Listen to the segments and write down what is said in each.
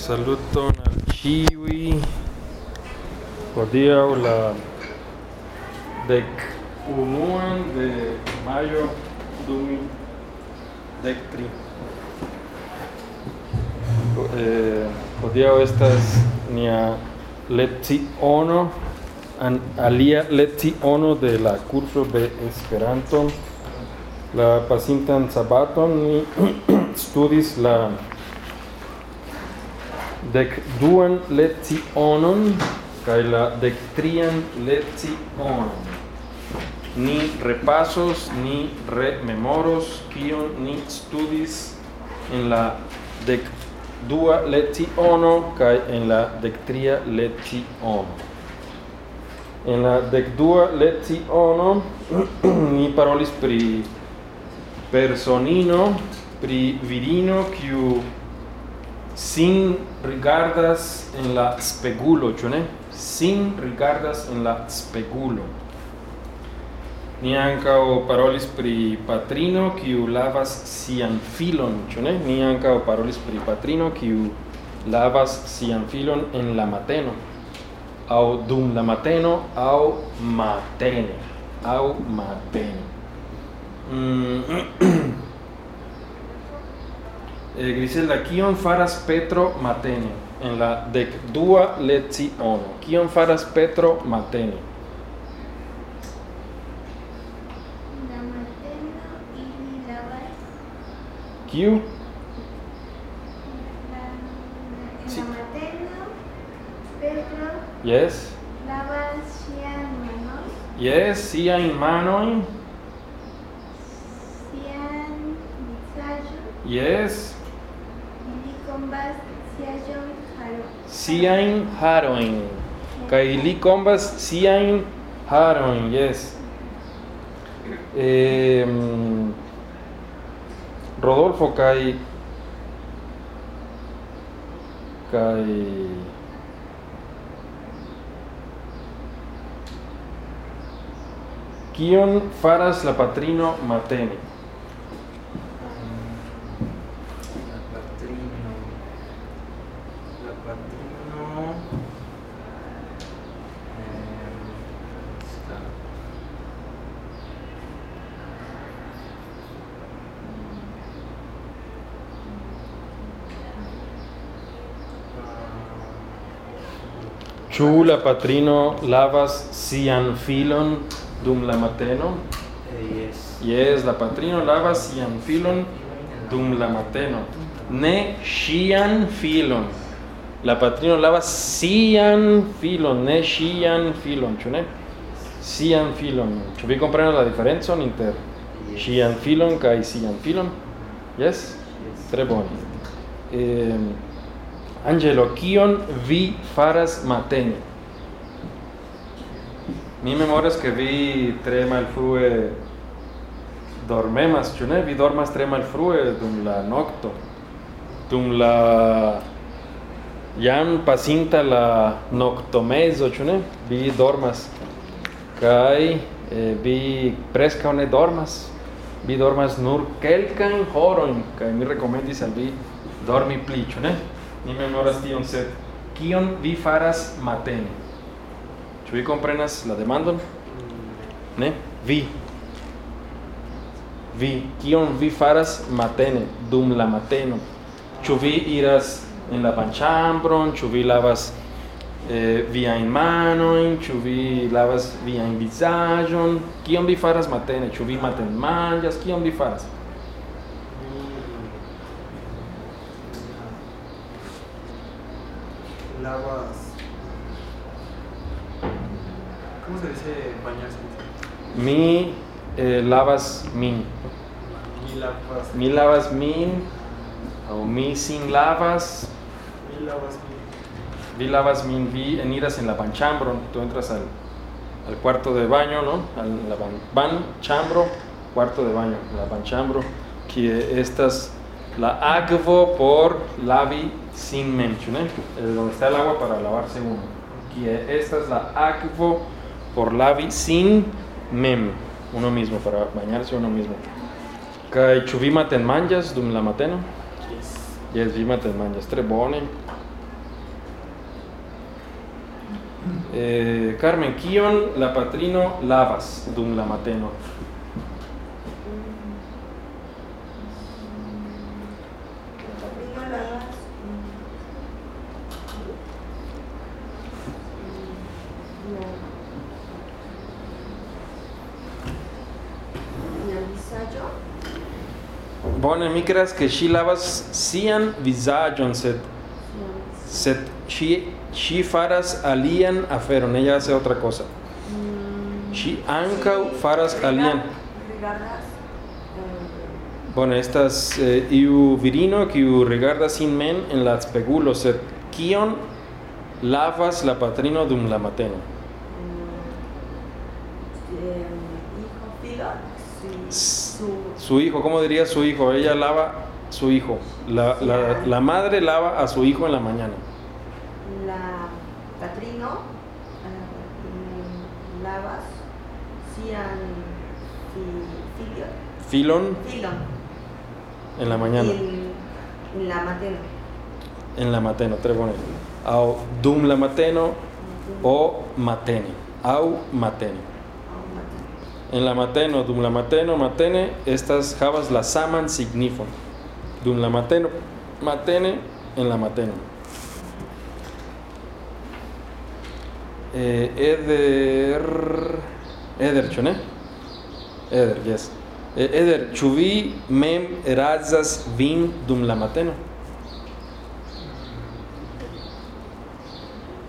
Saluton al ĉiuj. Hodiaŭ la de majo du mil dek tri. Eh, hodiaŭ estas nia leciono an alia leciono de la curso de Esperanto. La pasintan sabaton ni studis la dec duan lecionon kaj la dec trian lecionon. Ni repasos, ni rememoros kion ni studis en la dec dua leciono kaj en la dec tria leciono. En la dec dua leciono ni parolis pri personino, pri virino kiu sin rigardas en la spegulo, ĉu ne? Sin rigardas en la spegulo. Ni ankaŭ parolis pri patrino kiu lavas sian filon, ĉu ne? Ni ankaŭ parolis pri patrino kiu lavas sian filon en la mateno aŭ dum la mateno aŭ matene aŭ matene. Mm. eh, Griselda, kion faras Petro matene en la dec dua leciono? Kion faras Petro matene? La mateno ili lavas. Kiu? La, en sí. la mateno Petro yes. lavas sian manon. Yes, sian manon. Sian vizaĝon. Yes. Ili kombas siaĵon haro. Siajn harojn. Kaj li kombas siajn harojn, yes. Em, Rodolfo kaj kaj Kion faras la patrino matene? Ĉu la patrino lavas sian filon dum la mateno? Eh, Jes. Jes, la patrino lavas sian filon dum la mateno. Ne ŝian filon. La patrino lavas sian filon, ne ŝian filon, ĉu ne? Sian filon. Ĉu vi komprenas la diferencon inter ŝian filon kaj sian filon? Jes? Tre bone. Eh, Angelo, kion vi faras matene? Mi memoras que vi tre malfrue dormemas, ĉu ne? Vi dormas tre malfrue dum la nokto. Dum la jam pasinta la noktomezo, ĉu ne? Vi dormas kaj eh, vi preskaŭ ne dormas. Vi dormas nur kelkajn horojn kaj mi rekomendis al vi dormi pli, ĉu ne? ni memoras tion, sed kion vi faras matene? Ĉu vi komprenas la demandon? Ne? Vi. Vi. Kion vi faras matene, dum la mateno? Ĉu vi iras en la banĉambron? Ĉu vi lavas eh, viajn manojn? Ĉu vi lavas viajn vizaĝon? Kion vi faras matene? Ĉu vi matenmanĝas? Kion vi faras? Lavas. ¿Cómo se dice bañarse? Mi eh, lavas min. Mi lavas. Mi lavas min aŭ mi sin lavas. Mi lavas. Vi lavas min, vi eniras en la banchambro, tú entras al, al cuarto de baño, ¿no? Al la ban, banchambro, cuarto de baño, la banchambro, que estas la akvo por lavi sin menchunenku, es donde está el agua para lavarse uno. Aquí, esta es la akvo por lavi sin mem, uno mismo, para bañarse uno mismo. Kai chuvimaten manjas dum la mateno. Yes, vimaten manjas, tre bone. Eh, Carmen Kion, la patrino lavas dum la mateno. mi creas que ŝi lavas sian vizaĝon sed sed ŝi ŝi faras alian aferon ella hace otra cosa. Mm, ŝi ankaŭ faras alian. Eh, Bone, estas eh, iu virino kiu rigardas sin men en la spegulo, sed kion lavas la patrino dum la mateno? Su hijo, ¿cómo diría su hijo? Ella lava su hijo. La, la, la madre lava a su hijo en la mañana. la patrino eh, lavas sian fi, filio Filon filon en la mañana. in la mateno En la mateno, tre bone. Au dum la mateno o matene. Au matene. En la mateno, dum la mateno, matene, estas havas la saman signifon. Dum la mateno, matene, en la mateno. Eh, Eder... Eder, ĉu ne? Eder, yes. Eh, Eder, ĉu vi mem razas vin dum la mateno?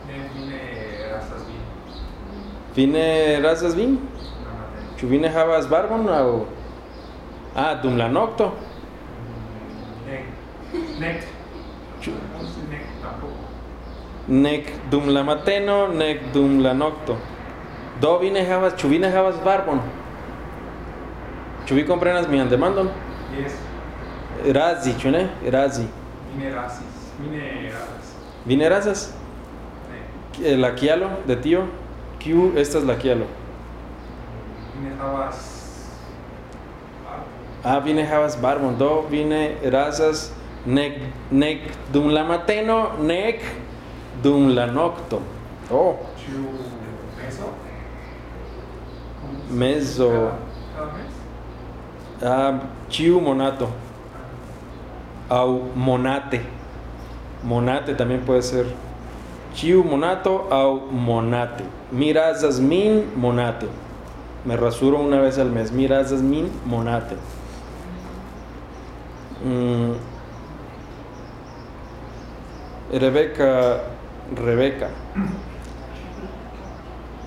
Ne, mi ne rastas vin. Vi ne razas vin? La mateno. Ĉu vi ne havas barbon aŭ Ah, dum la nokto? Nek. Nek. Ĉu Nek tampoco. nek dum la mateno, nek dum la nokto. Do vi ne havas, ĉu vi ne havas barbon? Ĉu vi komprenas mian demandon? Yes. Razi, ĉu ne? Razi. Mi ne rasis. Mi ne rasas. Vi ne razas? Eh, La kialo de tio? Kiu estas la kialo? Mi ne havas... Ah, vi ne havas barbon, do vi ne razas nek, nek dum la mateno, nek dum la nokto. Oh, meso? Mezo. Cada, cada mes? ah, ĉiu monato. Au monate. Monate también puede ser. Chiu monato au monate. Mi razas min monate. Me rasuro una vez al mes. Mi razas min monate. Mm. Rebeca, Rebeca.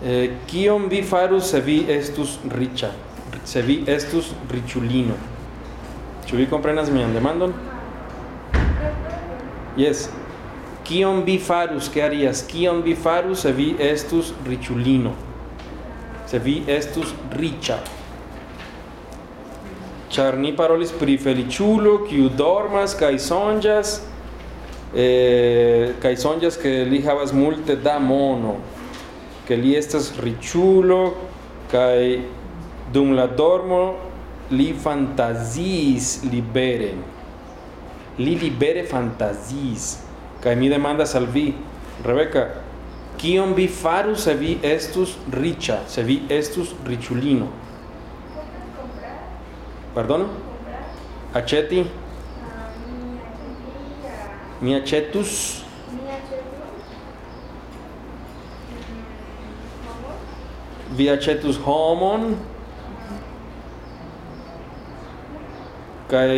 Eh, kion vi farus se vi estus riĉa? Se vi estus riĉulino? Ĉu vi komprenas mian demandon? Yes. Kion vi farus, que harías? Kion vi farus se vi estus riĉulino? Se vi estus riĉa? Ĉar ni parolis pri feliĉulo, kiu dormas kaj sonĝas, eh, li multe da mono, ke li estas riĉulo kaj dum la dormo li fantaziis libere. Li libere fantaziis. Kaj mi demandas al vi, Rebeka, kion vi farus se vi estus riĉa, se vi estus comprar, Aĉeti? ah, mi homo, vi aĉetus homon kaj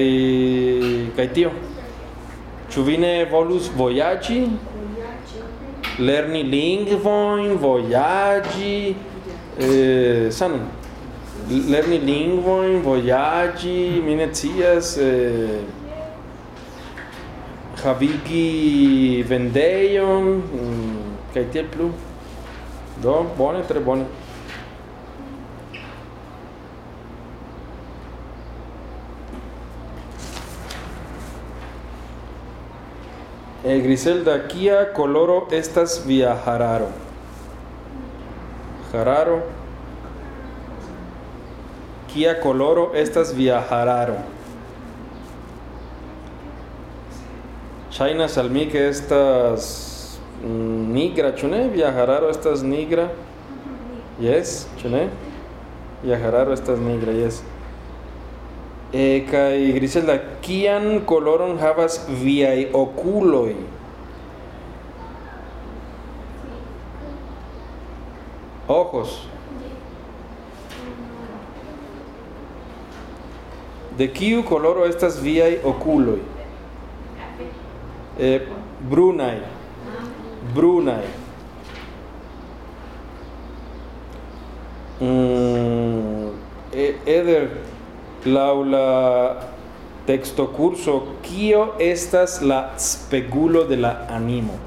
kaj tio. Ĉu vi ne volus vojaĝi lerni lingvojn, vojaĝi, eh, san, lerni lingvojn, vojaĝi, mi ne scias, eh, havigi vendejon, mm, kaj tiel plu. Do, bone, tre bone. Eh, Griselda, kia coloro estas via hararo? Hararo. Kia coloro estas via hararo? Ŝajnas al mi que estas mm, nigra, chune, viajararo estas nigra. Yes, chune. Viajararo estas nigra, yes. Eh, Griselda, kian coloron havas viai oculoi? Ojos. De kiu coloro estas viai oculoi? Eh, brunai. Brunai. Mm, e- Eder, laŭ la texto curso, kio estas la spegulo de la animo?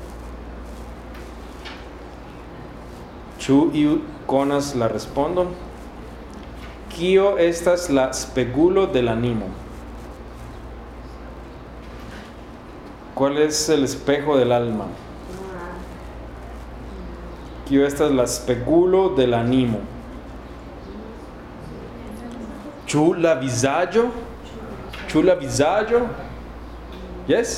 Ĉu iu konas la respondon? Kio estas la spegulo del animo? ¿Cuál es el espejo del alma? Ah, Kio estas la spegulo del animo? Ĉu la vizaĝo? Ĉu la vizaĝo? Yes?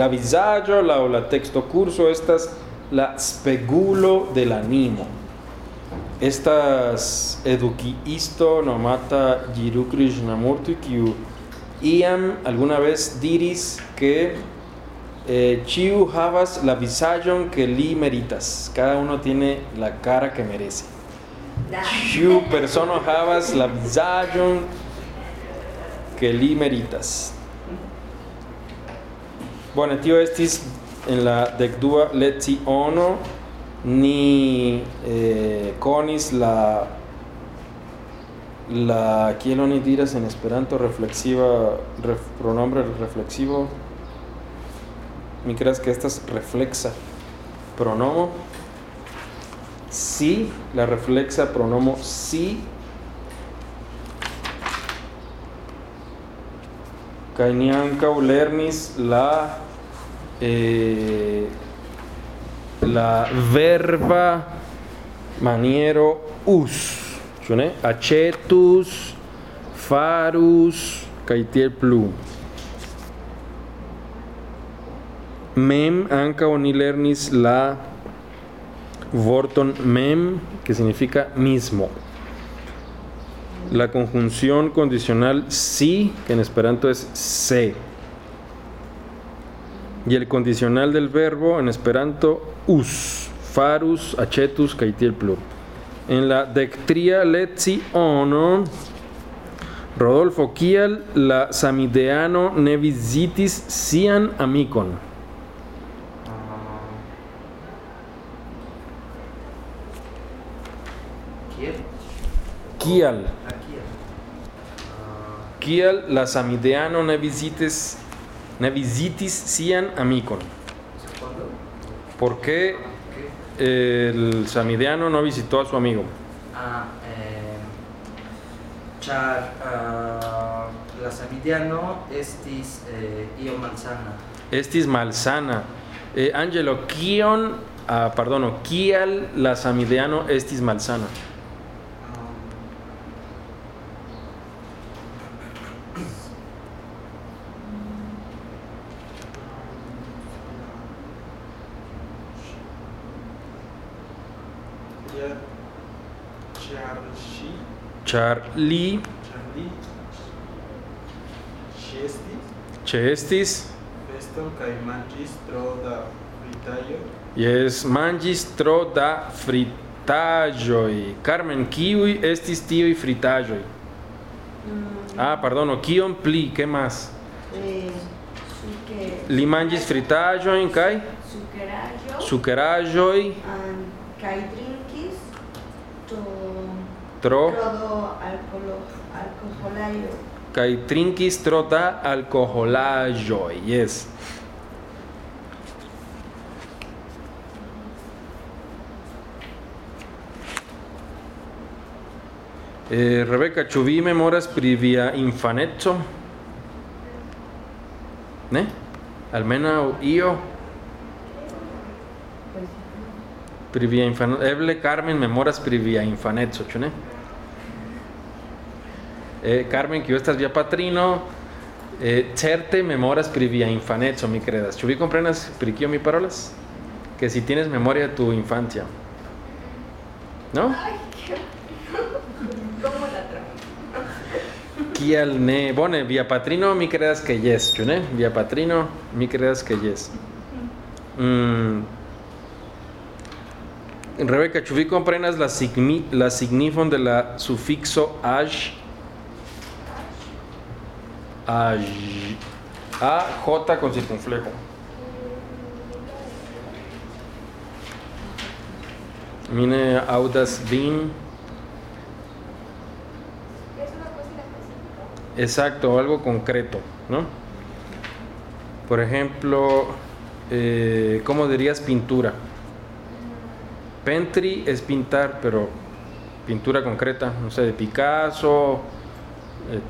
La vizaĝo laŭ la texto curso estas la spegulo del animo. Estas eduquiisto nomata Jiru Krishnamurti kiu iam alguna vez diris que eh, ĉiu havas la vizaĝon que li meritas. Cada uno tiene la cara que merece. Da. Ĉiu persono havas la vizaĝon que li meritas. Bone, tio estis en la dekdua leciono ni eh, konis la la kiel oni diras en Esperanto reflexiva ref, pronombre reflexivo mi creas que estas reflexa pronomo si la reflexa pronomo si kaj ni ankaŭ lernis la eh, la verba maniero us. Ĉu ne aĉetus farus kaj tiel plu. Mem ankaŭ ni lernis la vorton mem que significa mismo la conjunción condicional si, que en esperanto es se. Y el condicional del verbo en esperanto us, farus, achetus, kaitiel plu. En la dectria leciono, Rodolfo, kial la samideano ne visitis sian amikon? ¿Quién? Kial? ¿A quién? Ah, Kial la samideano ne visitis, ne visitis sian amikon? ¿Cuándo? ¿Por qué el samideano no visitó a su amigo? Ah, eh, char ah, la samidiano estis eh, io malsana. Estis malsana. Eh, Angelo, kion, ah, kial la samideano estis malsana? Ja, ĉar ŝi, Char li ĉar li, ŝi estis ĉeestis, feston kaj manĝis tro da fritaĵo. yes, manĝis tro da fritaĵoj. Carmen, kiuj estis tiuj fritaĵoj? Mm, Ah, pardono, kion pli, ¿qué más? eh, Li manĝis fritaĵojn kaj Sukeraĵo. sukeraĵoj kaj tro alkoholaĵo. kaj trinkis tro da alkoholaĵoj. Yes. Eh, Rebeca, ĉu memoras pri via infaneco? Ne? Almenaŭ io Pues, pri via infaneco. Eble Carmen memoras pri via infaneco, ĉu ne? Eh, Carmen, kiu estas via patrino, eh, certe memoras pri via infaneco, mi kredas. Ĉu vi komprenas pri kio mi parolas? que si tienes memoria de tu infancia. ¿No? Kial ne, bone, via patrino mi credas que yes, ĉu ne? Via patrino mi credas que yes. Mm. Rebeca, ĉu vi komprenas la signi, la signifon de la sufixo aj? Aj. A J con circunflejo. Mine audas específica. Exacto, algo concreto, ¿no? Por ejemplo, eh, ¿cómo dirías pintura? Pentri es pintar, pero pintura concreta, no sé, de Picasso, eh,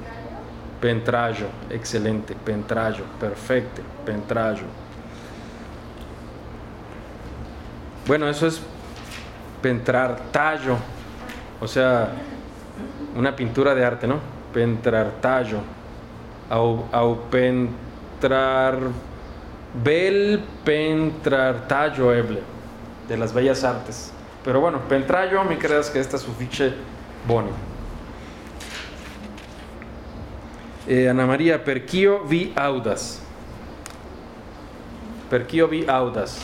pentrajo, excelente, pentrajo, perfecto, pentrajo. Bueno, eso es pentrar tallo, o sea, una pintura de arte, ¿no? Pentrar tallo, au, au pentrar bel pentrar tallo eble, de las bellas artes. Pero bueno, pentrayo, mi creas que esta sufiche boni. Eh, Ana María, perquio vi audas. Perquio vi audas.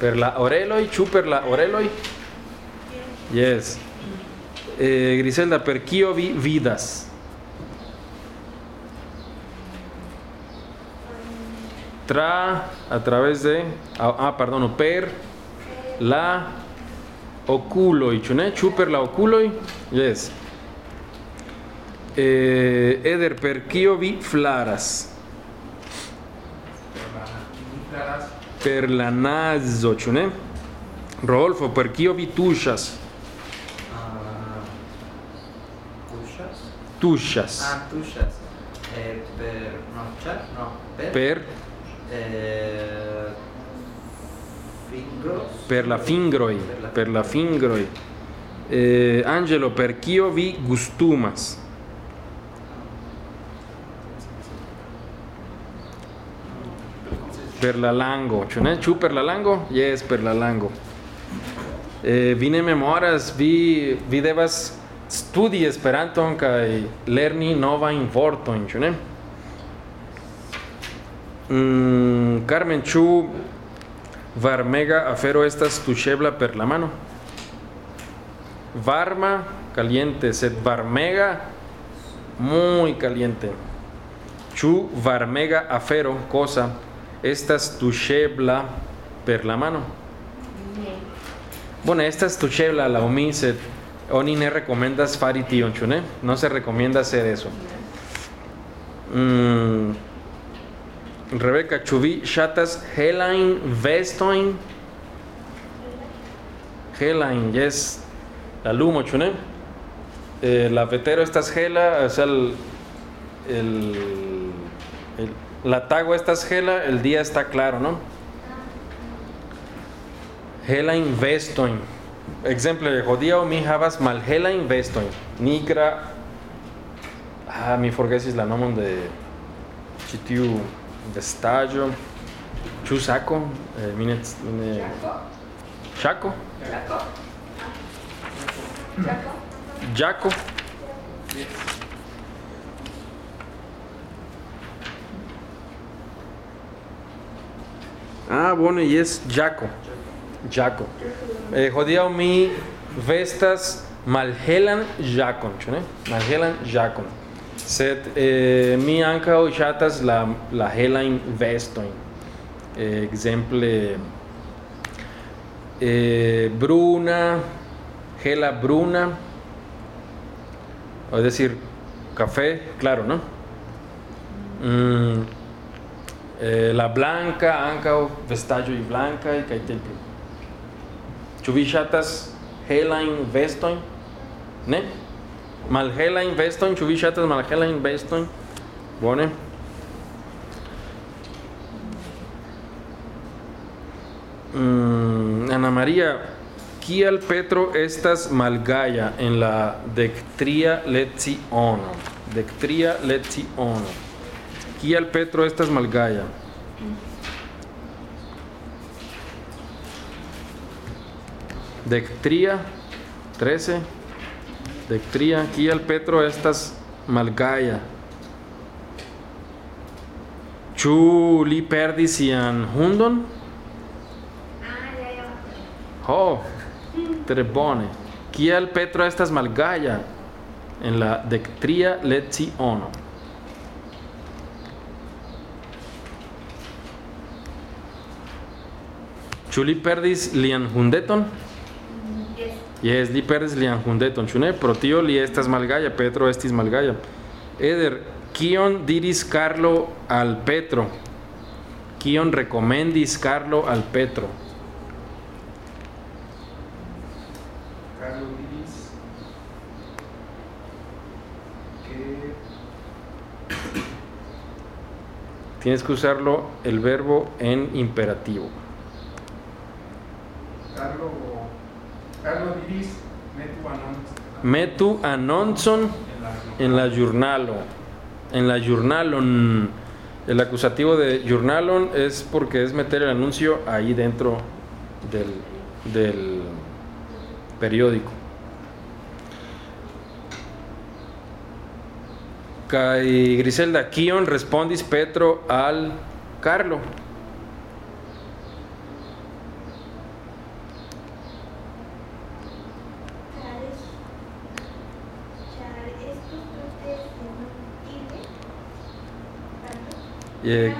Per la oreloi, chu per la oreloi. Yes. Eh, Griselda, perquio vi vidas. Tra, a través de, ah, ah, perdón, per la oculoi, ĉu ne? Ĉu per la oculoi? Yes. Eh, Eder, per kio vi flaras? Per la nazo, ĉu ne? Rodolfo, per kio vi? Ah, ¿Tushas? Tuŝas. Ah, tushas. Eh, per. No, chat? No. Per. Per, Eh, fingros. per la fingroi, per la fingroi. Eh, Angelo, per kio vi gustumas? Per la lango, ĉu ne? Ĉu per la lango? Yes, per la lango. Eh, vi ne memoras, vi, vi devas studi Esperanton kaj lerni novajn vortojn, ĉu ne? Mm, Carmen, ĉu varmega afero estas tuŝebla per la mano? Varma, caliente, sed varmega, muy caliente. Ĉu varmega afero, cosa, estas tuŝebla per la mano? Bueno, estas tuŝebla laŭ mi, sed oni ne rekomendas fari tion, ĉu ne? No se recomienda hacer eso. Mm, Rebeca, ĉu vi ŝatas helajn vestojn? Helajn, yes. La lumo, ne? Eh, la vetero estas hela, o sea, el, el, el- la tago estas hela, el día está claro, ¿no? Helajn vestojn. Ekzemple, hodiaŭ mi havas malhelajn vestojn. Nigra Ah, mi forgesis la nomon de ĉi Ĉu sako? Eh, mi ne, mi ne... Ŝako? Chaco. Chaco. Ĝako? Ah, bone, jes, ĝako. Ĝako. Eh, hodiaŭ mi vestas malhelan ĉu ne? Malhelan ĝakon. Sed eh, mi ankaŭ ŝatas la, la helajn vestojn. Eh, bruna, hela bruna, es decir, café, claro, ¿no? Mm, eh, la blanca, ankaŭ vestaĵoj blankaj kaj plu. Ĉu vi ŝatas helajn vestojn? Ne? Malhela Investon, Chubichates Malhela Investon. Bueno. Mm, Ana María, Kial Petro estas malgaya en la Dectria Letzi Ono. Dectria Letzi Ono. Kial Petro estas malgaya. Dectria 13. Dectria. Kiel Petro estas malgaia. Ĉu li perdis hundon? Oh, tre bone. Kiel Petro estas malgaia en la dectria leciono. Ĉu li perdis lian hundeton? Yes. Li perdis lian hundeton, ĉu ne? Pro tio li estas malgaja, Petro estis malgaja. Eder, kion diris Carlo al Petro? Kion rekomendis Carlo al Petro? Carlos diris que Tienes que usarlo el verbo en imperativo. Carlos Carlos diris metu anons Metu anoncon en la journalo. En la journalon. El acusativo de journalon es porque es meter el anuncio ahí dentro del, del periódico. Griselda, kion respondis Petro al Carlo? Char, char estos tutes inutiles. Tanto. Eh,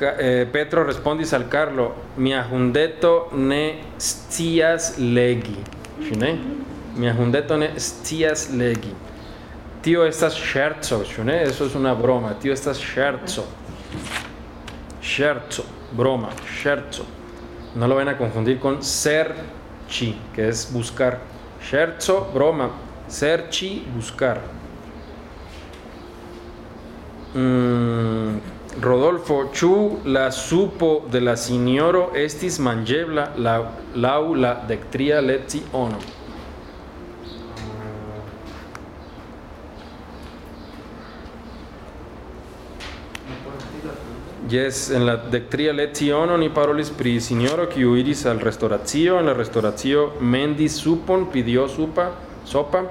eh, Petro respondis al Carlo, mia hundeto ne scias legi. Ĉu ne? Mia hundeto ne scias legi. Tio estas scherzo? Eso es una broma. Tio estas scherzo. Scherzo, broma, scherzo. No lo van a confundir con serchi, que es buscar. Scherzo, broma. Serchi, buscar. Mm, Rodolfo, ĉu la supo de la sinjoro estis laŭ la dektria leciono? ¿Me puedes repetir la pregunta? Yes, en la dektria leciono ni parolis pri sinjoro kiu iris al restoracio, en la restoracio mendis supon, pidió sopa, sopa,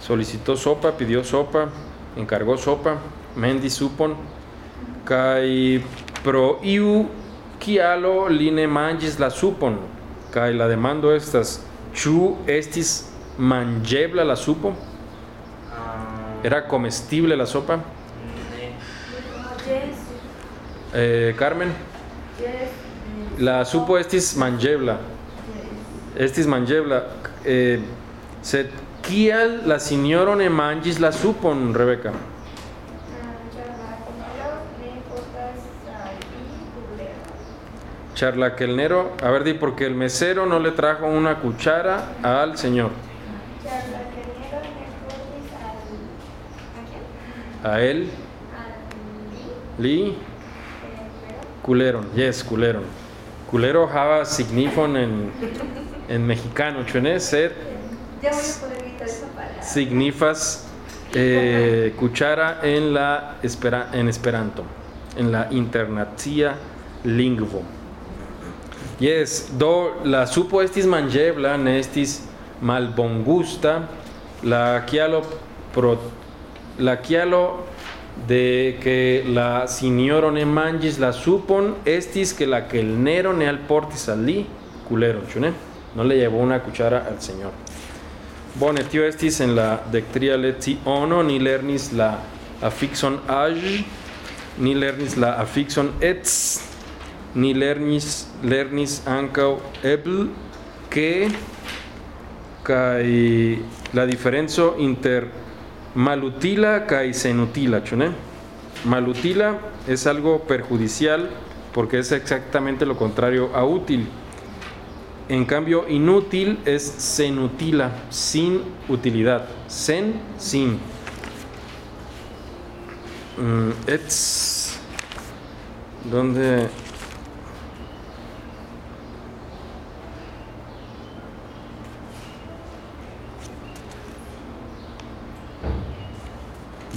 solicitó sopa, pidió sopa, encargó sopa, mendis supon, kaj pro iu kialo li ne manĝis la supon, kaj la demando estas, ĉu estis manĝebla la supo? Ah, Era comestible la sopa? Yes. Eh, Carmen? La supo estis manĝebla. Estis manĝebla. Eh, sed kial la sinjoro ne manĝis la supon, Rebeka? Ah, char la comida ne portas al vi cublero. Char la kelnero, a ver, di, porque el mesero no le trajo una cuchara al señor. ¿A él, li, culeron. Yes, culeron. Culero havas signifon en, en mexicano, esa palabra. signifas eh, cuchara en la espera, en Esperanto, en la internacia lingvo. Yes, do la supo estis manĝebla, ne estis malbongusta, la kialo pro la kialo de que la sinjoro ne manĝis la supon estis que la kelnero ne alportis al li culero, ĉu ne? No le llevó una cuchara al señor. Bone, tio estis en la dektria leciono, ni lernis la afixon aj, ni lernis la afixon ets, ni lernis lernis ankaŭ ebl ke kaj la diferenco inter malutila kaj senutila? Malutila es algo perjudicial porque es exactamente lo contrario a útil. En cambio, inútil es senutila, sin utilidad. Sen, sin. Mm. ¿Dónde?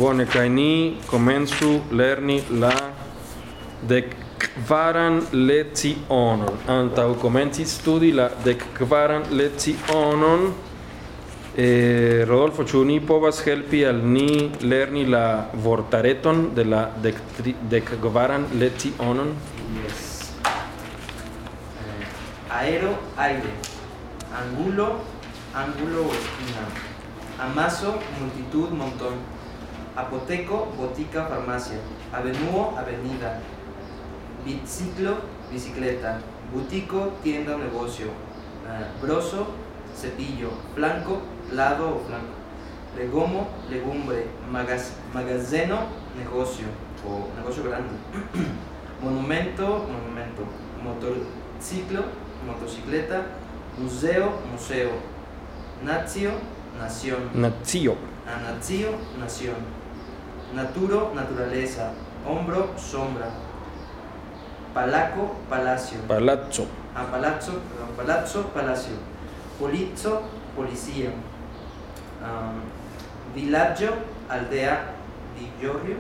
Bone, kaj ni komencu lerni la dec kvaran lecionon. Antau komenci studi la dec kvaran lecionon, eh, Rodolfo, ĉu ni povas helpi al ni lerni la vortareton de la dec, tri, kvaran lecionon? Yes. Eh, aero, aire. Angulo, ángulo o esquina. Amaso, multitud, montón. Apoteco, botica, farmacia. Avenuo, avenida. Biciclo, bicicleta. Butico, tienda o negocio. Eh, broso, cepillo. Flanco, lado o flanco. Legomo, legumbre. Magaz- magazeno, negocio o negocio grande. Monumento, monumento. Motociclo, motocicleta. Museo, museo. Nazio, nación. Nacio. Anazio, nación. Naturo, naturaleza. Hombro, sombra. Palaco, palacio. Palazzo. Ah, palazzo, perdón, palazzo, palacio. Polizzo, policía. Villaggio, aldea, villorrio.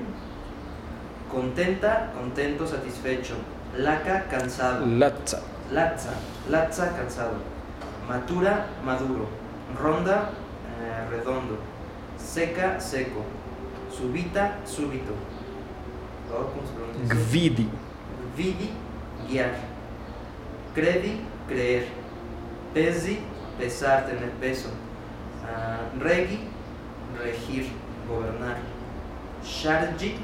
Contenta, contento, satisfecho. Laca, cansado. Lazza. Lazza, Lazza, cansado. Matura, maduro. Ronda, eh, redondo. Seca, seco. Subita, súbito. ¿Cómo se pronuncia? Gvidi. Vidi, guiar. Credi, creer. Pesi, pesar, tener peso. Ah, regi, regir, gobernar. Shargi,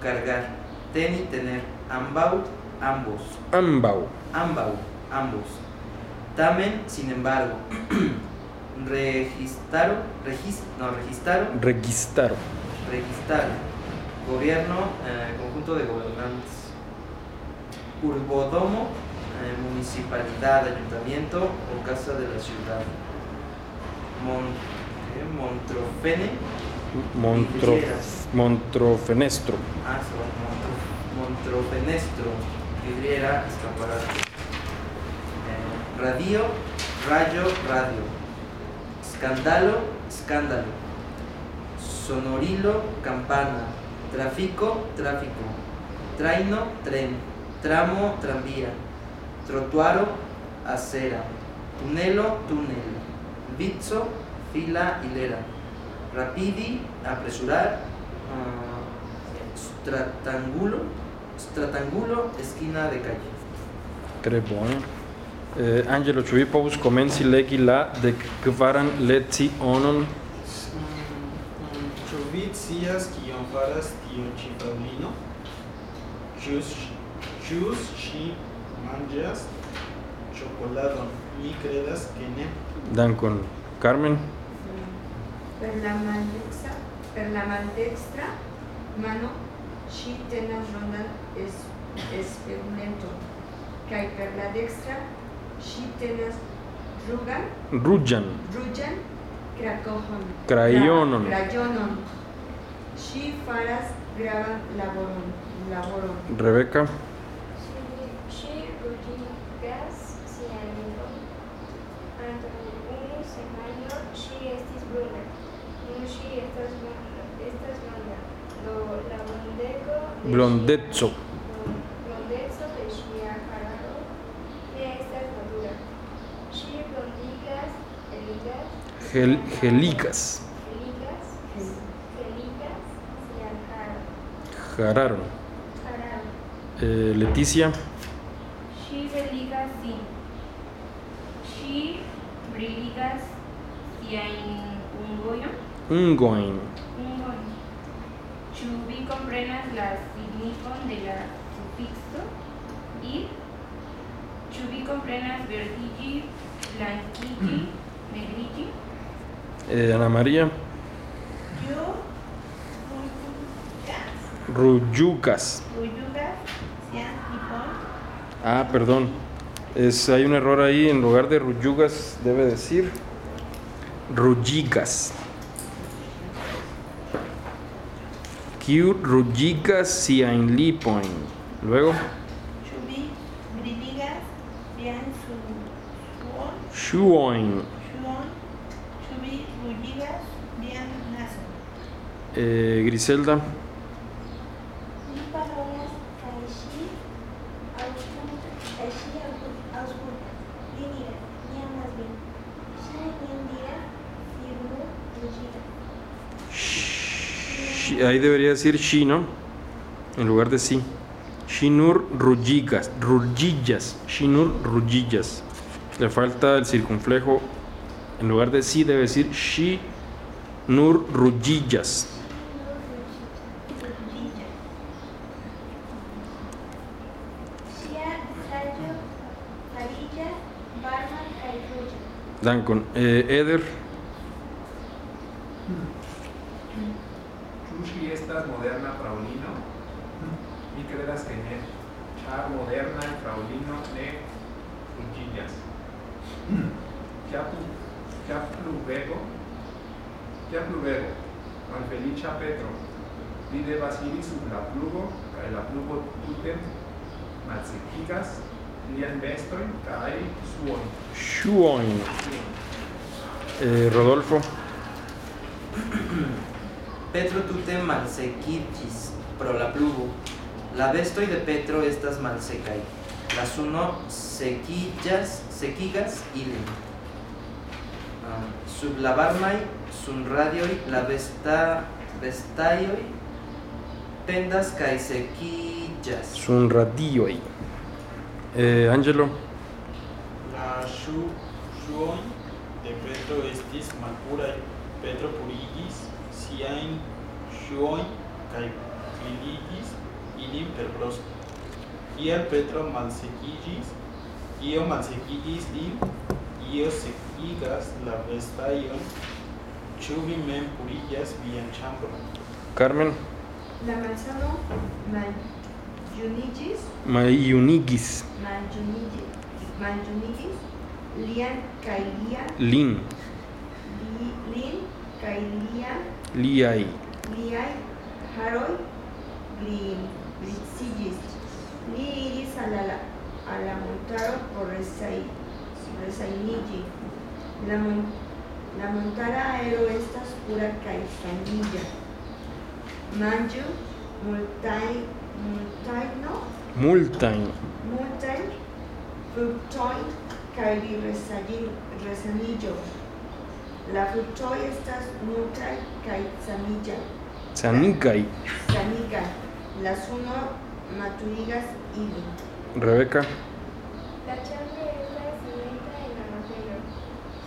cargar. Teni, tener. Ambau, ambos. Ambau. Ambau, ambos. Tamen, sin embargo. Registaron, regis, no, registraron, Registaro. Registraron. Gobierno, eh, conjunto de gobernantes. Urbodomo, eh, municipalidad, ayuntamiento o casa de la ciudad. Mon, ¿qué? Montrofene, Montro. Montrofenestro. ah, Montro- Montrofenestro, vidriera, escaparate. Eh, radio, rayo, radio. Escándalo, escándalo. Sonorilo, campana. Tráfico, tráfico. Traino, tren. Tramo, tranvía. Trotuaro, acera. Tunelo, túnel. Bizzo, fila, hilera. Rapidi, apresurar. ah, stratangulo, stratangulo, esquina de calle. Tre bone. Eh, Angelo, povus komenci legi la dek kvaran lecionon? Ĉu vi scias kion faras fraŭlino? Ĉu ĉu ŝi manĝas ĉokoladon? Mi kredas ke ne. Dankon. Carmen? Per la maldextra, per la maldextra mano ŝi tenas rondan es, spegulenton kaj per la dextra ŝi tenas rugan, ruĝan krakohon. Crayonon. Cra- Crayonon. Ŝi faras gravan laboron. laboron. Rebeca? Unu semajno ŝi estis bruna. Ŝi estas blonda. Do la blondego de ŝia- Blondeco. blondeco de ŝia hararo ne estas natura. Ŝi blondigas, eligas, Gel, geligas. eligas, eligas sian haron. Hararo. Eh, Leticia? Ŝi beligas sin. Ungojn. Ungoin. ungojn. Ĉu vi komprenas la signifon de la sufikso ir? Ĉu vi komprenas verdiĝi, blankiĝi, negriĝi? Eh, Ana María? Yo Ruyucas. Ruyugas sian tipon Ah, perdón. Es, hay un error ahí. En lugar de ruyugas debe decir rulligas. Q rulligas siain lipoin. Luego, shuoin. Eh, Griselda. Mi parolas kaj ŝi ausculta, dinira, nia más bien, shai dira, firmu, rugida. Shi- Ahí debería decir shi, ¿no? En lugar de sí. Shinur rulligas, rullillas, shinur rullillas. Le falta el circunflejo. En lugar de sí debe decir shi nur rullillas. Shia, sayo, farilla, barma, cairuja. Dan con eh, Eder, Chushi estas moderna fraulino, mi credas que ne, char moderna y fraulino ne cuchillas. Chiapu, chiapluvego, chiapluvego, malfelicia Petro, vide basili sub la plugo, cae la plugo tutem, malsequigas, Shuoin, eh, Rodolfo, Petro tute malsekigis pro la pluvo. La bestoj de Petro estas malsekaj. La suno sekillas, sekigas ilin. Ah, sub la varmaj sunradioj la besta bestajoj pendas kaj sekillas. Sunradioi. Eh, Angelo, La shu shuon de Petro estis malpuraj. Petro purigis siajn shuojn kaj filigis ilin per brosko. Kial Petro malsekigis, io malsekigis lin, io sekigas la vestajon, ĉu vi mem purigas vian ĉambron? Carmen, La malsano maljunigis, Junigis Maljunigis Maljunigis Maljunigis Lian kaj lia Lin. Li, Lin kaj lia Liai, Liaj haroj? Grisigis Li iris al la, a la montaro por resai, resajnigi La, mon, la montara aero estas pura kaj sanilla Manĝu multaj Multain, kaj vi resagi- resaniĝos. La fruktoj estas multaj kaj saniĝaj. Sanigai, Saniga, la suno maturigas ilin. Rebeca, La chambre es la siguiente en la novela.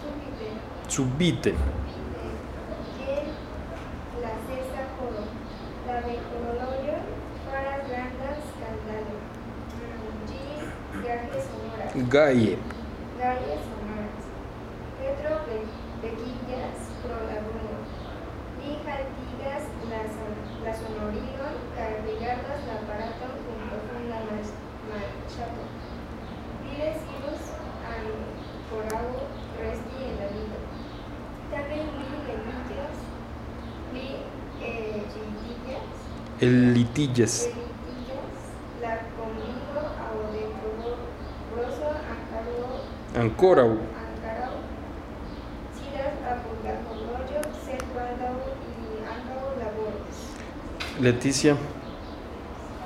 Subite, Subite, que la cesa coro, la de corolorio, faras grandas candalo. Gis, gajes Gaie, galles sonoras. Petro pe- pequillas la, la la resti leviĝas, li eh, El litillas, elitigas la convido aŭ de provo ankaŭ Ancorau, ankaŭ sidas apud la horloĝo, sed baldaŭ ili ankaŭ laboros. Leticia,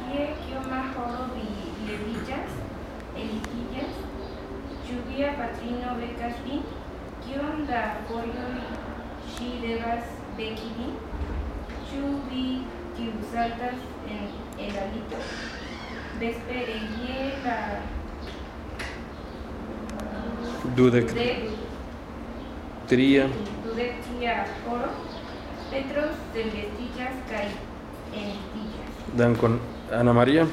Ie kioma horo vi leviĝas, eligiĝas? Ĉu via patrino bekas vin? Kiom da fojoj ŝi devas beki vin? Ĉu vi kiusaltas en? Vespere je la Dudek, dudek Tria, dudek tria horo, Petro senvestiĝas kaj enlitiĝas. Dan con Ana María,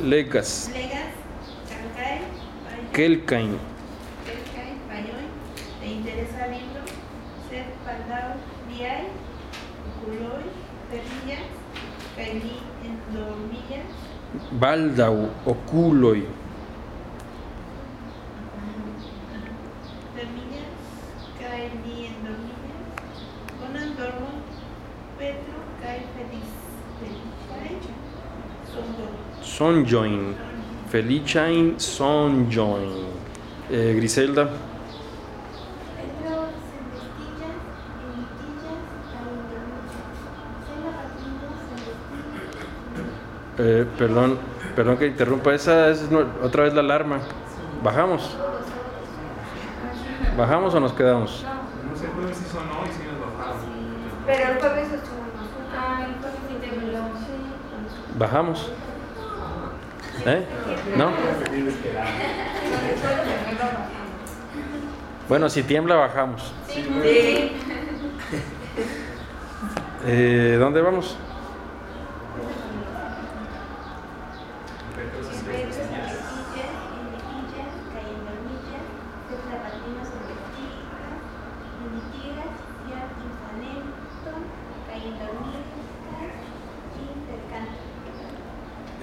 legas, Legas, kelkaj Kelkain, kelkaj paĝoj de interesa libro, sed baldaŭ liaj okuloj fermiĝas kaj li endormiĝas Baldau, Oculoi, fermiĝas kaj li endormiĝas. Bonan dormon, Petro feliz sondoj. Sonjoin, Felichain, Sonjoin. Eh, Griselda, eh, perdón, Perdón que interrumpa, esa es no- otra vez la alarma. ¿Bajamos? ¿Bajamos o nos quedamos? No sé, jueves sí sonó y sí nos bajaron. Pero el jueves estuvimos Ah, el jueves sí tembló. ¿Bajamos? ¿Eh? ¿No? Bueno, si tiembla, bajamos. Sí. Eh, ¿Dónde vamos?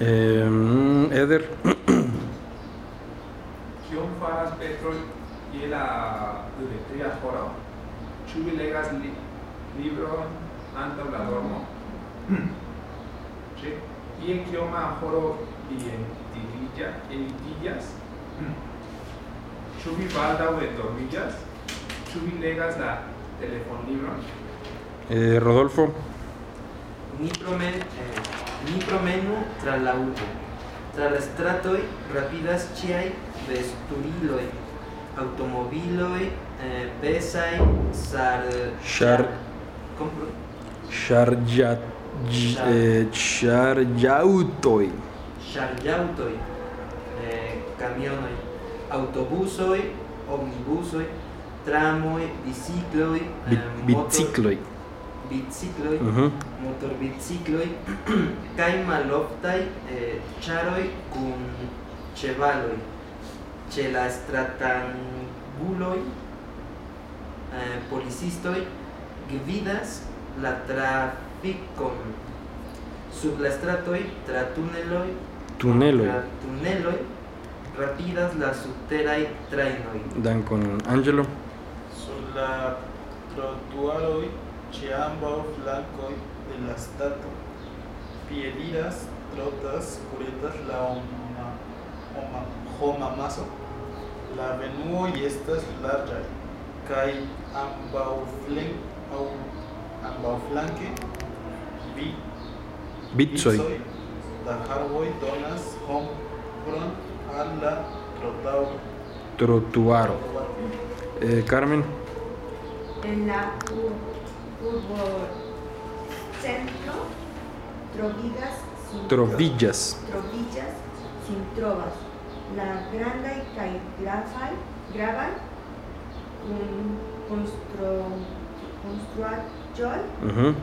Eh, Eder. Kion faras Petrol y la Duvetria Horo? Ĉu vi legas li libron antaŭ la dormo? Ĉe je kioma horo enlitiĝas? Ĉu vi baldaŭ endormiĝas? Ĉu vi legas la telefonlibron? Eh, Rodolfo. Ni, promen, eh, Ni promenu tra la urbo. Tra la stratoj rapidas ĉiaj vesturiloj, aŭtomobiloj, eh, pesaj, sar... Char... Compro... Chargia... Eh, Char... Eh, chargiautoj. Chargiautoj. Eh, camionoj. Autobusoj, omnibusoj, tramoj, bicicloj, eh, motor- Ujú. motorbicikloj kaj maloftaj eh, ĉaroj kun ĉevaloj. Ĉe la stratanguloj eh, policistoj gvidas la trafikon. Sub la tra tra tuneloj rapidas la subteraj. Dankon. Angelo. Sur la trotuaroj ĉe ambaŭ flankoj de la stato piediras, trotas, kuretas la homa, homa, homa maso. La avenuoj estas larĝaj kaj ambaŭflen aŭ ambaŭflanke vi Bitsoi. vicoj da arboj donas ombron al la trotaŭro. Trotuaro. Eh, Carmen. En la urbo centro trovigas sin Trovillas. trovillas sin trovas. La kun konstro konstruaĵoj Ujú.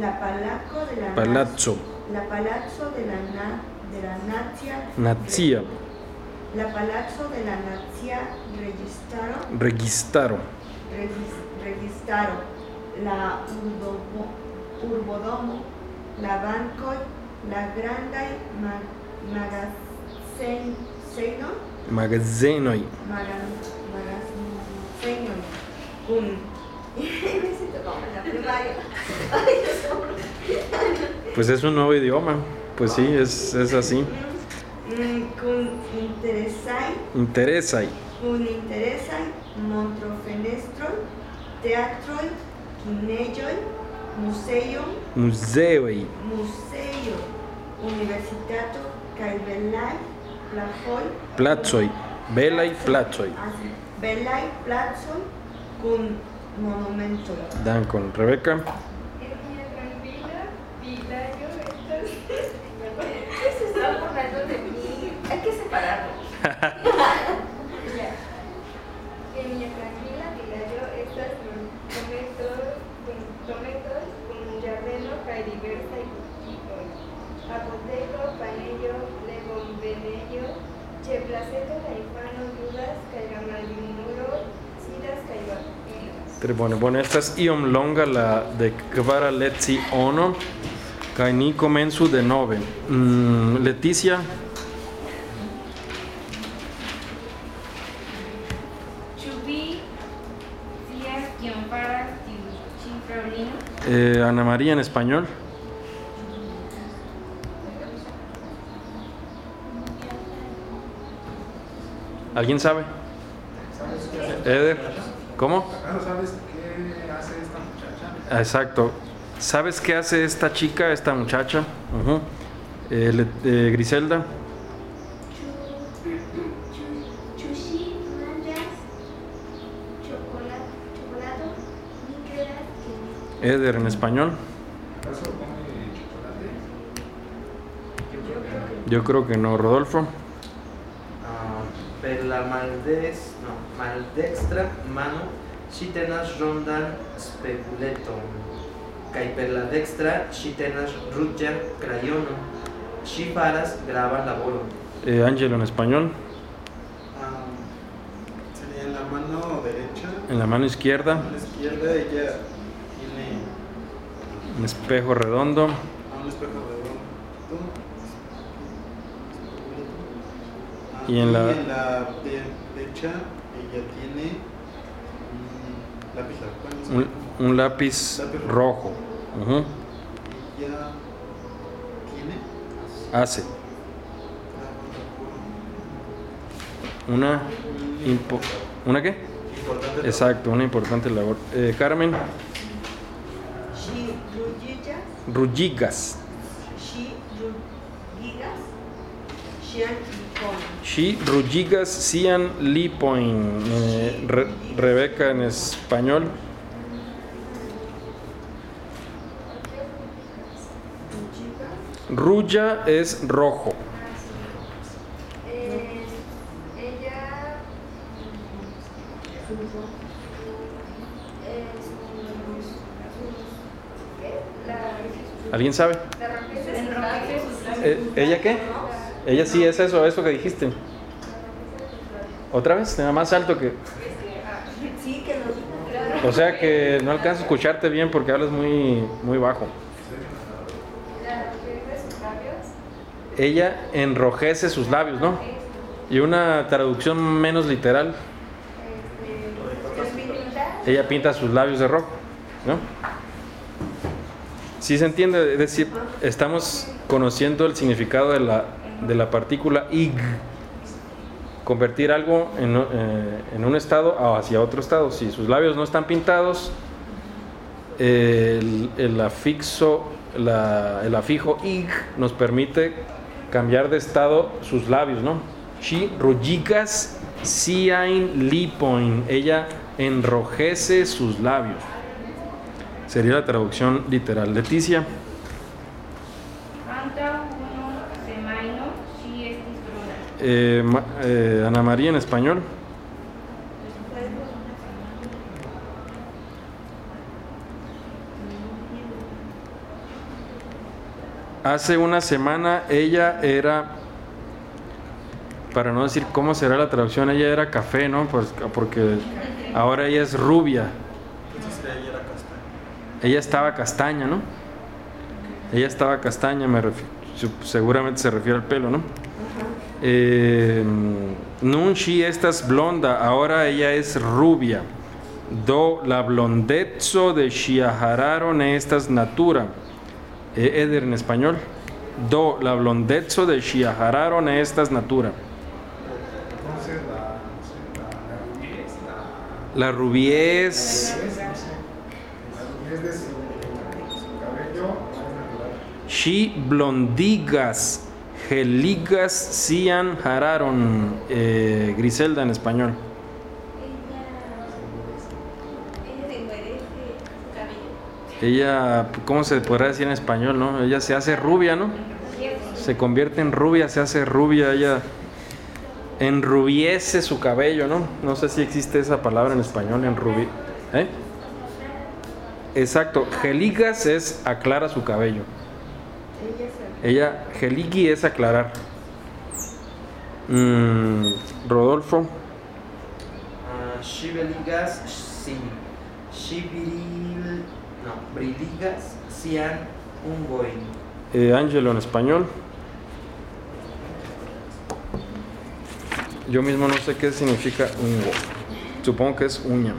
la palaco de la Palazzo. la palazzo de la na, de la nacia Nazia. la palazzo de la nacia registaro Registaro. regis- registaro la urbomo, urbodomo la bancoj la grandaj ma, magazenoj Magazenoj. magan- magazenoj kun me siento como en la primaria Ay, Dios Pues es un nuevo idioma. Pues sí, es, es así. Mm, kun interesaj Interesai. kun interesaj montrofenestroj teatroj muzeoj Muzeoj. museo universitato kaj belaj placoj Placoj. Belaj placoj. así, belaj placoj kun monumentoj Dankon. Rebeca. Hay que separarlos. ya. Ella tranquila, Pilayo, estas tometos, tometos, con giardeno, kaj diversaj tipoj. Apoteko, panejo, legonvenejo, ĉe placeto la infano ludas kaj la maljunulo sidas kaj babilas. Tre bone. Bueno, esta es iom longa la de kvara leci ono. Kaj ni komencu de nove. Mm, Leticia. Eh, Ana María en español. ¿Alguien sabe? Eder. ¿Cómo? ¿Acaso sabes qué hace esta muchacha? Exacto. ¿Sabes qué hace esta chica, esta muchacha? Ujú. Eh, le- eh, Griselda. Eder en español. ¿Acaso come chocolate? Yo creo que no. Yo creo que no. Rodolfo. Ah, per la maldes, no, maldextra mano ŝi tenas rondan speguleton kaj per la dextra ŝi tenas ruĝan krajonon. Ŝi faras gravan laboron. Eh, Ángelo en español. Ah, sería en la mano derecha. En la mano izquierda. A la izquierda ella tiene Un espejo redondo. a un espejo redondo. Ah, Y en la- de- derecha ella tiene un lápiz. Un, un lápiz Lápiz rojo. Ella tiene Hace. Una. impo- ¿Una qué? importante Exacto, una importante labor. Eh, Carmen. Rulligas. she Rugigas, Xian Lipon. She Rulligas Cian Lipoin. Eh, Re- Rebeca en español. Rulla es rojo. ¿Alguien sabe? Eh, ¿Ella qué? Ella sí es eso, eso que dijiste. ¿Otra vez? Nada más alto que... Sí, que nos O sea que no alcanzo a escucharte bien porque hablas muy, muy bajo. Ella enrojece sus labios, ¿no? Y una traducción menos literal, ella pinta sus labios de rojo, ¿no? Sí se entiende, es decir, estamos conociendo el significado de la, de la partícula ig. Convertir algo en, eh, un estado o hacia otro estado. Si sus labios no están pintados, el, afixo, el afijo ig nos permite cambiar de estado sus labios, ¿no? She rujikas siain lipoin. Ella enrojece sus labios. Sería la traducción literal. Leticia, Antaŭ unu semajno ŝi estis bruna. Eh, eh, Ana María en español. Hace una semana ella era, para no decir cómo será la traducción, ella era café, ¿no? Pues, porque ahora ella es rubia. Ella estaba castaña, ¿no? Ella estaba castaña, me seguramente se refiere al pelo, ¿no? Eh, nun si estas blonda, ahora ella es rubia. Do la blondezzo de Shiahararo ne estas natura. Eh, Eder en español. Do la blondezzo de Shiahararo ne estas natura. La, rubiez. la rubies de su, cabello. Shi blondigas, geligas cian hararon. Eh, Griselda en español. Ella, ¿cómo se podrá decir en español, no? Ella se hace rubia, ¿no? Se convierte en rubia, se hace rubia, ella enrubiece su cabello, ¿no? No sé si existe esa palabra en español, enrubi... ¿Eh? Exacto, geligas es aclara su cabello. Ella geligi es aclarar. Mm, Rodolfo, Ah. Ŝi bril, no, briligas sian ungojn. eh, Ángelo en español. Yo mismo no sé qué significa ungo. Supongo que es uña.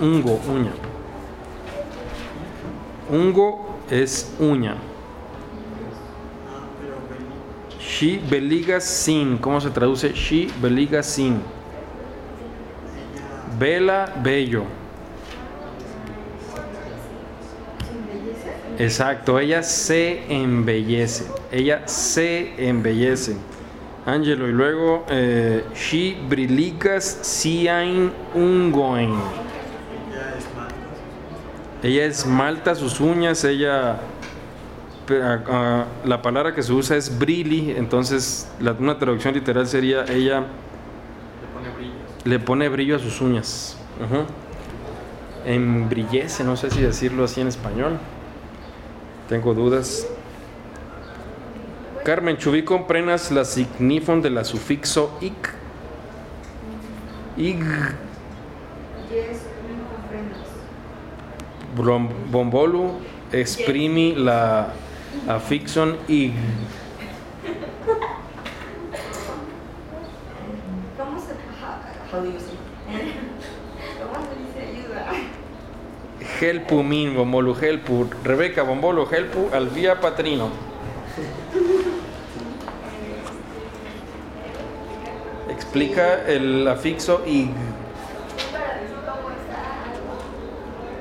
Ungo, uña. Ungo es uña. She beliga sin. ¿Cómo se traduce? She beliga sin. Vela, bello. Exacto, ella se embellece. Ella se embellece. Angelo, y luego, eh, she briligas siain ungoin. Ella es esmalta sus uñas, ella... la palabra que se usa es brilli, entonces la- una traducción literal sería ella Le pone brillos. le pone brillo a sus uñas. Ujú. Embrillece, no sé si decirlo así en español. Tengo dudas. Carmen, ¿chubí comprenas la signifon de la sufixo ic? Ig. Yes, no comprendas. Brom- Bombolu exprimi la afixon ig. ¿Cómo se. Helpu min, bombolu helpu. Rebeca, bombolu helpu al vía patrino. Explica el afixo ig.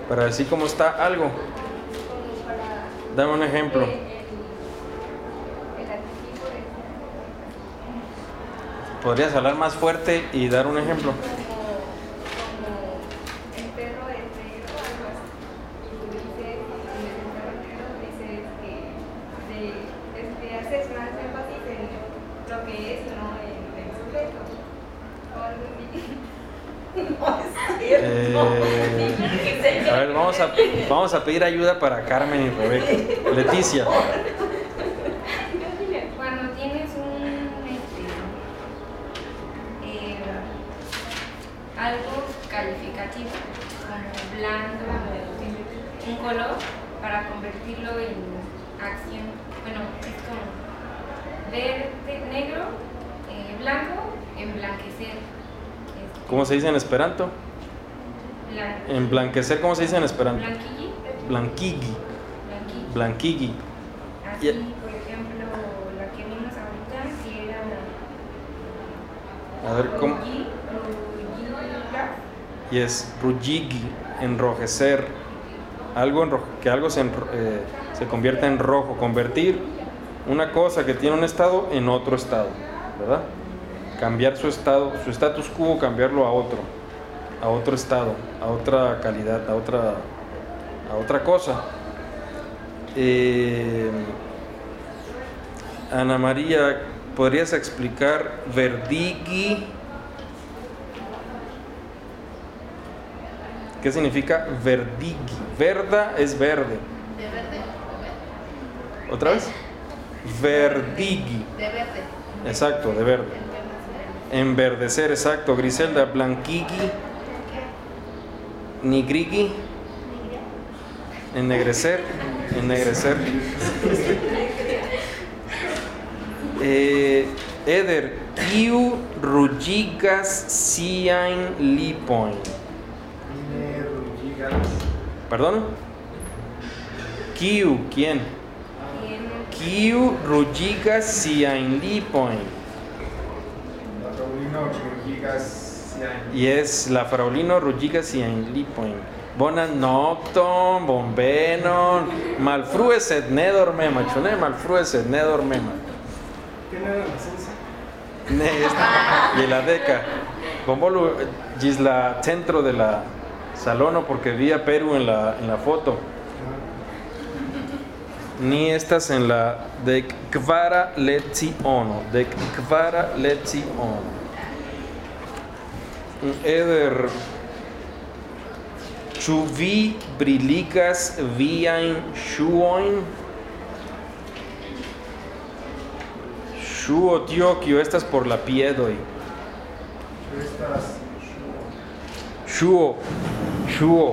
Para decir cómo está algo. Dame un ejemplo. Adjetivo es ¿Podrías hablar más fuerte y dar un ejemplo? como, como el perro es negro, algo así. Y tú dices, en vez del perro negro, dices que de, este, haces más énfasis en lo que es, no en el sujeto. O algo así. Eh, a ver, vamos a, vamos a pedir ayuda para Carmen y Rebeca. Leticia. Cuando tienes un este, eh, algo calificativo como blando, un color para convertirlo en acción. Bueno, es como verde, negro, eh, blanco, emblanquecer. Este, ¿Cómo se dice en esperanto? blan- Emblanquecer, ¿cómo se dice en esperanto? Blanquilli. Blanquigui. Blanquilli. Blanquigui. Así, por ejemplo, la que vimos ahorita, que era A ver, ¿cómo? Y es rugigi, enrojecer. Algo enro- que algo se, enro- eh, se convierta en rojo. Convertir una cosa que tiene un estado en otro estado. ¿Verdad? Cambiar su estado, su status quo, cambiarlo a otro. A otro estado, a otra calidad, a otra, a otra cosa. Eh, Ana María, ¿podrías explicar verdigi? ¿Qué significa verdigi? Verda es verde. ¿De verde? ¿Otra vez? Verdigi. De verde. Exacto, de verde. Enverdecer, exacto. Griselda, blanquigi. Nigrigi. Ennegrecer. Ennegrecer. Eh, Eder, kiu rugigas siain lipoin. Rugigas. ¿Perdón? Kiu, ¿quién? Kiu rugigas siain lipoin. Paulino Rugigas. Sian. Y es la fraulino rugigas siain lipoin. Bona nocton, bombenon, malfrues et ne dormema, chune malfrues et ne dormema. ¿Qué no era la y la deca. Bombolo gis la centro de la salono porque vi a Perú en la, en la foto. Ni estas en la de Kvara Ono. De Kvara Ono. Eder. Ĉu vi briligas viajn ŝuojn? Ŝuo tio kio estas por la piedoj. Estas. Ŝuo. Ŝuo.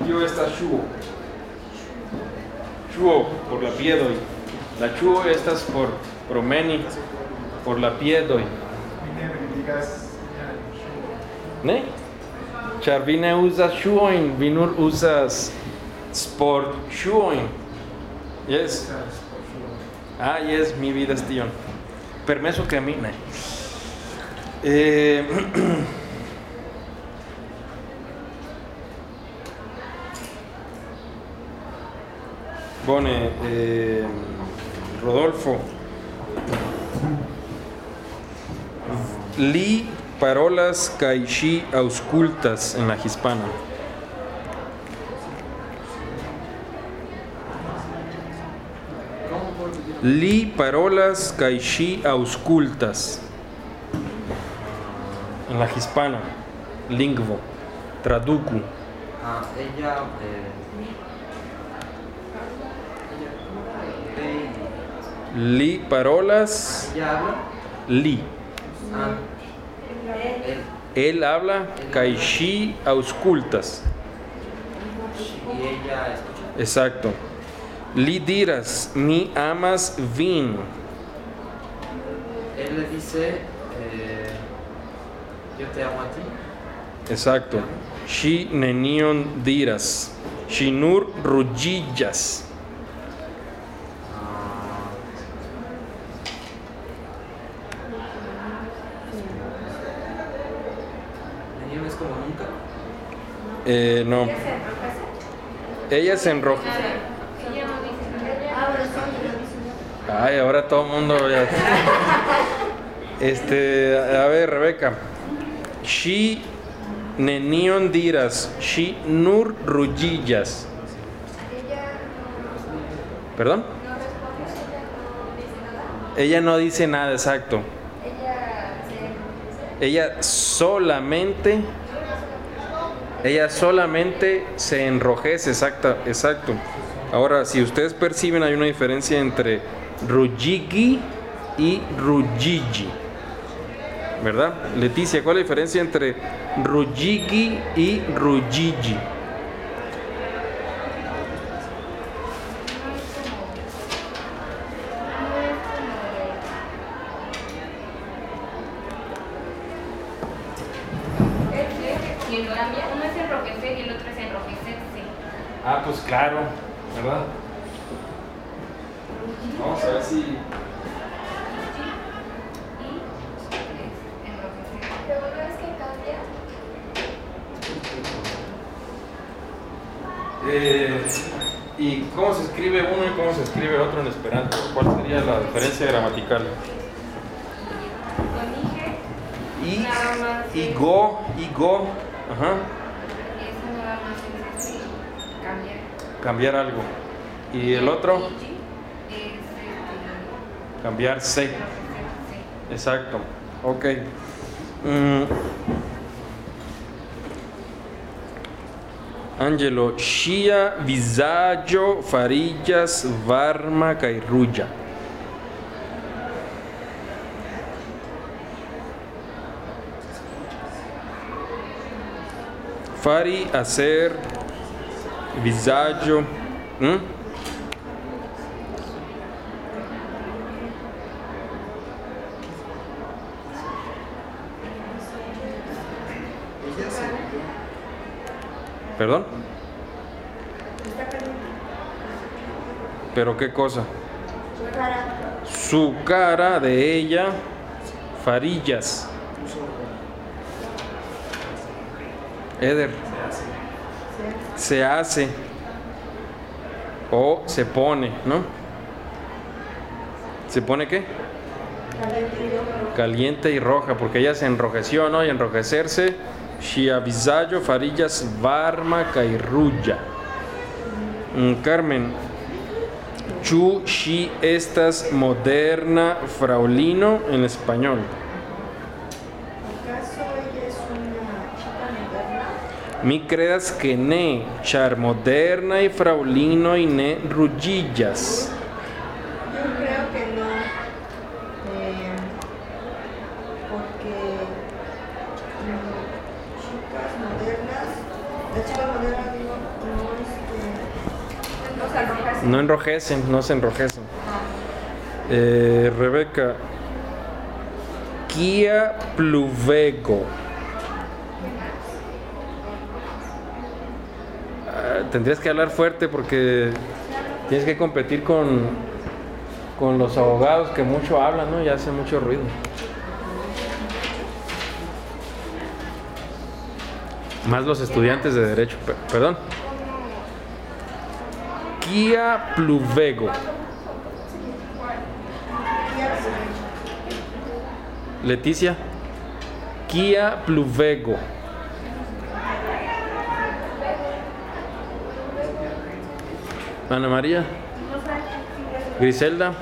Tio estas ŝuo. Ŝuo por la piedoj. La ŝuo estas por promeni por la piedoj. Ne? Char vine usas schuoin, vinur usas sport schuoin. Yes. Ah, yes, mi vida es tío. Permeso que camine. Eh, Bone, eh, Rodolfo. Li parolas kaj ŝi aŭskultas en la hispana. Li parolas kaj ŝi aŭskultas en la hispana lingvo. Traduku. Ah, ella. Eh, Li parolas ella habla. li. Ah, él. Habla. Y ella escucha. Exacto. Li diras, mi amas vin. Él le dice. Eh, yo te amo a ti. Exacto. Ŝi nenion diras. Ŝi nur ruĝiĝas. Ah, Nenión es como nunca. Eh, no. ¿Ella se enroja. Ay, ahora todo el mundo ya. Este, a ver, Rebeca. Ŝi nenion diras. Ŝi nur no, ¿Perdón? no responde, ella no dice nada. Exacto. Ella se enrojece. Ella solamente ella solamente se enrojece, exacta, exacto. Ahora, si ustedes perciben, hay una diferencia entre rujigi y rujigi. ¿Verdad? Leticia, ¿cuál es la diferencia entre rujigi y rujigi? ¿Y el cambia? Uno es enrojecer y el otro es enrojecerse. Ah, pues claro, ¿verdad? Vamos a ver si. Y es enrojecer. Pero una vez que cambia, Eh, ¿Y cómo se escribe uno y cómo se escribe otro en esperanto? ¿Cuál sería la diferencia gramatical? con Ige, Y, Nada más y es- go, y go, ajá, eso nada más es este, cambiar. cambiar algo. Y el otro, Igi es Exacto, ok. Mm. Angelo, ŝia vizaĝo fariĝas varma ruĝa. Fari, hacer, vizaĝo. ¿Mm? Ella se ¿Perdón? ¿Pero qué cosa? Su cara de ella, farillas. Eder. Se hace. O se pone, ¿no? ¿Se pone qué? Caliente y roja, porque ella se enrojeció, ¿no? Y enrojecerse. Shiavizayo, farillas, varma, ruja. Mm, Carmen, Chu, shi, estas moderna, fraulino en español. ¿Acaso ella es una chica moderna? Mi credas que ne, char moderna y fraulino y ne rullillas. Yo creo que no. eh, porque mm, chicas modernas, las chicas modernas no, no, este, No se enrojece. No enrojecen, no se enrojecen. Eh, Rebeca, Kia pluvego. tendrías que hablar fuerte porque tienes que competir con, con los abogados que mucho hablan, ¿no? Y hacen mucho ruido. Más los estudiantes de derecho, pe- perdón. Kia pluvego. Leticia. Kia pluvego. Ana María. Griselda.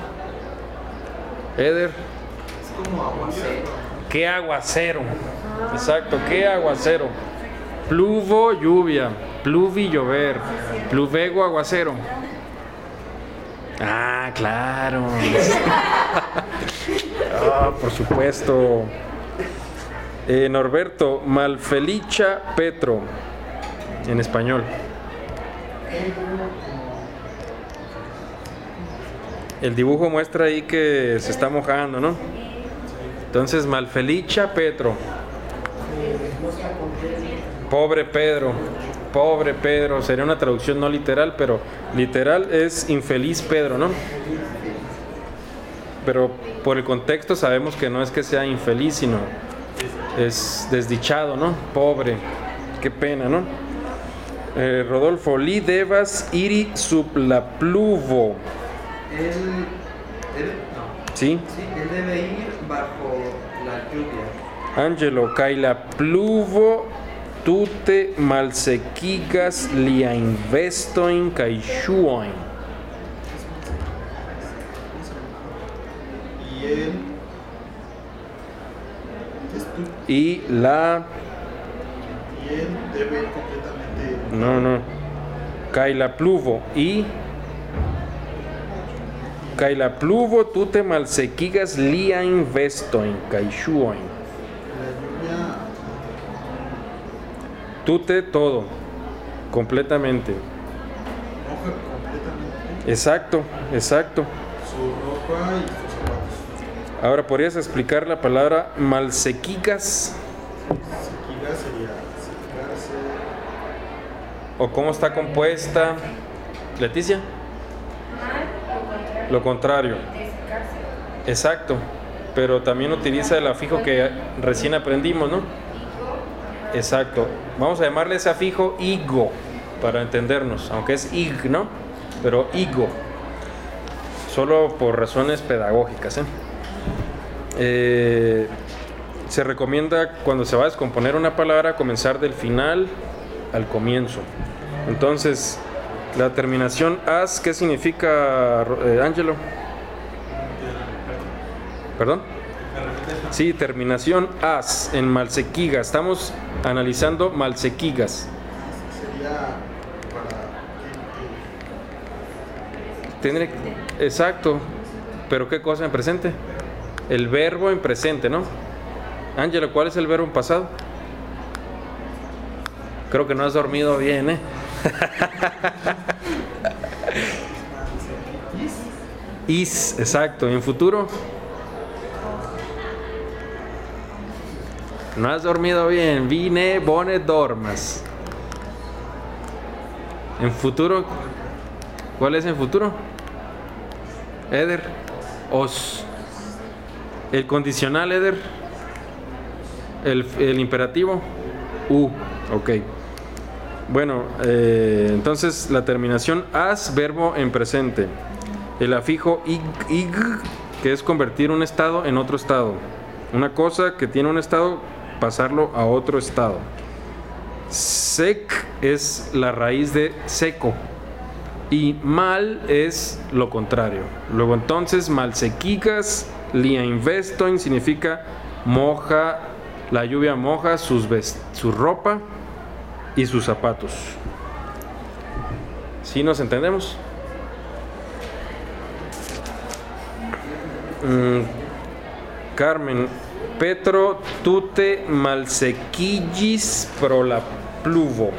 Eder. Es como aguacero. ¿Qué aguacero? Exacto, ¿qué aguacero? Pluvo, lluvia. Pluvi, llover. Pluvego, aguacero. Ah, claro. Ah, por supuesto. Eh, Norberto, Malfelicha Petro. En español. El dibujo muestra ahí que se está mojando, ¿no? Entonces, Malfelicha Petro. Pobre Pedro. Pobre Pedro. Sería una traducción no literal, pero literal es infeliz Pedro, ¿no? Pero por el contexto sabemos que no es que sea infeliz, sino es desdichado, ¿no? Pobre. Qué pena, ¿no? Eh, Rodolfo, li devas iri sub la pluvo. Él, él, no, ¿Sí? sí, él debe ir bajo la lluvia. Angelo, kaj la pluvo tute malsekigas liajn vestojn kaj ŝuojn. Y la... Debe completamente. No, no. Kaj la pluvo y... Kaj la pluvo tute malsekigas liajn vestojn kaj ŝuojn. La lluvia Tute todo. Completamente. Exacto, exacto. su ropa y sus zapatos. Ahora, ¿podrías explicar la palabra malsequigas? Sequía sería secarse. ¿O cómo está compuesta? Leticia. Mal, Lo contrario. de secarse. Exacto. Pero también utiliza el afijo que recién aprendimos, ¿no? Exacto. Vamos a llamarle ese afijo higo para entendernos, aunque es ig, ¿no? Pero higo. Solo por razones pedagógicas, ¿eh? Eh, se recomienda cuando se va a descomponer una palabra comenzar del final al comienzo. Entonces, la terminación as, ¿qué significa, Ro- eh? ¿Perdón? Sí, terminación as en malsequigas. Estamos analizando malsequigas. Sería para que- Tendré exacto. Pero qué cosa en presente? El verbo en presente, ¿no? Ángelo, ¿cuál es el verbo en pasado? Creo que no has dormido bien, ¿eh? Is, exacto. ¿Y en futuro? No has dormido bien. Vine, bone, dormas. En futuro, ¿cuál es en futuro? Eder. Os. El condicional, Eder. El, el imperativo. U. Ok. Bueno, eh, entonces la terminación as, verbo en presente. El afijo ig, ig, que es convertir un estado en otro estado. Una cosa que tiene un estado, pasarlo a otro estado. Sec es la raíz de seco. Y mal es lo contrario. Luego entonces, malsequigas, lia investoin significa moja, la lluvia moja sus su ropa y sus zapatos. ¿Sí nos entendemos? Mm, Carmen, Petro tute malsequillis pro la pluvo.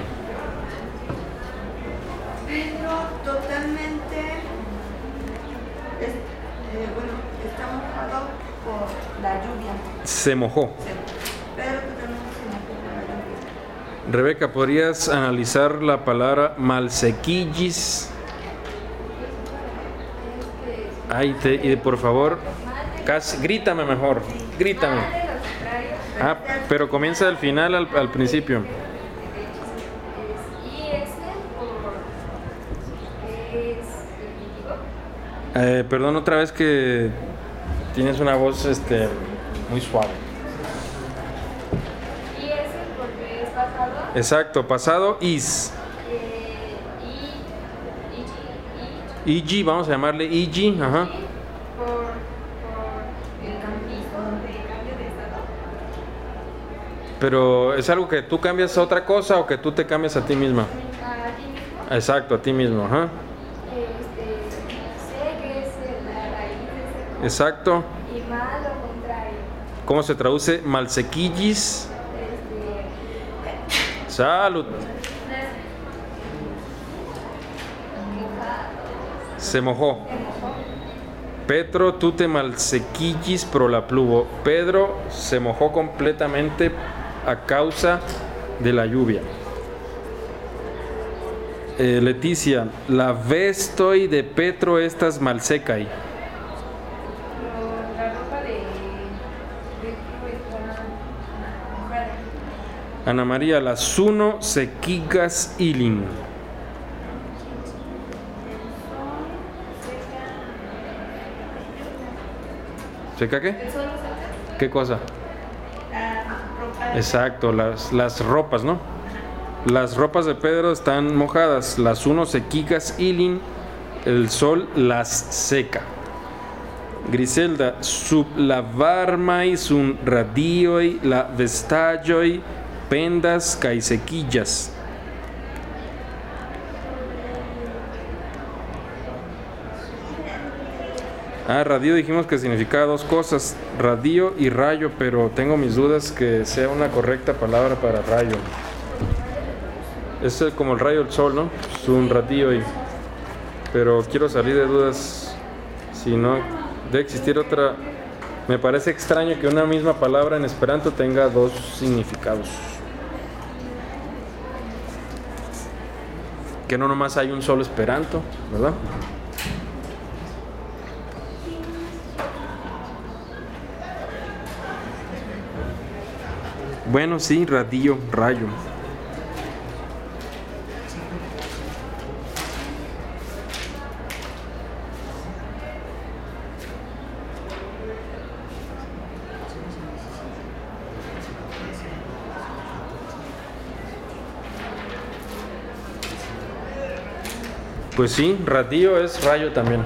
Pedro totalmente, es- eh, bueno, está mojado por la lluvia. Se mojó. Se- Pedro totalmente se mojó por la lluvia. Rebeca, ¿podrías analizar la palabra malsequillis? Ay, te, y por favor, casi, grítame mejor, grítame. Ah, pero comienza del final al, principio. Es es. Eh, perdón otra vez que tienes una voz este, muy suave. IS porque es pasado. Exacto, pasado is. Eh, y, y, y, EG, vamos a llamarle EG, ajá. por, por el cambiso de cambio de estado. Pero es algo que tú cambias a otra cosa o que tú te cambias a ti misma. A ti mismo. Exacto, a ti mismo, ajá. Este, sé que es la raíz de ser Exacto. y mal lo contrario. ¿Cómo se traduce? Malsequillis. Este, Salud. Se mojó. Petro, tú te malsequillis pro la pluvo. Pedro se mojó completamente a causa de la lluvia. Eh, Leticia, la vestoi de Petro estas está mojada. Ana María, la suno sequigas ilin. ¿Seca qué? ¿Qué cosa? Exacto, las, las ropas, ¿no? Las ropas de Pedro están mojadas, las uno sequicas ilin, el sol las seca. Griselda, sub la varmais un radioi, la vestagioi, pendas kai sequillas. Ah, radio dijimos que significaba dos cosas, radio y rayo, pero tengo mis dudas que sea una correcta palabra para rayo. Es como el rayo del sol, ¿no? Es un radio y... Pero quiero salir de dudas si no debe existir otra... Me parece extraño que una misma palabra en esperanto tenga dos significados. Que no nomás hay un solo esperanto, ¿verdad? Bueno, sí, radio, rayo. Pues sí, radio es rayo también.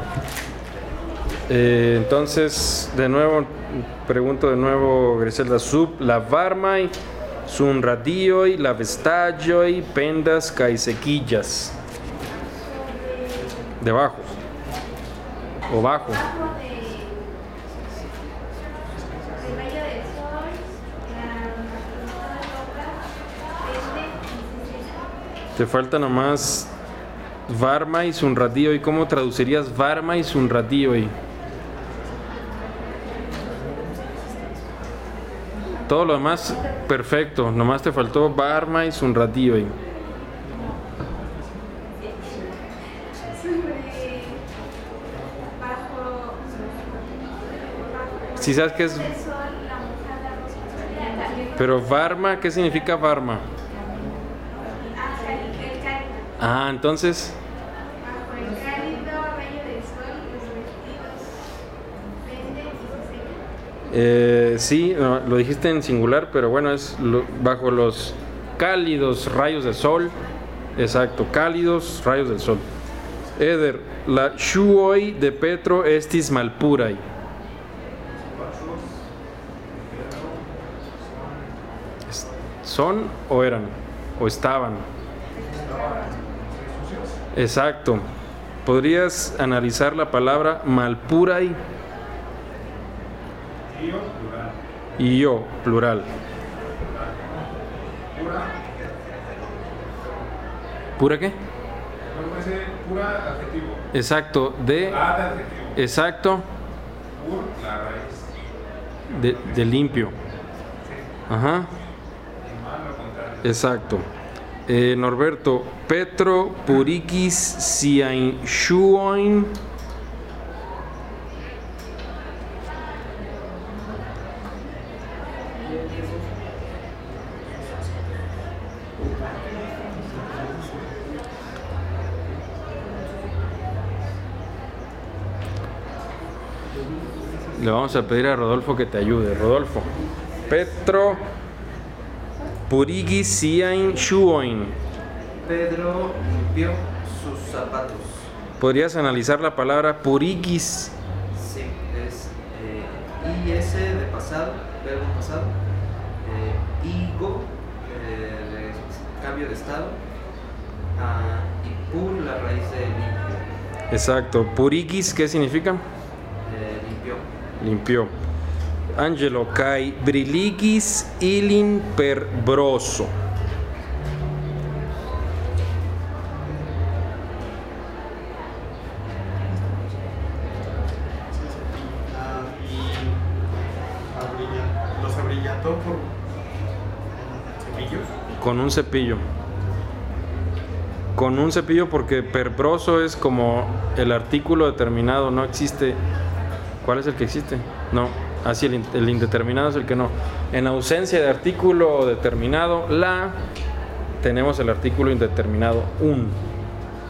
Eh, entonces, de nuevo, pregunto de nuevo, Griselda, sub la varmai, sun radioi, la vestagioi, pendas, kai sequillas. Debajo. O bajo. Y. Te falta nomás varmai, sun radioi. ¿Cómo traducirías varmai, sun radioi? Todo lo demás, perfecto. Nomás te faltó varmai, sun radioi. Sobre bajo, bajo Si sabes qué es Pero Varma, ¿qué significa Varma? Ah, entonces, Bajo el cálido rayo del sol, los vestidos venden y se secan. Eh, sí, lo dijiste en singular, pero bueno, es lo- bajo los cálidos rayos del sol. Exacto, cálidos rayos del sol. Eder, la shuoi de Petro estis malpurai. ¿Son o eran? ¿O estaban? Exacto. ¿Podrías analizar la palabra malpurai? Y yo, plural. Pura. ¿Pura qué? Pura adjetivo. Exacto, de. Exacto, de, de limpio. Ajá, exacto. Eh, Norberto, Petro Siain Shuoin. Le vamos a pedir a Rodolfo que te ayude. Rodolfo, Petro Purigis Siain Shuoin. Pedro limpió sus zapatos. ¿Podrías analizar la palabra Purigis? Sí, es eh, IS de pasado, verbo pasado. Eh, IGO, eh, de cambio de estado. ah, y PUR, la raíz de limpio. Exacto. Purigis, ¿qué significa? Eh, limpió. Limpió. Angelo, kai briligis ilin per broso. Los abrillantó por cepillos. Con un cepillo. Con un cepillo porque perbroso es como el artículo determinado, no existe. ¿Cuál es el que existe? No, así el, in- el indeterminado es el que no. En ausencia de artículo determinado, la, tenemos el artículo indeterminado un,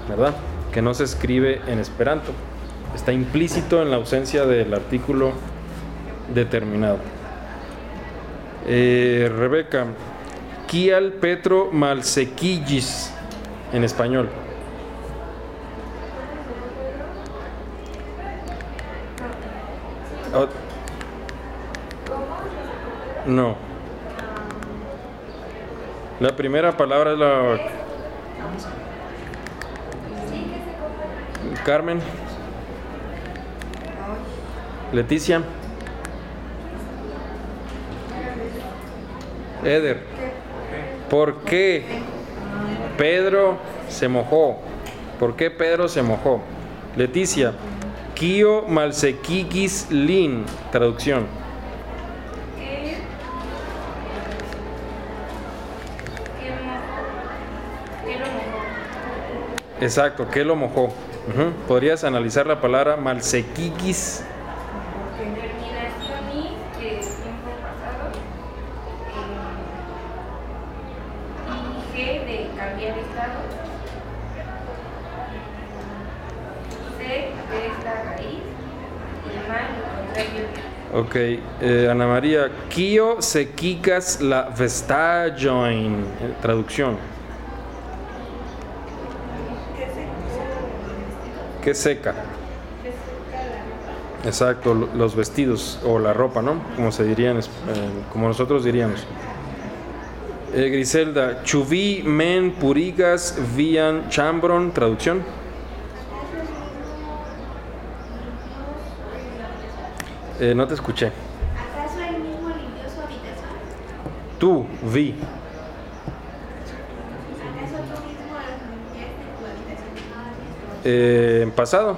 ¿verdad? Que no se escribe en esperanto. Está implícito en la ausencia del artículo determinado. Eh, Rebeca, Kial Petro Malsequillis en español. No. La primera palabra es la. Carmen. Leticia. Eder. ¿Por qué Pedro se mojó? ¿Por qué Pedro se mojó? Leticia. Kio malsequigis lin. Traducción. que que lo mojó Exacto, ¿qué lo mojó? Ujú. ¿Podrías analizar la palabra malsequigis? terminación y que tiempo pasado eh, y G de cambiar estado C que es la raíz y mal lo contrario Ok, eh, Ana María, Kio sequigas la vestajoin. Eh, Traducción. ¿Qué seca? Exacto, lo- los vestidos o la ropa, ¿no? Como se dirían, como nosotros diríamos. Eh, Griselda, Chuvi men purigas vian chambron. Traducción. Eh, no te escuché. ¿Acaso él mismo limpió su habitación? Tú, vi. ¿Acaso tú mismo limpiaste tu habitación? Eh, en pasado.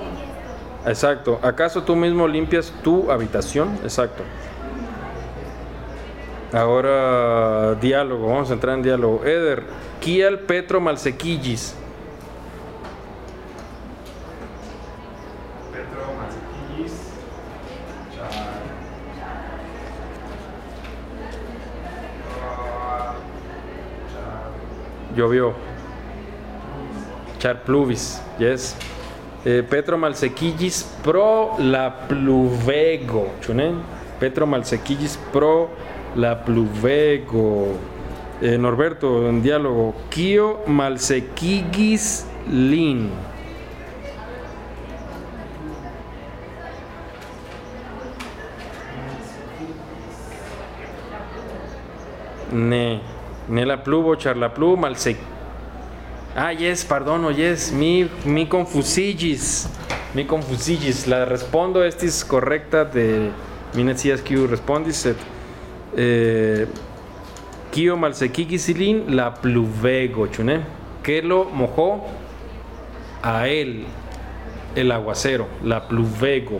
Exacto. ¿Acaso tú mismo limpias tu habitación? Exacto. Ahora, diálogo. Vamos a entrar en diálogo. Eder, Kial Petro Malsequillis. Petro Manzanillis, Char. Ah, Char. Llovió. Char pluvis. Yes. Eh, Petro Malsequillis pro la pluvego. ¿Chuné? Petro Malsequillis pro la pluvego. Eh, Norberto, en diálogo. Kio Malsequillis lin. Ne. Ne la pluvo, charla plu, malse. Ah, yes, pardon, yes, mi, mi confusigis. Mi confusigis. La respondo, estis correcta de Minesias Q respondis, eh, Kio malsequigis ilin la pluvego, chune. Que lo mojó a él el aguacero, la pluvego.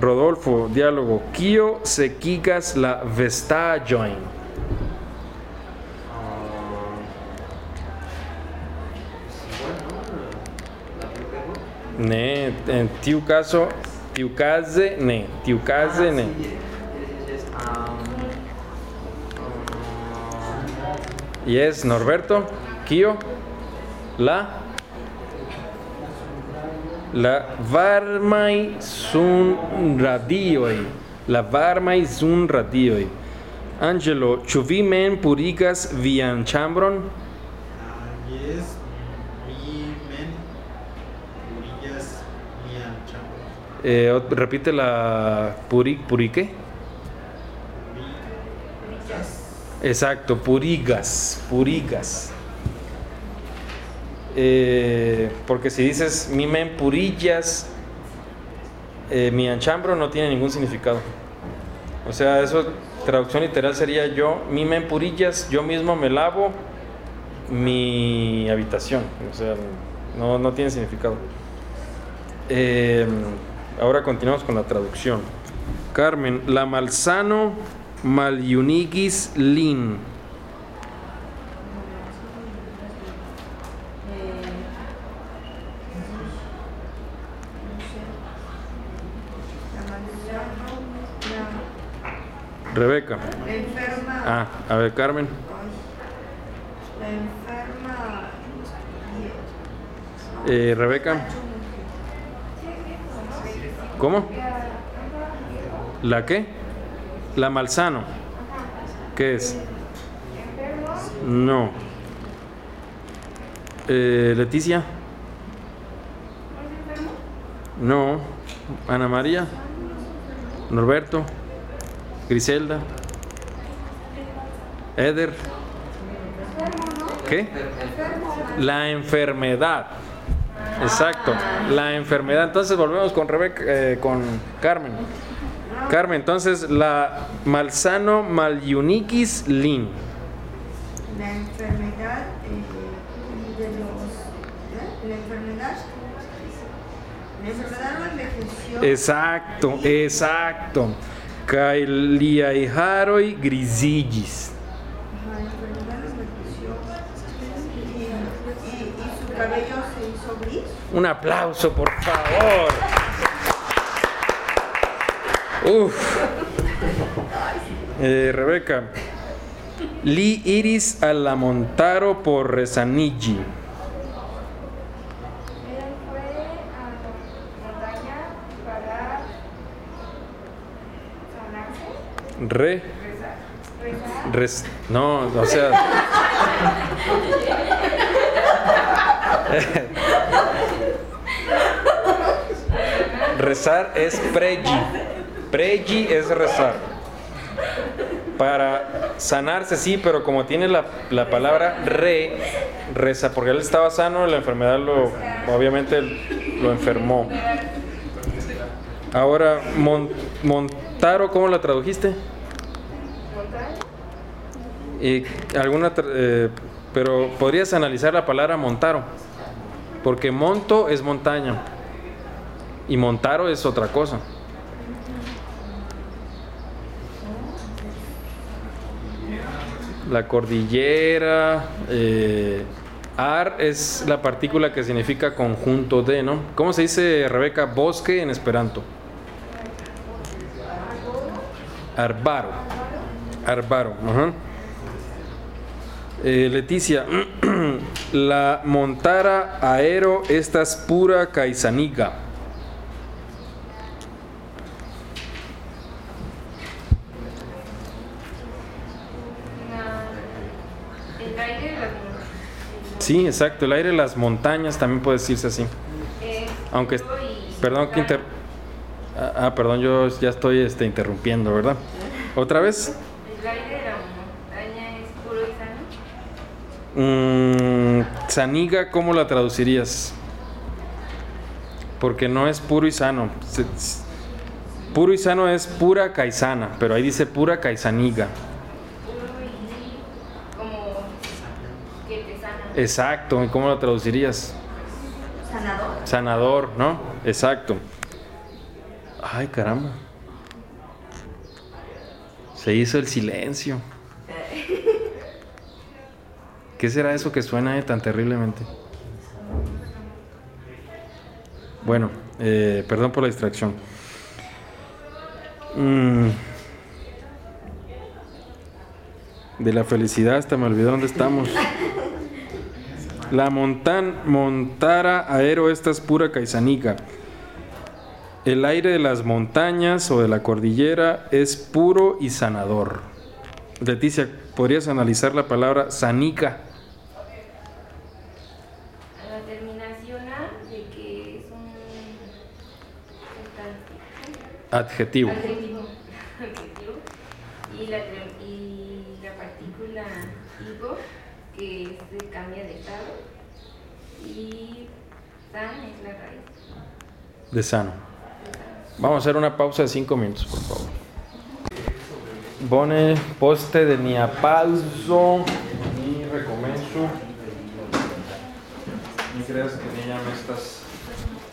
Rodolfo, diálogo. Kio sequigas la vestajoin. Ne, en tiu caso, tiu case, ne, tiu case, Ah, ne. am, Yes, Norberto, Kio, la la varmai sun radioi. La varmai sun radioi. Angelo, ĉu vi mem purigas vian ĉambron? Ah, yes, mi men orillas mian chambro. Eh, repite la puri, purique. Exacto, purigas, purigas. Eh, porque si dices mi men purillas, eh, mi anchambro no tiene ningún significado. O sea, eso, traducción literal sería yo, mi men purillas, yo mismo me lavo mi habitación. O sea, no, no tiene significado. Eh, ahora continuamos con la traducción. Carmen, la malsano maliunigis lin. Rebeca. la enferma. Ah, a ver, Carmen. la enferma. Eh, Rebeca. ¿Cómo? ¿La qué? La malsano. ¿Qué es? No. Eh, Leticia. No. Ana María. Norberto. Griselda. Eder. ¿Qué? La enfermedad. Exacto, la enfermedad. Entonces volvemos con Rebeca, eh, con Carmen. Carmen, entonces la malsano maliuniquis lin. La enfermedad eh, de los. ¿eh? La enfermedad. La enfermedad. Exacto, exacto. Kai liaiharoi grisillis. La enfermedad lo envejeció. Y, y, y su cabello. Un aplauso, por favor. Uf. Eh, Rebeca. Li iris a la montaro por sanarse, Re. res- no, o sea. rezar es pregi. Pregi es rezar. Para sanarse, sí, pero como tiene la, la palabra re, reza, porque él estaba sano, la enfermedad lo, obviamente lo enfermó. Ahora, Mon- Montaro, ¿cómo la tradujiste? Y alguna, eh, pero podrías analizar la palabra Montaro, porque monto es montaña y Montaro es otra cosa. La cordillera, eh, ar es la partícula que significa conjunto de, ¿no? ¿Cómo se dice, Rebeca, bosque en esperanto? Arbaro. Arbaro. Eh, Leticia, la montara aero estas pura caizaniga. El aire de las montañas. Sí, exacto, el aire de las montañas también puede decirse así. Aunque, y perdón que inter... Ah, ah, perdón, yo ya estoy este, interrumpiendo, ¿verdad? ¿Otra vez? El aire de la montaña es puro y sano. Mm, saniga, ¿cómo la traducirías? Porque no es puro y sano. Puro y sano es pura caizana, pero ahí dice pura caizaniga. Puro y como que te sana. Exacto, ¿y cómo lo traducirías? Sanador. Sanador, ¿no? Exacto. Ay, caramba. Se hizo el silencio. ¿Qué será eso que suena eh, tan terriblemente? Bueno, eh, perdón por la distracción. Mm. De la felicidad hasta me olvidé dónde estamos. La montan, montara aero esta es pura caizanica. El aire de las montañas o de la cordillera es puro y sanador. Leticia, ¿podrías analizar la palabra sanica? La terminación A de que es un sustantivo. Adjetivo. Adjetivo. Adjetivo y la partícula igo, que se cambia de estado. Y tan es la raíz. De sano. Vamos a hacer una pausa de cinco minutos, por favor. Bone poste de mi pauso, mi recomenzo. Ni creas que ni llame estas,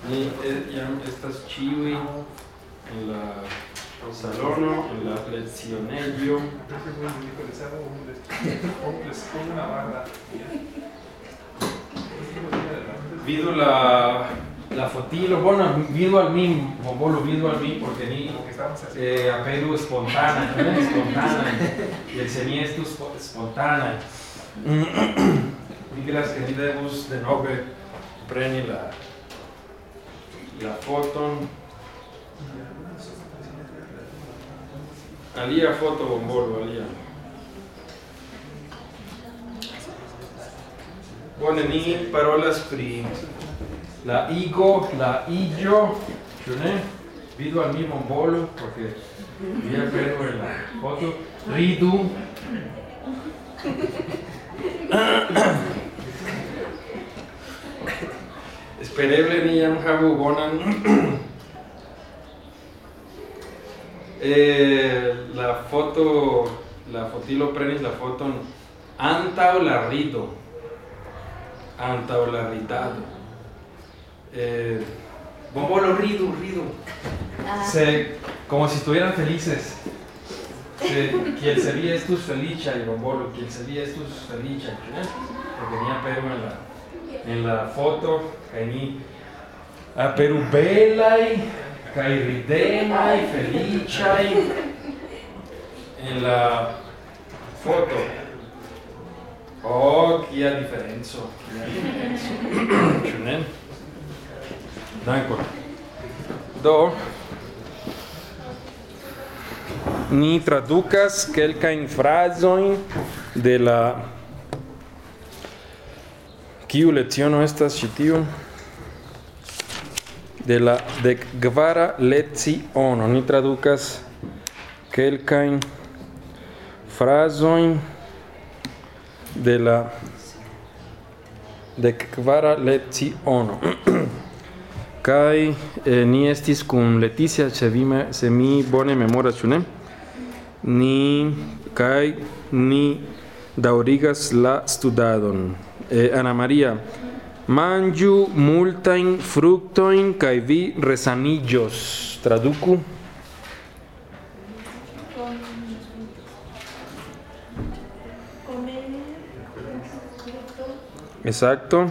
ni eh, llame estas chiwi en la pongo una barra. Vido la, la fotilo, bueno, vido al mí, bolo vido al mí, porque ni eh, aperu espontánea, ¿no? espontánea, y el semiesto spo- espontánea. Migras que ni debus de nove preni la, la foton. Alia foto bombolo, alia. Bone ni parolas pri la igo, la illo, ne? Vidu al mi bombolo, porque vi apero en la foto. Ridu. Espereble ni jam havu bonan Eh, la foto, la fotilo prenis la antaŭ la ridado. Eh, bombolo, rido, rido. Se, como si estuvieran felices. Se, quien sería estus felicia y bombolo, quien sería estus felicia, ¿eh? Porque tenía Perú en la, en la foto, ni a Perú belai, kai ridemai, feliciai, en la foto. Oh, chia differenzo, chia differenzo. Ciu ne? Dankon. Do, ni traducas quelcain frasoin de la... Kiu leciono estas ĉi tiu? de la dec gvara leciono. Ni traducas quelcain frasoin de la dec kvara leciono. Kai eh, ni estis kun Leticia, ĉe vi me, se mi bone memoras, ĉu ne? Ni kai ni daŭrigas la studadon. Eh, Ana Maria, manĝu multajn fruktojn kaj vi resaniĝos. Traduku. Comer frutos Exacto.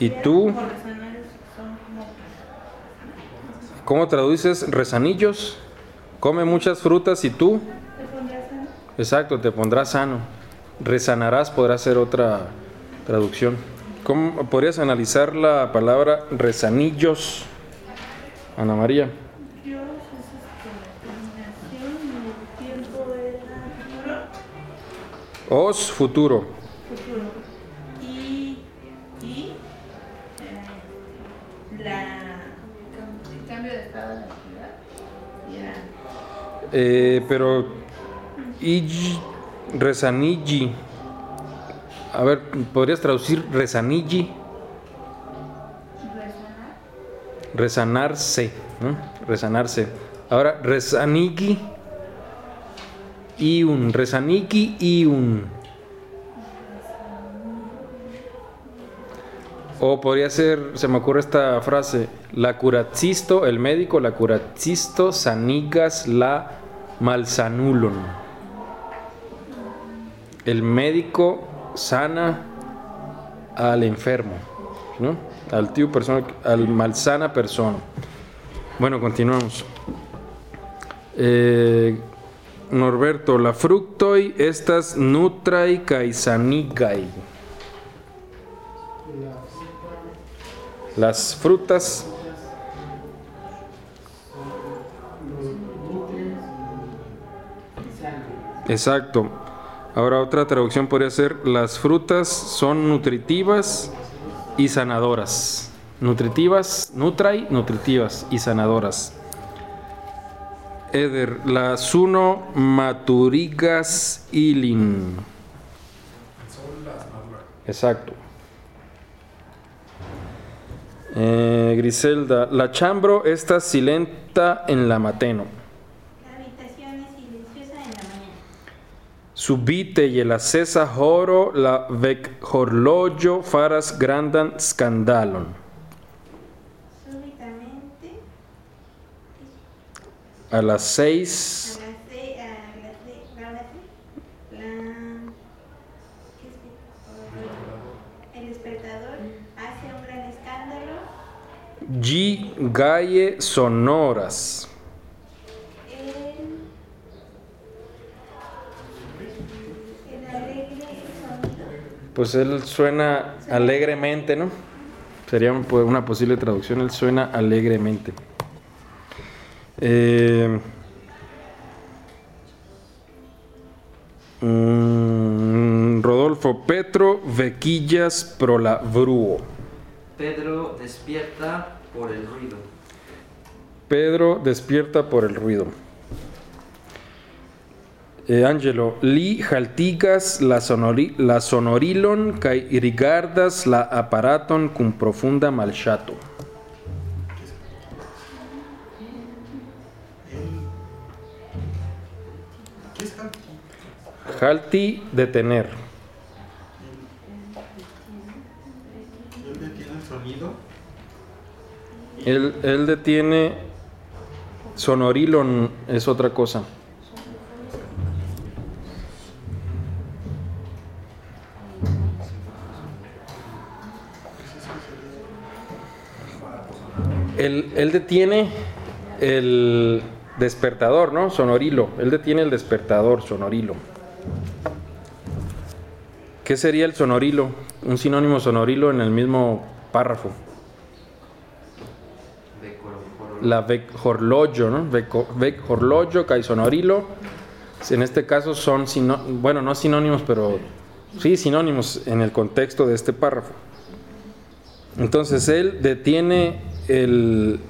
¿Y tú? Como resonadores son como ¿Cómo traduces resanillos? Come muchas frutas y tú. te pondrás en Exacto, te pondrás sano. Resanarás podrá ser otra traducción. ¿Cómo podrías analizar la palabra resanillos, Ana María? Dios es Eh, pero ij, resanilli. A ver, ¿podrías traducir resanilli? resonar Resanarse. ¿no? Resanarse. Ahora, resanigi. Iun. Resanigi iun. O podría ser, se me ocurre esta frase, la curacisto, el médico, la curacisto sanigas la malsanulon. El médico sana al enfermo, ¿no? Al tío persona, al malsana persona. Bueno, continuamos. Eh, Norberto, la fructoi estas nutrai kai sanigai. Las frutas Exacto. Ahora otra traducción podría ser las frutas son nutritivas y sanadoras. Nutritivas, nutrai, nutritivas y sanadoras. Eder, la suno maturigas ilin. Exacto. Eh, Griselda, la chambro está silenta en la mateno. La habitación es silenciosa en la mañana. Subite y el acesa joro la vec horloggio faras grandan scandalon. Súbitamente, A las a seis, las seis, a las seis, a las seis, la, ¿qué es? el despertador hace un gran escándalo. G gaie sonoras. El, el alegre sonido Pues él suena alegremente, ¿no? Sería un- una posible traducción, él suena alegremente. Eh, mm, Rodolfo Petro, Vequillas pro la. Pedro despierta por el ruido. Pedro despierta por el ruido. Eh, Angelo, li haltigas la, sonori, la sonorilon kai rigardas la aparaton cum profunda malŝato. Halti, detener. Él detiene el sonido. Él, él detiene. Sonorilon es otra cosa. Él, detiene el despertador, ¿no? Sonorilo. Él detiene el despertador, sonorilo. ¿Qué sería el sonorilo? Un sinónimo sonorilo en el mismo párrafo. La vec horloggio, ¿no? Veco- Vec horloggio, kai sonorilo. En este caso son, bueno, no sinónimos, pero sí sinónimos en el contexto de este párrafo. Entonces él detiene el,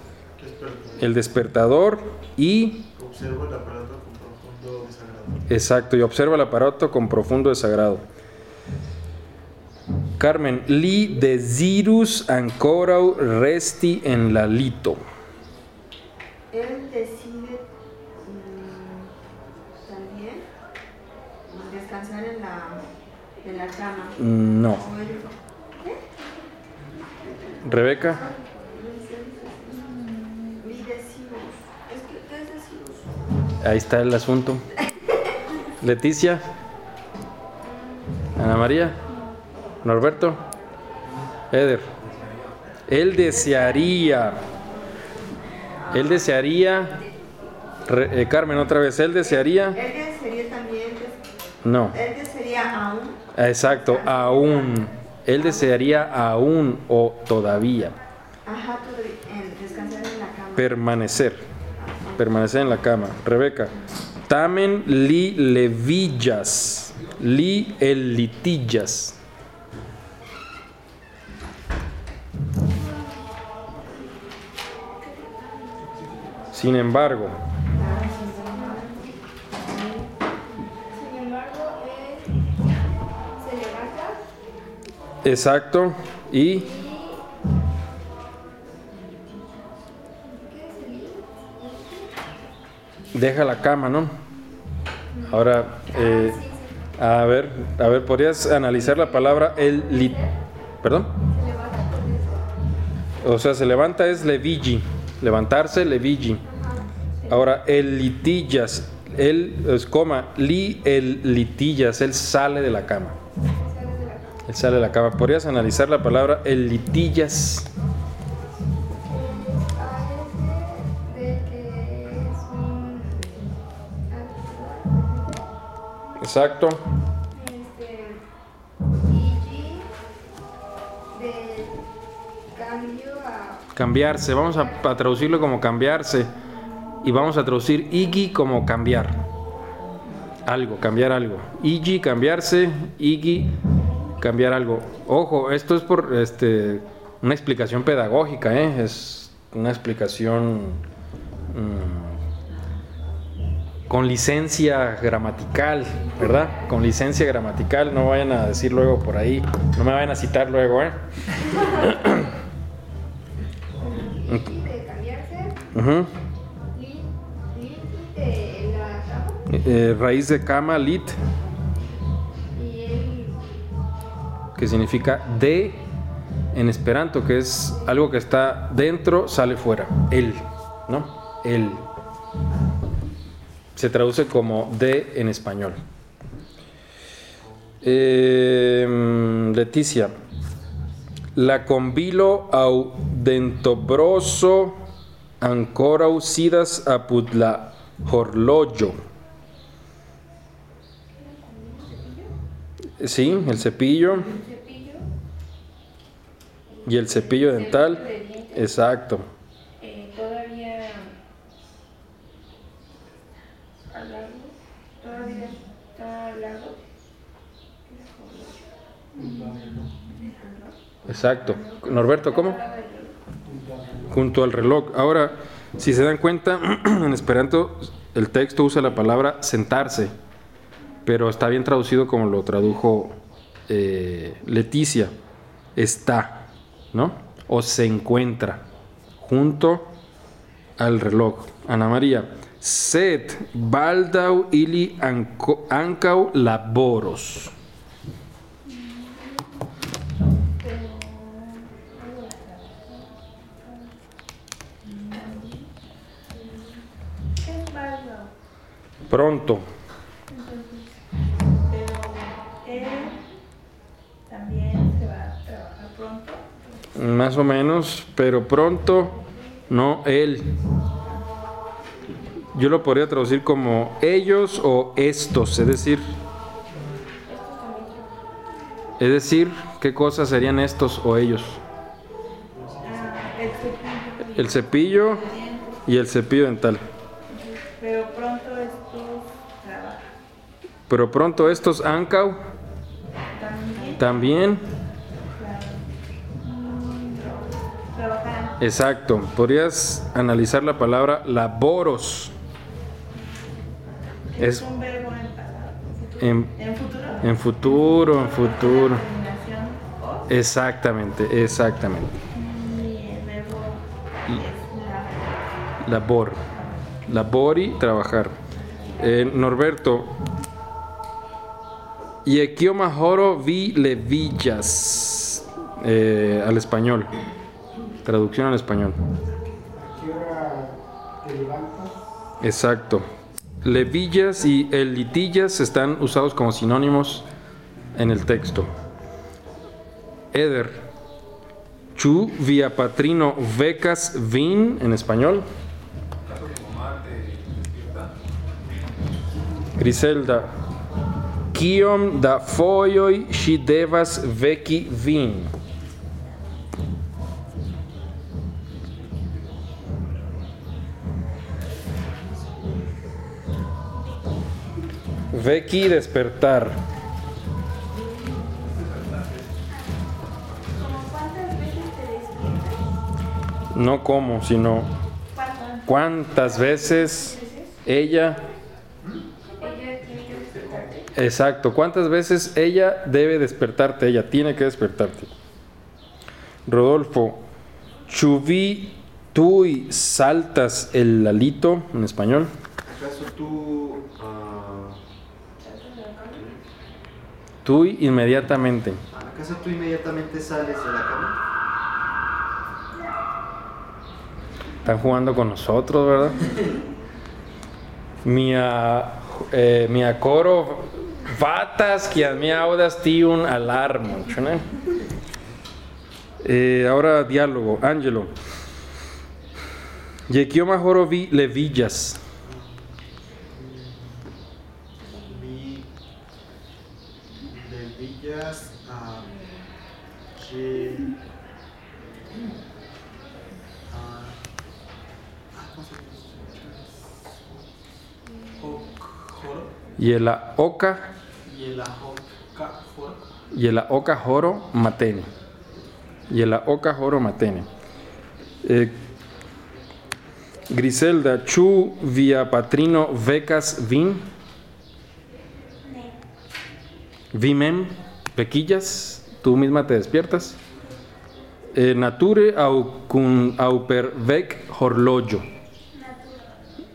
el despertador y, Observo el aparato con profundo desagrado. exacto, y observa el aparato con profundo desagrado. Carmen, li desirus ancorau resti en la lito. Él decide mm, también descansar en la, en la cama. No. O él- Rebeca. Mi decimos. Es que, ¿qué es decimos? Ahí está el asunto. Leticia. Ana María. Norberto. Eder. Él desearía. Él desearía. Re- eh, Carmen, otra vez. Él desearía. Él desearía también, No. él desearía aún. Exacto. Aún. Él desearía aún o todavía. Ajá, todavía, descansar en la cama. Permanecer. Permanecer en la cama. Rebeca. Tamen li levillas. Li el litillas. Sin embargo, Sin embargo, él se levanta exacto, y deja la cama, ¿no? Ahora, eh, a ver, a ver, ¿podrías analizar la palabra el lit? ¿Perdón? O sea, se levanta es levigi. Levantarse, levigi. Ahora, el litillas. él, es coma, li el litillas, él sale de la cama. Sale de la cama. Él sale de la cama. ¿Podrías analizar la palabra el litillas? Exacto. Este. Gigi de cambio a. Cambiarse. Vamos a, a traducirlo como cambiarse. Y vamos a traducir igi como cambiar. Algo, cambiar algo. Igi, cambiarse. Igi, cambiar algo. Ojo, esto es por este, una explicación pedagógica, ¿eh? Es una explicación mm, con licencia gramatical, ¿verdad? Con licencia gramatical. No vayan a decir luego por ahí. No me vayan a citar luego, ¿eh? Eh, raíz de cama, lit, que significa de en esperanto, que es algo que está dentro, sale fuera. El, ¿no? El. Se traduce como de en español. Eh, Leticia. La convilo au dentobroso ancora usidas apud la horloggio. Sí, el cepillo y el cepillo dental. Exacto. eh, todavía al lado, todavía está al Exacto. Norberto, ¿cómo? Junto al reloj. Ahora, si se dan cuenta, en Esperanto el texto usa la palabra sentarse, pero está bien traducido como lo tradujo eh, Leticia. Está, ¿no? O se encuentra junto al reloj. Ana María. Set baldau ili ancau laboros. Pronto. Más o menos, pero pronto, no él. Yo lo podría traducir como ellos o estos, es decir, es decir, ¿qué cosas serían estos o ellos? El cepillo. Y el cepillo dental. Pero pronto estos. Pero pronto estos ancau También trabajan. exacto. Podrías analizar la palabra laboros. Es un verbo en pasado. en, En futuro. en futuro, en futuro. Exactamente, exactamente. Y el verbo es la. Labor. Labori, trabajar. Eh, Norberto. Yekio majoro vi levillas. Eh, al español. Traducción al español. ¿Qué hora te levantas? Exacto. Levillas y el litillas están usados como sinónimos en el texto. Eder. Chu via patrino vecas vin en español. Griselda. Kiom da foioi ŝi devas veki vin. Veki despertar. No como, sino ¿Cuántas? veces ella. Exacto. ¿Cuántas veces ella debe despertarte? Ella tiene que despertarte. Rodolfo, Chuvi, tú y saltas el alito en español. ¿Acaso tú Tú inmediatamente. ¿Acaso tú inmediatamente sales de la cama? Están jugando con nosotros, ¿verdad? Mia, eh, mia coro vatas que mi audas tiun alarmon. ĉu ne? Eh, ahora diálogo. Angelo. Je kioma horo vi levillas? Mi de Villas a Ye- a- ah, ¿cómo se llama? Ok- Joro Y la oca y la oca joro matene. Y la oca joro matene. Eh, Griselda, chu via patrino vecas vin? Vimem, pequillas, tú misma te despiertas. Eh, nature au, cun, au per vec horloggio.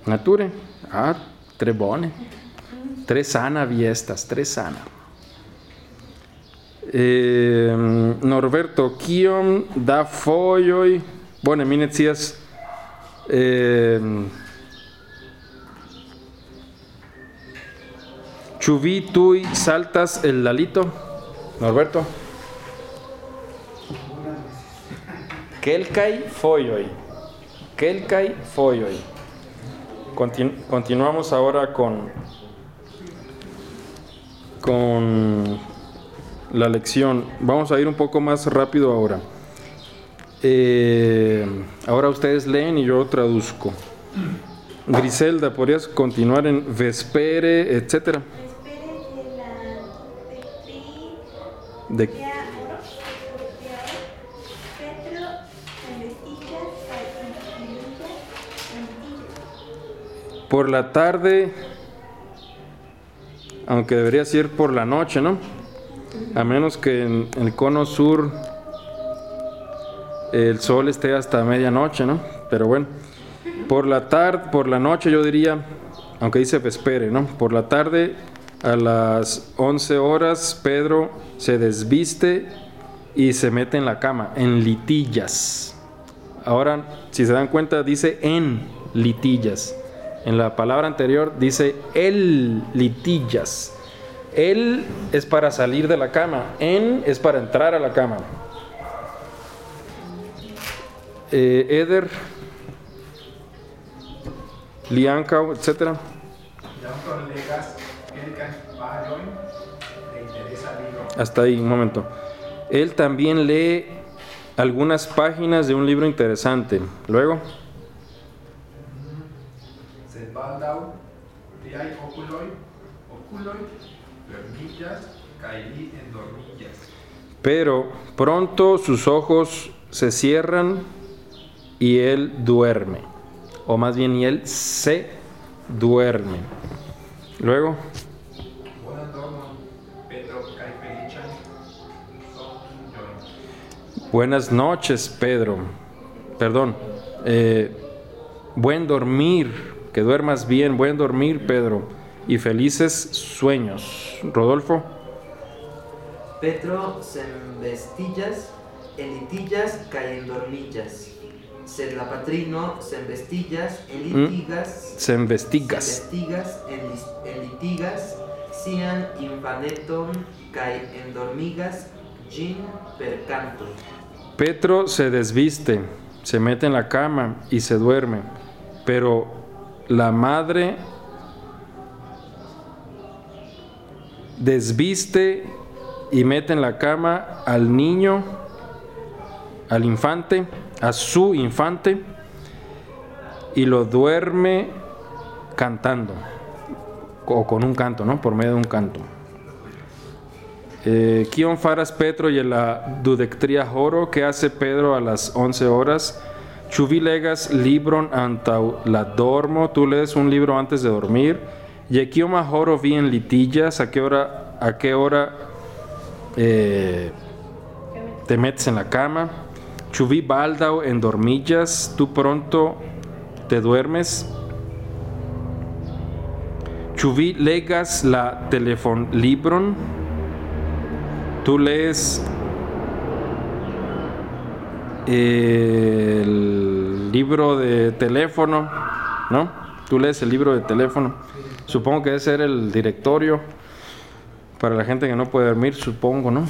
Nature. Ah, tre bone. Tre sana vi estas, tre sana. Eh, Norberto, kiom da foioi? Bone, mi. Eh, Ĉu vi tuj saltas el la lito? Norberto. Kelkaj fojoj. Kelkaj fojoj. Continu- continuamos ahora con con la lección. Vamos a ir un poco más rápido ahora. Eh, ahora ustedes leen y yo traduzco. Griselda, ¿podrías continuar en vespere, etcétera? De la de tri De, de oro, de oro, Petro, en vestillas, calcilillas, en por la tarde, aunque debería ser por la noche, ¿no? A menos que en el cono sur el sol esté hasta medianoche, ¿no? Pero bueno, por la tarde, por la noche yo diría, aunque dice vespere, ¿no? Por la tarde a las 11 horas Pedro se desviste y se mete en la cama, en litillas. Ahora, si se dan cuenta, dice en litillas. En la palabra anterior dice el litillas. El es para salir de la cama, en es para entrar a la cama. Eh, Eder, Liancao, etcétera. Hasta ahí, un momento. Él también lee algunas páginas de un libro interesante. Luego, Pero pronto sus ojos se cierran y él duerme. O más bien, y él se duerme. Luego, buenas noches, Pedro. Perdón. eh, buen dormir. Que duermas bien. Buen dormir, Pedro. Y felices sueños. Rodolfo. Petro senvestillas, elitillas kaj endormillas. Sed la patrino senvestillas, elitigas, Se investigas. senvestigas, enlis- enlitigas sian infaneton kaj endormigas ĝin per canto. Petro se desviste, se mete en la cama y se duerme, pero la madre desviste y mete en la cama al niño, al infante, a su infante, y lo duerme cantando, o con un canto, ¿no? Por medio de un canto. Eh, Kion faras Petro y la dudectria horo, ¿qué hace Pedro a las 11 horas? Ĉu vi legas libron antaŭ la dormo? ¿Tú lees un libro antes de dormir? ¿Y kioma horo vi en litillas? ¿A qué hora, a qué hora eh, te metes en la cama? ¿Ĉu vi baldaŭ en dormillas? ¿Tú pronto te duermes? ¿Ĉu vi legas la telefonlibron? Tú lees el libro de teléfono, ¿no? Tú lees el libro de teléfono. Supongo que debe ser el directorio para la gente que no puede dormir, supongo, ¿no?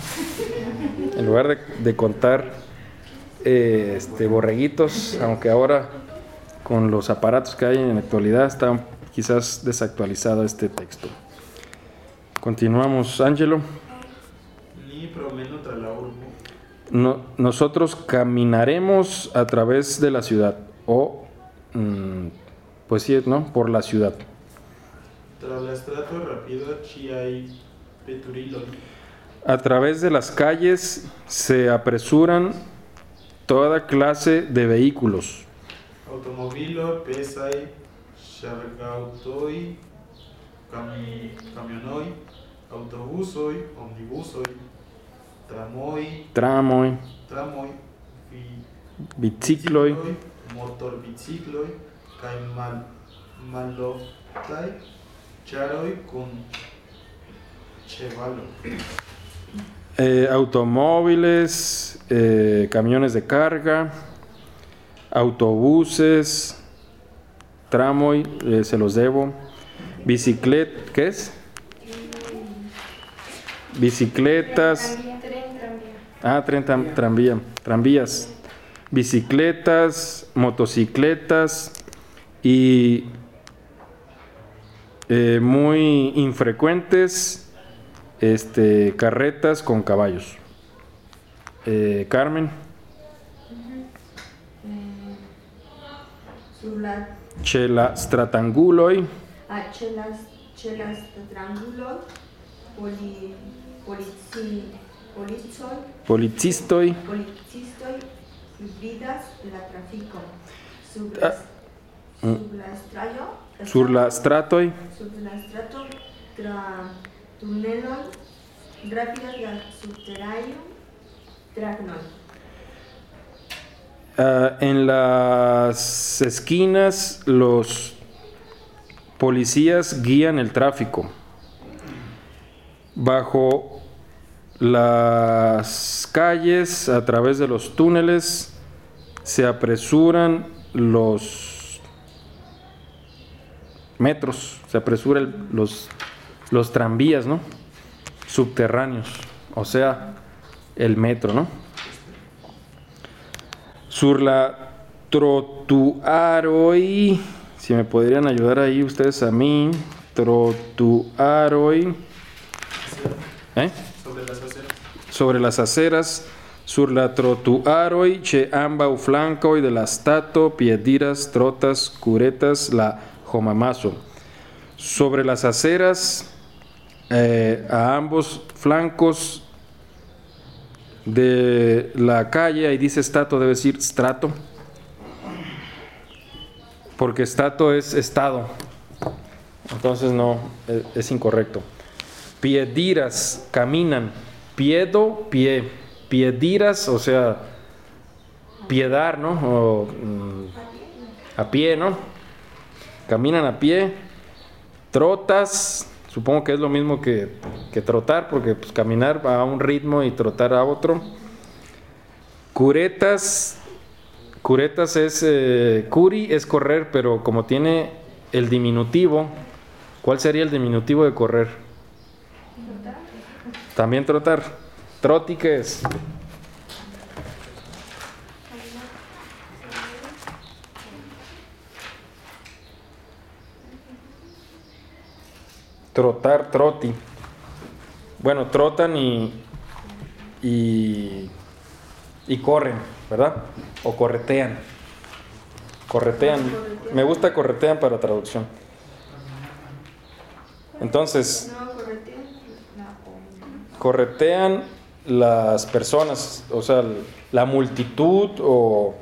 En lugar de, contar eh, este, borreguitos, aunque ahora con los aparatos que hay en la actualidad está quizás desactualizado este texto. Continuamos, Ángelo. Ni promeno tra la urbo. No- nosotros caminaremos a través de la ciudad o mm, pues sí, ¿no? Por la ciudad. A través de las calles se apresuran toda clase de vehículos, Automobilo pesai ŝargaŭtoj, cami, omnibusoj, tramoj, tramoj, bicicloj, motorbicicloj kaj mal, maloftaj ĉaroj kun ĉevalo. eh, automóviles, eh, camiones de carga, autobuses, tramoy, eh, se los debo, bicicleta, ¿qué es? Bicicletas. Ah, tren, tam- tranvía, tranvías, bicicletas, motocicletas y eh, muy infrecuentes este, carretas con caballos. Eh, Carmen, la Chela Stratanguloi, a chelas, chelas triángulo, poli, polizoi, Policistoi, policistoi, vidas la trafico. Sub Ah, la, mm. sub la estrayo, Sur la Stratoi, sub la estrato, tra tuneloi, rápidas la subterráneo, tragnoi. Ah, en las esquinas los policías guían el tráfico. Bajo las calles, a través de los túneles, se apresuran los metros, se apresuran los, los tranvías, ¿no? Subterráneos, o sea, el metro, ¿no? Sur la trotuaroi, si me podrían ayudar ahí ustedes a mí, trotuaroi, ¿eh? Sobre las aceras. sur la trotuaroi, che ambau flancoi de la stato, piediras, trotas, curetas, la homamaso. Sobre las aceras, eh, a ambos flancos de la calle, ahí dice stato, debe decir strato, porque stato es estado, entonces no, e- es incorrecto. Piediras, caminan, piedo, pie, piediras, o sea, piedar, ¿no? O, mm, a pie, ¿no? Caminan a pie, trotas, supongo que es lo mismo que, trotar, porque pues, caminar va a un ritmo y trotar a otro. Curetas, curetas es, eh, curi es correr, pero como tiene el diminutivo, ¿cuál sería el diminutivo de correr? También trotar. Troti, ¿qué es? Trotar, troti. Bueno, trotan y, y, y corren, ¿verdad? O corretean. Corretean. Me gusta corretean para traducción. Entonces, corretean las personas, o sea, la multitud o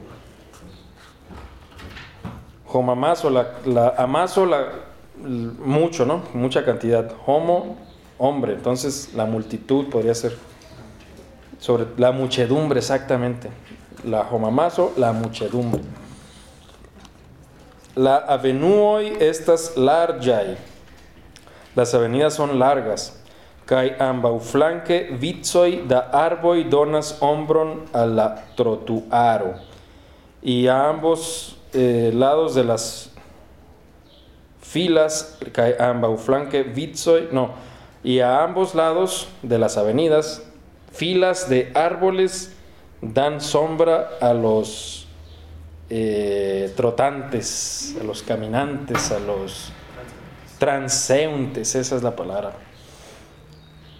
homamazo, la, la amazo, la, mucho, ¿no? Mucha cantidad. Homo, hombre, entonces la multitud podría ser sobre la muchedumbre exactamente. La homamazo, la muchedumbre. La avenuoi estas largai. Las avenidas son largas. Kai ambau flanque vitsoi da arboi donas ombron a la trotuaro. Y a ambos eh, lados de las filas, cae ambauflanque vitsoi, no, y a ambos lados de las avenidas, filas de árboles dan sombra a los eh, trotantes, a los caminantes, a los transeúntes, esa es la palabra.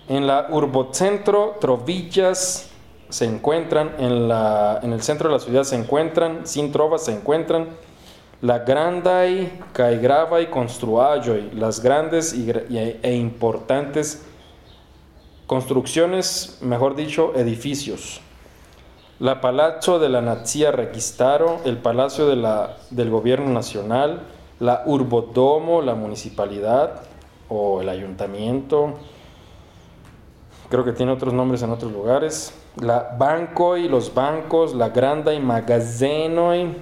En la urbocentro, trovillas se encuentran, en, la, en el centro de la ciudad se encuentran, sin trovas se encuentran, la grandai, caigrava y construajoy, las grandes y e importantes construcciones, mejor dicho, edificios. La Palazzo de la Nazia Requistaro, el Palacio de la, del Gobierno Nacional, la Urbodomo, la municipalidad o el ayuntamiento, creo que tiene otros nombres en otros lugares, la Banco y los bancos, la Granda y Magazenoi,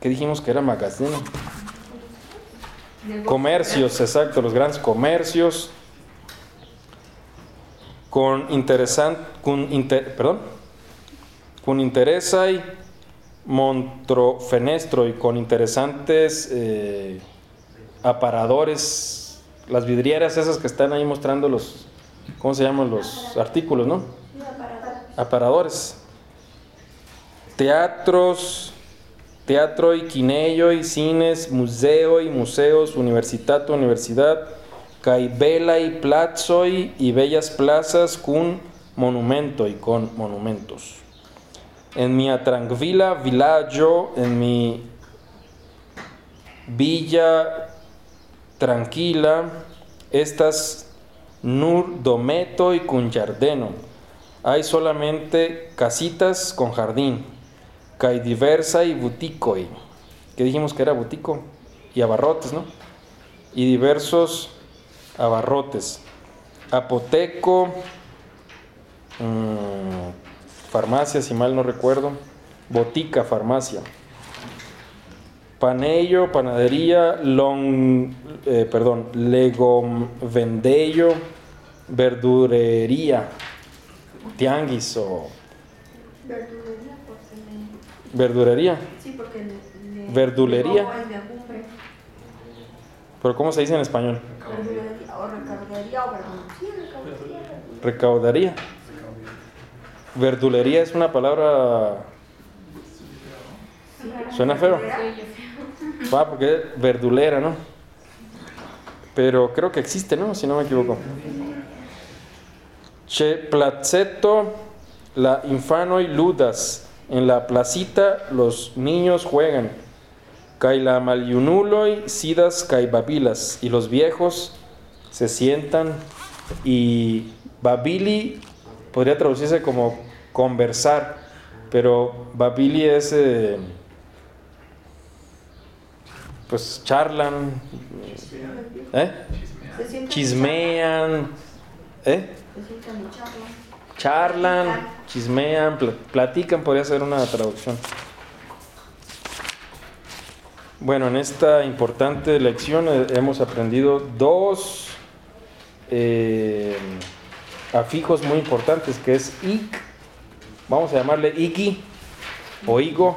¿qué dijimos que era Magazeno? Comercios, exacto, los grandes comercios, con interesante, con inter- perdón, con interesa y montrofenestro y con interesantes eh, aparadores, las vidrieras esas que están ahí mostrando los, ¿cómo se llaman los artículos, no? Aparadores. Teatros, teatro y quineyo y cines, museo y museos, universitato, universidad, caibela y plazzo y, y bellas plazas con monumento y con monumentos. En mi tranquila villaggio, en mi villa tranquila, estas nur dometo y con jardeno. Hay solamente casitas con jardín, hay diversa y buticoi. que dijimos que era butico? Y abarrotes, ¿no? Y diversos abarrotes. Apoteco, mm, farmacia, si mal no recuerdo. Botica, farmacia. Panello, panadería, long, eh, perdón, legom vendello, verdurería, tianguis o Verdulería, porque me... verdurería. Sí, porque le... le- Verdulería. Pero ¿cómo se dice en español? Verdulería, o recaudería, o verdulería. Recaudería. Recaudaría. Verdulería es una palabra... Suena feo. Va, porque es verdulera, ¿no? Pero creo que existe, ¿no? Si no me equivoco. Che placeto la infano y ludas. En la placita los niños juegan. Kai la maliunuloi sidas kai babilas. Y los viejos se sientan y babili podría traducirse como conversar. Pero babili es... eh, pues charlan, ¿eh? Chismean, ¿eh? Charlan. chismean, pla- platican, podría ser una traducción. Bueno, en esta importante lección eh, hemos aprendido dos eh, afijos muy importantes, que es ik, vamos a llamarle iki o igo,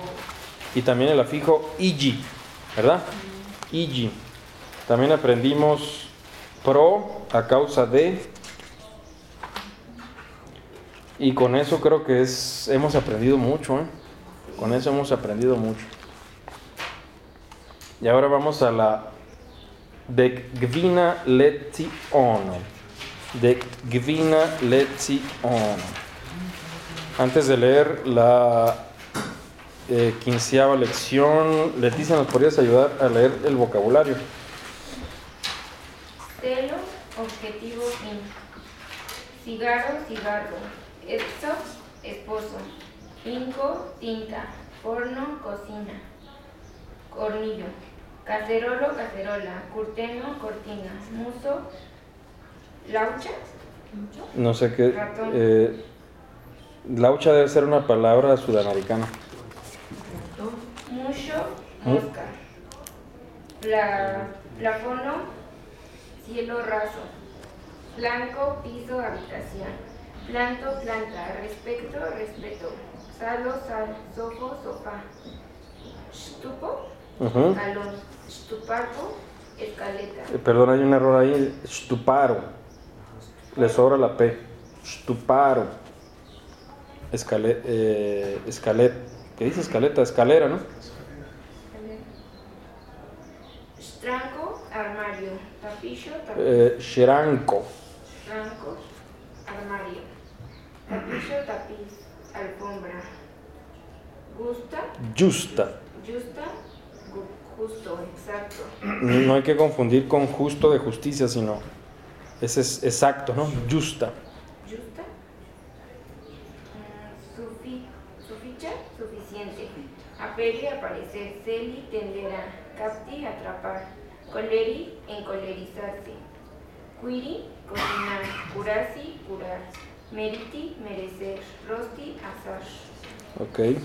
y también el afijo igi, ¿verdad? Igi. También aprendimos pro a causa de, y con eso creo que es, hemos aprendido mucho, ¿eh? Con eso hemos aprendido mucho. Y ahora vamos a la de Gvina Lezione. De Gvina Lezione. Antes de leer la eh, quinceava lección, Leticia, ¿nos podrías ayudar a leer el vocabulario? Celo, objetivo. Cigarro, cigarro. Exo, esposo. Inco, tinta. Forno, cocina. Cornillo. Cacerolo, cacerola. Curteno, cortina. Muso, laucha. No sé qué. Eh, laucha debe ser una palabra sudamericana. Mucho, Mu- mosca. Pla, plafono, cielo raso. Blanco, piso, habitación. Planto, planta. Respecto, respeto. Salo, sal. Sofo, sofá. Stupo, Ujú. salón. Stuparco, escaleta, Eh, Perdón, hay un error ahí. Stuparo. Le sobra la P. Stuparo. Escale, eh, escalet. ¿Qué dice escaleta? Escalera, ¿no? Stranco, armario, tapillo, tapiz, Eh, Sheranko. Stranco, armario, tapillo, tapiz, alfombra, gusta, Justa. justa, justo, exacto, No hay que confundir con justo de justicia, sino. Ese es exacto, ¿no? Justa. justa, Mm, sufi, suficha, suficiente, aperi, aparecer, celi, tender a, capti, atrapar, coleri, encolerizarse, quiri, cocinar, curasi, curar, meriti, merecer, rosti, asar. Ok.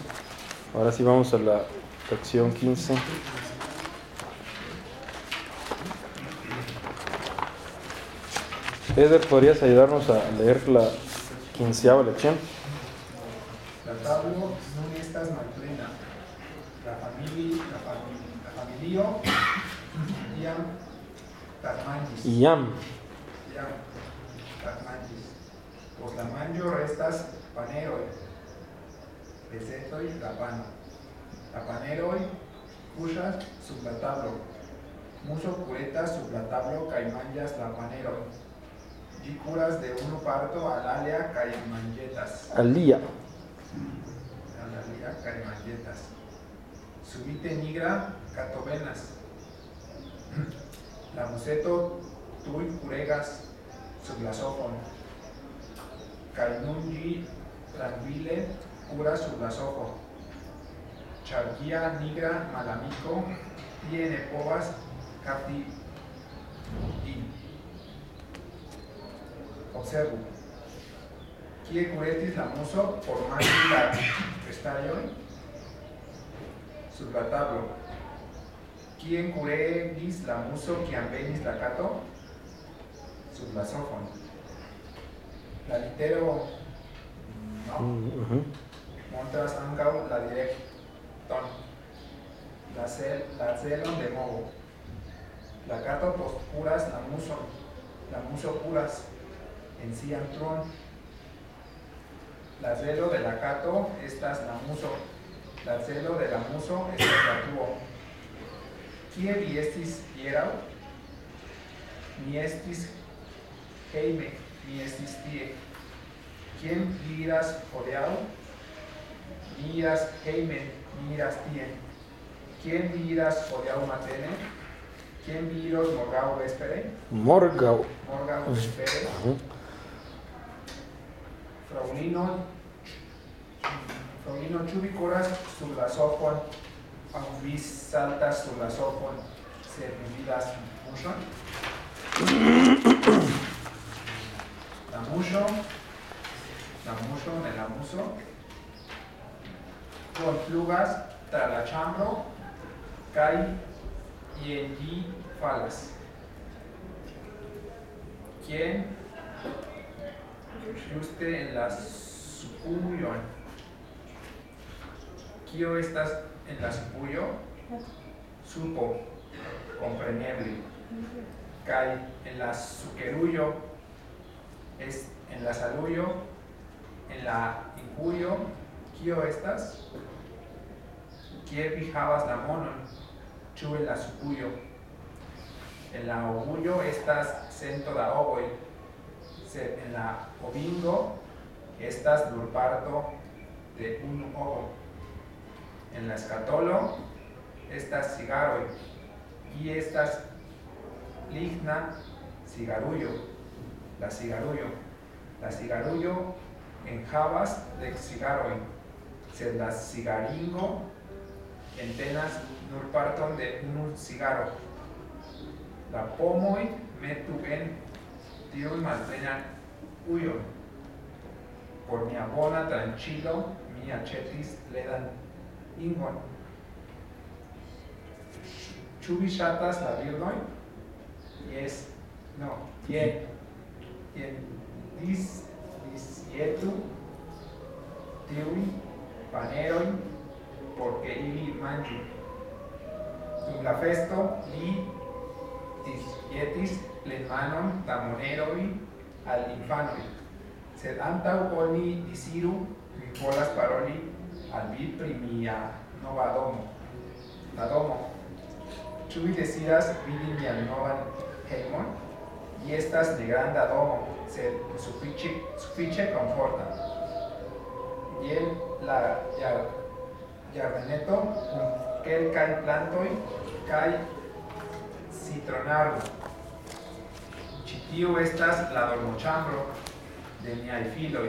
Ahora sí vamos a la sección 15. Eder, ¿podrías ayudarnos a leer la quinceava lección? La tablo non estas malplena. La familia, la familia, la familio, iam tatmangis. Iam. Iam Pos la manĝo restas paneroj. Pezetoj la pano. La paneroj kuŝas sub la tablo. Muso kuretas sub la tablo kaj manĝas la paneroj. Ĝi kuras de unu parto al alia kaj manĝetas. Alia. Analia kaj manĝetas. Subite nigra kato venas. La museto tuj kuregas sub la sofon. Kaj nun ĝi trankvile kuras sub la sofo. Ĉar ĝia nigra malamiko tie ne povas kapti ĝin. Observu. Kie kuretis la muso por manĝi la restaĵojn? Sub la tablo. Kien kuregis la muso kiam venis la kato? Sub la sofon. La litero no, Mhm. montras ankaŭ la direkton. La, cel, la celon de movo. La kato postkuras la muson. La muso kuras en sian truon. La celo de la kato estas la muso. La celo de la muso estas la truo. Kie vi estis hieraŭ? Mi estis hejme, mi estis tie. Kien vi iras hodiaŭ? Mi iras hejmen, mi iras tien. Kien vi iras hodiaŭ matene? Kien vi iros morgaŭ vespere? Morgau. Morgaŭ vespere? Fraŭlino, fraŭlino, ĉu vi kuras sur la sofon aŭ vi saltas sur la sofon, sed vi vidas muŝon? La muŝo, la muŝo de la muso konflugas tra la ĉambro kaj jen ĝi falas. Kien Juste en la supujon. Kio estas en la supujo? Supo, compreneble. Kaj en la sukerujo, es en la salujo, en la incurio kio estas? Kie vi havas la monon ĉu en la supujo en la ovujo estas cento da ovoj sed en la ovingo estas nur parto de unu ovo. En la escatolo estas cigaroj. Y estas ligna cigarullo la cigarullo la cigarullo enhavas de cigaroj, sed la cigaringo entenas nur parton de unu cigaro. La pomoj metu en tiuj malplenan ujon. Por mia bona tranĉilo mi aĉetis ledan ingon. Ĉu vi ŝatas la birdojn? Jes. No. Jen. Jen. Dis disjetu tiujn panerojn por ke ili manĝu. Dum la festo li etis plenmanon da moneroi al infanoi. Sed antau oni disiru, mi paroli al vi pri mia nova domo. La domo. Ĉu vi deziras vidi mian novan hejmon? Ĝi estas ne granda domo, sed suffice, suffice conforta. Iel la giardeneto kun kelkaj plantoj kaj citronarbo. Ĉi tiu estas la dormoĉambro de miaj filoj.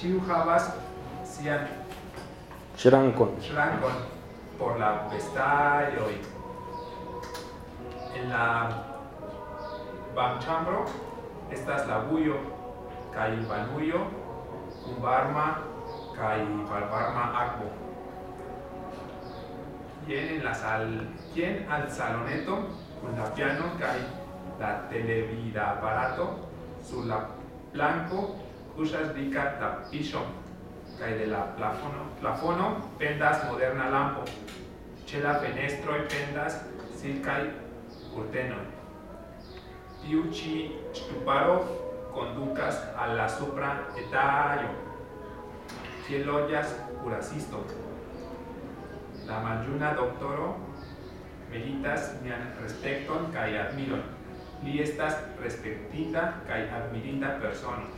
Ĉiu havas sian Shrankon. Ŝrankon por la vestaĵoj. En la Bankchambro estas la buio kai banujo un barma kai palparma akvo. Jen en la sal jen al saloneto kun la piano kai la televida aparato sur la planko kuŝas dika tapiŝo kaj de la plafono plafono pendas moderna lampo. Ĉe la fenestroj pendas silkaj kurtenoj tiu ĉi ŝtuparo kondukas al la supra etaĝo. Tie loĝas kuracisto. La maljuna doktoro meritas mian respekton kaj admiron. Li estas respektita kaj admirita persono.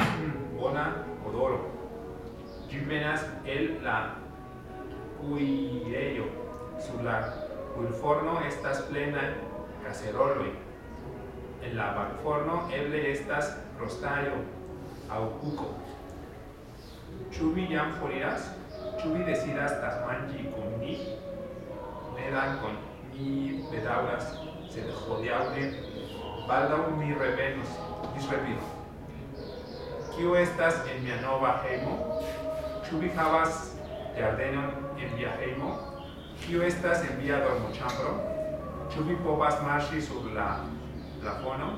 Hmm, bona odoro. Ĝi venas el la kuirejo. Sur la kulforno estas plena caceroloj en la bagforno eble estas rostajo aŭ kuko. Ĉu vi jam foriras? Ĉu vi deziras tasmanĝi kun ni? Ne dankon, mi bedaŭras, sed hodiaŭ ne. Baldaŭ mi revenos, disrepido. Kio estas en mia nova hejmo? Ĉu vi havas ĝardenon en via hejmo? Kio estas en via dormoĉambro? Ĉu vi povas marŝi sur la plafono?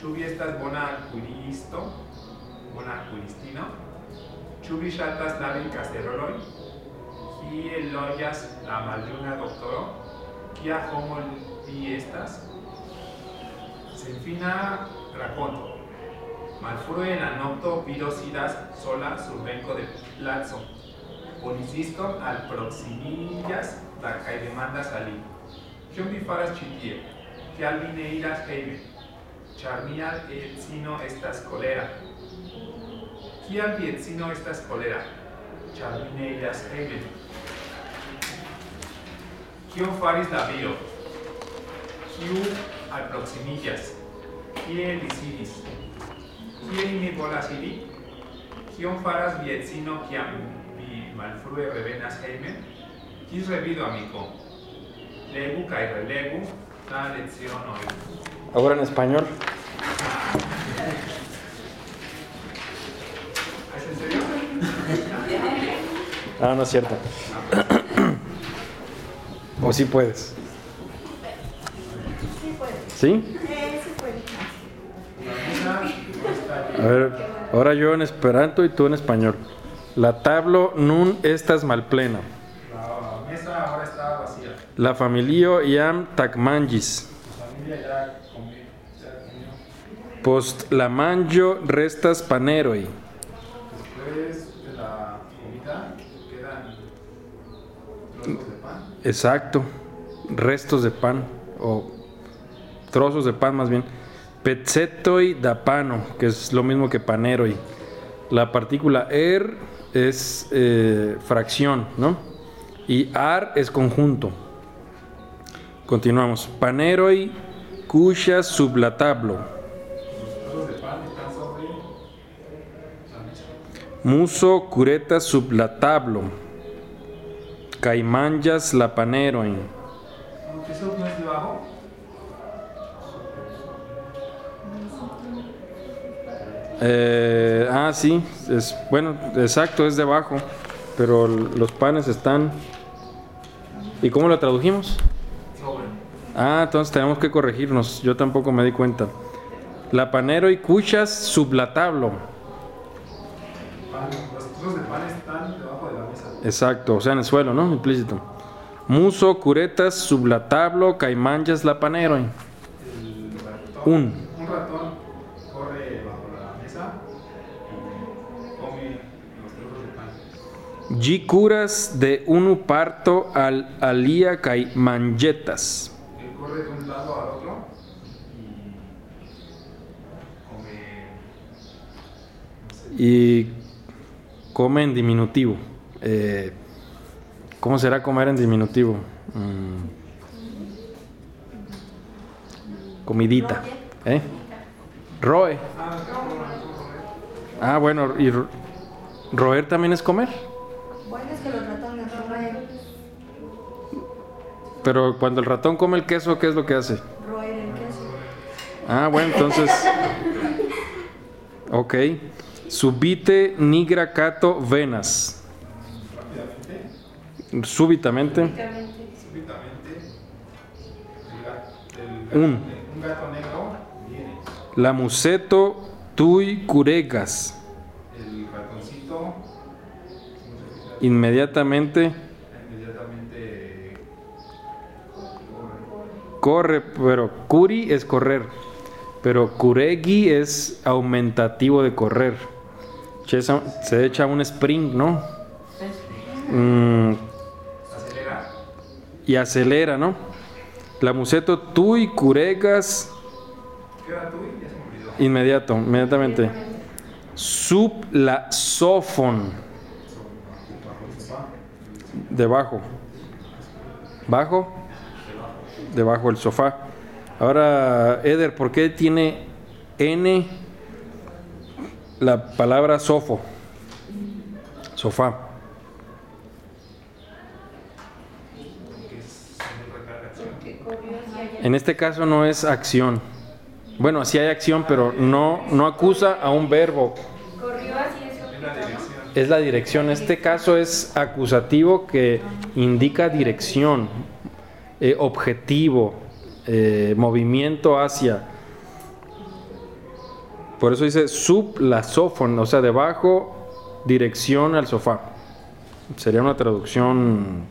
Ĉu vi estas bona kuiristo? Bona kuiristino? Ĉu vi ŝatas lavi kaseroloj? Kie loĝas la maljuna doktoro? Kia homo vi estas? Senfina rakonto. Malfrue en la nokto vido sidas sola sur benko de placo. Policisto alproksimiĝas la kaj demandas al li. Kion kial vi ne iras hejme, ĉar mia edzino estas kolera. Kial vi edzino estas kolera, ĉar vi ne iras hejme. Kion faris la viro? Kiu alproximiĝas? Kie li sidis? Kie li volas iri? Kion faras vi edzino kiam vi malfrue revenas hejmen? Ĝis revido, amiko. Legu kaj relegu la. Ahora en español. ¿Es en serio? Ah, no es cierto. ¿O sí puedes? Sí. Eh, A ver, ahora yo en esperanto y tú en español. La tablo nun estas malplena. La mesa ahora está vacía. La familio iam comió. Post la manjo restas paneroi. Después de la comida quedan trozos de pan. Exacto. Restos de pan. O trozos de pan más bien. Pezzetoi da pano, que es lo mismo que paneroi. La partícula er es eh, fracción, ¿no? Y ar es conjunto. Continuamos. Paneroi cuya sub la tablo. Los trozos de pan están sobre la mesa. Muso cureta sub la tablo. Caimanjas la paneroin. Eh, ah, sí, es bueno, exacto, es debajo, pero los panes están. ¿Y cómo lo tradujimos? Ah, entonces tenemos que corregirnos. Yo tampoco me di cuenta. La panero y cuchas sub la tablo. Pan. Los trozos de pan están debajo de la mesa. Exacto, o sea, en el suelo, ¿no? Implícito. Muso, curetas, sub la tablo, caimanjas, la panero. El ratón, Un. un ratón corre bajo la mesa y come los trozos de pan. G curas de unu parto al alia caimanjetas. Corre de un lado al otro y come. No sé, Y come en diminutivo. Eh, ¿Cómo será comer en diminutivo? Mm. Comidita. ¿Eh? Roe. Ah, bueno, ¿y ro- roer también es comer? Bueno, es que los Pero cuando el ratón come el queso, ¿qué es lo que hace? roer el queso. Ah, bueno, entonces. Ok. Subite nigra cato venas. rápidamente, Súbitamente. súbitamente, Un. gato- un gato negro viene. La museto tui curegas. El ratoncito inmediatamente corre. pero curi es correr. Pero curegi es aumentativo de correr. Se echa- un sprint, ¿no? Mm, y acelera, ¿no? La museto tui olvidó. inmediato, inmediatamente. Sub la sofon. Debajo. ¿Bajo? Debajo del sofá. Ahora, Eder, ¿por qué tiene N la palabra sofo? Sofá. En este caso no es acción. Bueno, sí hay acción, pero no, no acusa a un verbo. Es la dirección. Este caso es acusativo que indica dirección, eh, objetivo, eh, movimiento hacia. Por eso dice sub la sofón, o sea, debajo, dirección al sofá. Sería una traducción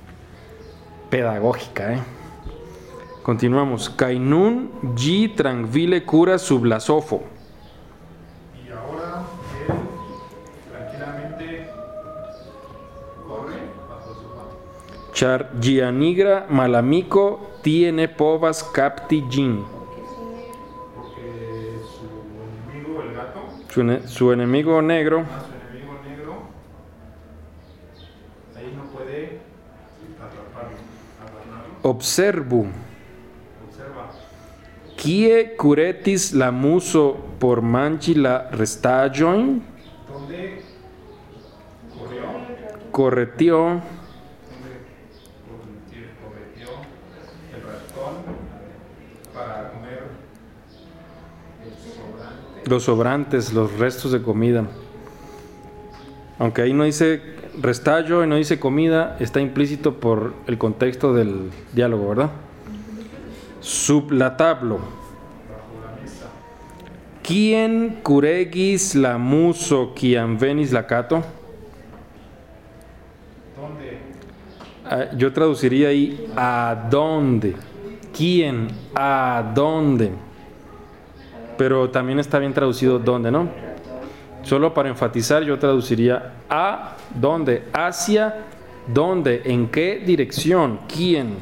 pedagógica, ¿eh? Continuamos. Kainun G tranquile cura sub Char Gianigra Malamico tiene povas capti Jin. Porque su enemigo, el gato, Su, ene- su enemigo negro a su enemigo negro, ahí no puede atraparlo, agarrarlo. observu. Observa, curetis la muso por manchi la restajoin? ¿dónde corrió? Corretió ¿Dónde corrió el ratón para comer el sobrante? Los sobrantes, los restos de comida. Aunque ahí no dice restallo y no dice comida, está implícito por el contexto del diálogo, ¿verdad? Sub la tablo. bajo la mesa. ¿Quién curegis la muso quian venis la cato? ¿Dónde? Ah, Yo traduciría ahí a dónde. ¿Quién? ¿A dónde? Pero también está bien traducido dónde, ¿no? Solo para enfatizar yo traduciría a dónde, hacia dónde, en qué dirección, quién.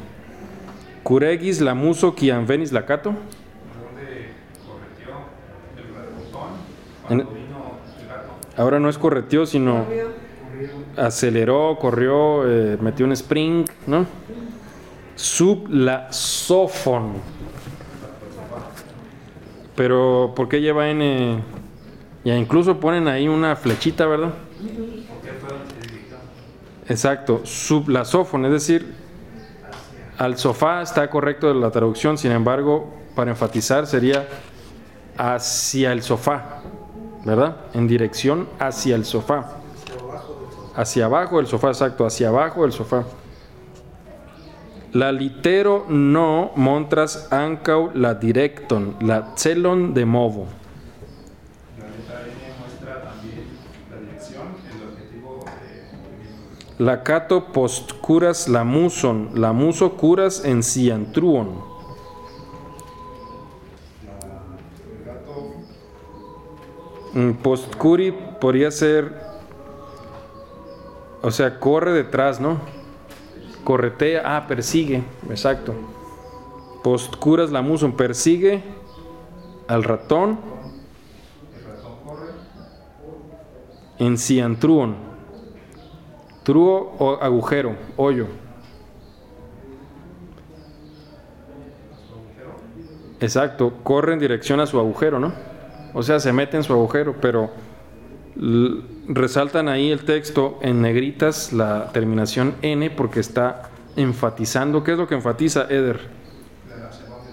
Curegis la muso quian venis la cato. ¿Dónde correteó el ratón En- cuando vino el gato? Ahora no es correteó, sino Corrió. aceleró, corrió, eh, metió un spring, ¿no? Sub la sofon. Pero, ¿por qué lleva N? Ya incluso ponen ahí una flechita, ¿verdad? Exacto, sub la sofon, es decir, al sofá está correcto la traducción, sin embargo, para enfatizar sería hacia el sofá, ¿verdad? En dirección hacia el sofá. Hacia abajo del sofá, exacto, hacia abajo del sofá. La litero no montras ancau la directon, la celon de movo. La letra N muestra también la dirección, el objetivo de movimiento. La cato post curas la muson, la muso curas en ciantruon. Mm, Post curi podría ser, o sea, corre detrás, ¿no? Corretea, ah, persigue, exacto. Post curas la muson, persigue al ratón en ciantruon. Truo o agujero, hoyo. Exacto, corre en dirección a su agujero, ¿no? O sea, se mete en su agujero, pero resaltan ahí el texto en negritas la terminación N porque está enfatizando. ¿Qué es lo que enfatiza Eder? de hacia dónde.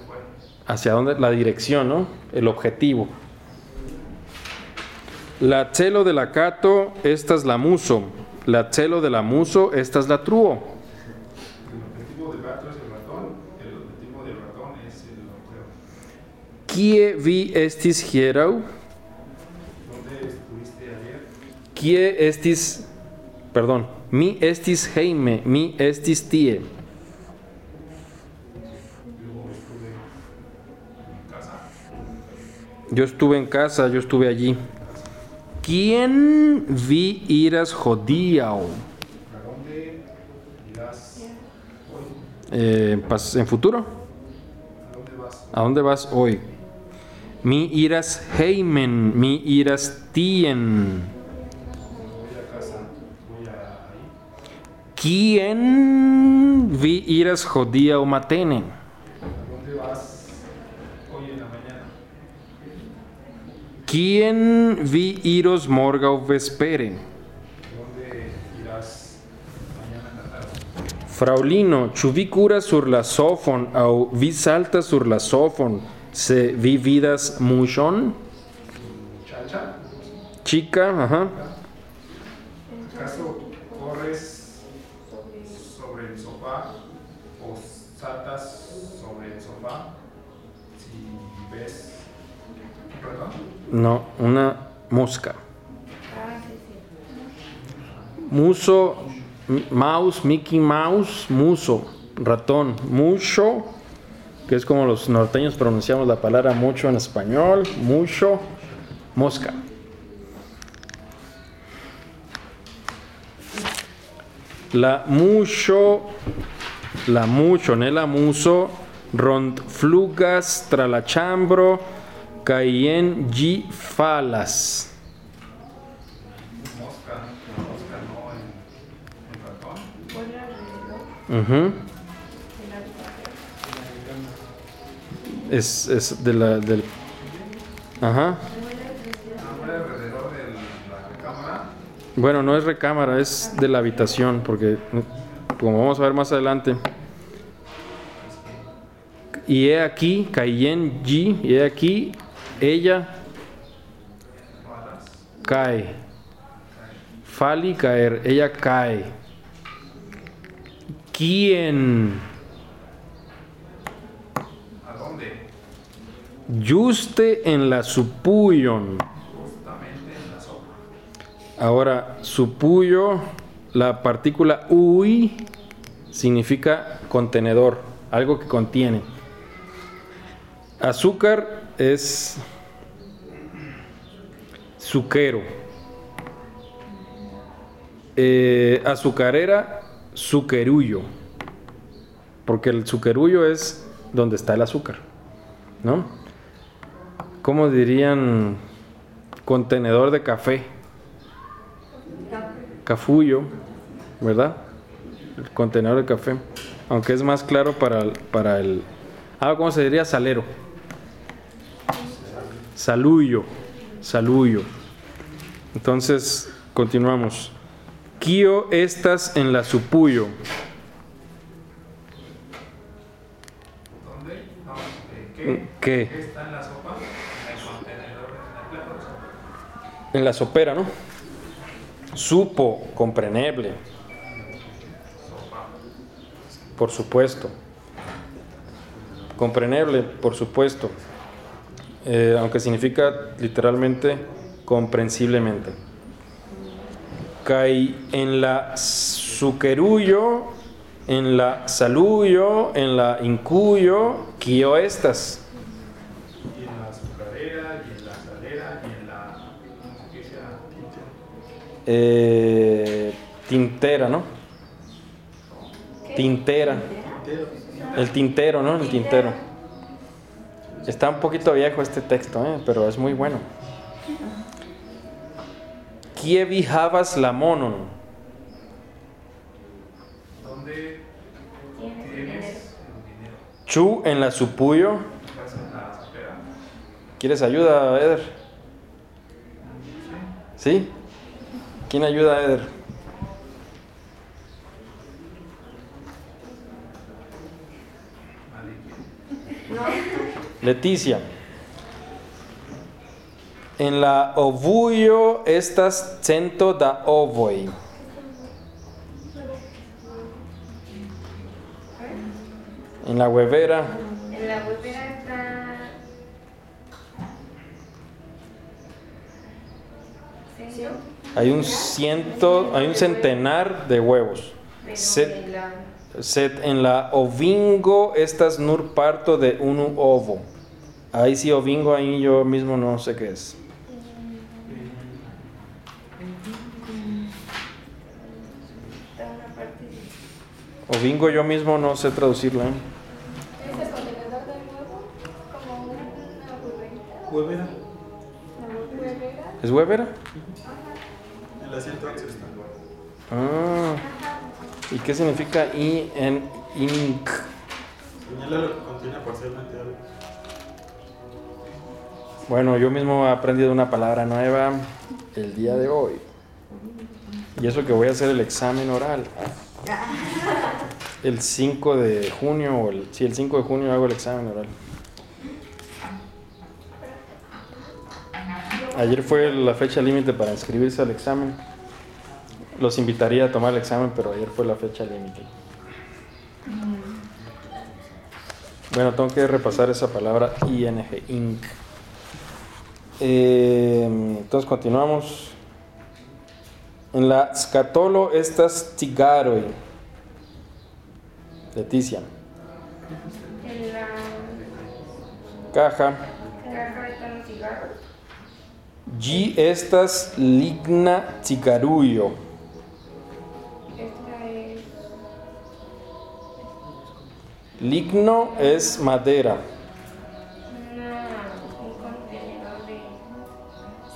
Hacia dónde, la dirección, ¿no? El objetivo. La celo de la cato, esta es la muso. La celo de la muso, esta es la truo. Kie vi estis hierau? Kie estis, perdón, mi estis heime, mi estis tie. Yo estuve en casa. Yo estuve allí. ¿Quién vi iras jodiao? Eh, en futuro. ¿A dónde vas hoy? Mi iras heimen, mi iras tien. ¿Quién vi iras jodiao matene? ¿A dónde vas hoy en la mañana? ¿Quién vi iros morgau vespere? ¿Dónde irás mañana en la tarde? Fraulino, ĉu vi kuras sur la sofon aŭ vi saltas sur la sofon se vi vidas? Muchacha, Chica, ajá. ¿acaso No, una mosca. Muso, mouse, Mickey Mouse, muso, ratón, mucho, que es como los norteños pronunciamos la palabra mucho en español, mucho, mosca. La mucho, la mucho, ne la muso, rond flugas caien gi falas. La habitación. Es, es de la, del... Ajá. Bueno, no es recámara, es de la habitación, porque como vamos a ver más adelante. Y he aquí, Cayen G, y he aquí, ella cae. Fali caer, ella cae. ¿Quién? ¿A dónde? Juste en la supuyon. Justamente en la sopa. Ahora, supuyo, la partícula ui significa contenedor, algo que contiene. Azúcar es suquero. Eh, azucarera, suquerullo. Porque el suquerullo es donde está el azúcar. ¿No? ¿Cómo dirían contenedor de café? Cafullo, ¿verdad? El contenedor de café. Aunque es más claro para, para el... Ah, ¿cómo se diría? Salero. Saluyo. Saluyo. Entonces, continuamos. Kio estas en la supuyo. ¿qué? ¿Qué? ¿Qué está en la sopa? En la sopera, ¿no? Supo, compreneble. Sopa. Por supuesto. Compreneble, por supuesto. Eh, aunque significa literalmente comprensiblemente. Kai en la suqueruyo, en la saluyo, en la incuyo, quio estas. Y en la azucarera, y en la salera, y en la. Eh, tintera, ¿no? ¿Qué? Tintera. El tintero, ¿no? El tintero. Está un poquito viejo este texto, ¿eh? pero es muy bueno. Kievi havas la monon. ¿Dónde Tienes? Chu en la supuyo. ¿Quieres ayuda, Eder? ¿Sí? ¿Quién ayuda a Eder? Leticia. En la ovuyo estas cento da ovoi. En la huevera En la huevera está. Hay un ciento, hay un centenar de huevos. Set en la ovingo estas nur parto de unu ovo. Ahí sí ovingo, ahí yo mismo no sé qué es. de- Ovingo yo mismo no sé traducirla. ¿eh? ¿Es el contenedor del huevo? Como una, una. Huevera. ¿Es huevera? La 111 está. Ah. ¿Y qué significa i en inc? Señala lo que contiene parcialmente algo. Bueno, yo mismo he aprendido una palabra nueva el día de hoy. Y eso que voy a hacer el examen oral. El 5 de junio, o el, sí, el 5 de junio hago el examen oral. Ayer fue la fecha límite para inscribirse al examen. Los invitaría a tomar el examen, pero ayer fue la fecha límite. Bueno, tengo que repasar esa palabra ing, inc. Eh, entonces continuamos. En la scatolo estas tigaroi. Leticia. En la Caja. caja están los cigarros. G estas ligna tigaruyo. Esta es. Ligno es madera.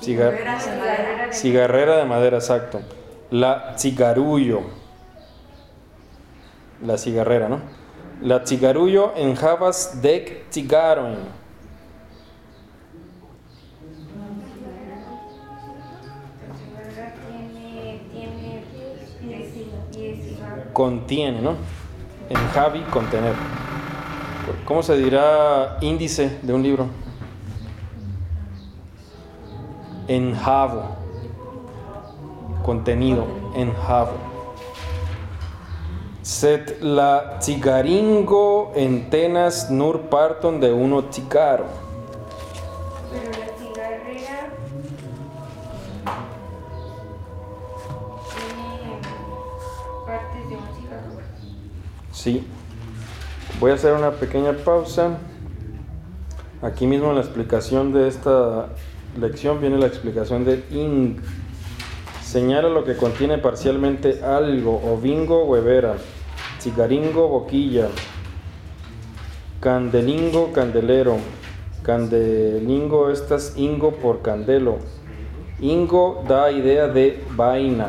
Cigar- cigarrera de. cigarrera de madera, exacto. La cigarullo. La cigarrera, ¿no? La cigarullo en Javas dec cigaroin. La cigarrera tiene. tiene. diez cig- diez cigarros. Contiene, ¿no? En Javi, contener. ¿Cómo se dirá índice de un libro? En Javo. Contenido. En Javo. Set la cigaringo en tenas nur parton de uno cigaro. Pero la cigarrera. Tiene partes de un cigarro. Sí. Voy a hacer una pequeña pausa. Aquí mismo en la explicación de esta lección viene la explicación de ing. Señala lo que contiene parcialmente algo, ovingo, huevera, cigaringo, boquilla, candelingo, candelero, candelingo, estas ingo por candelo. Ingo da idea de vaina,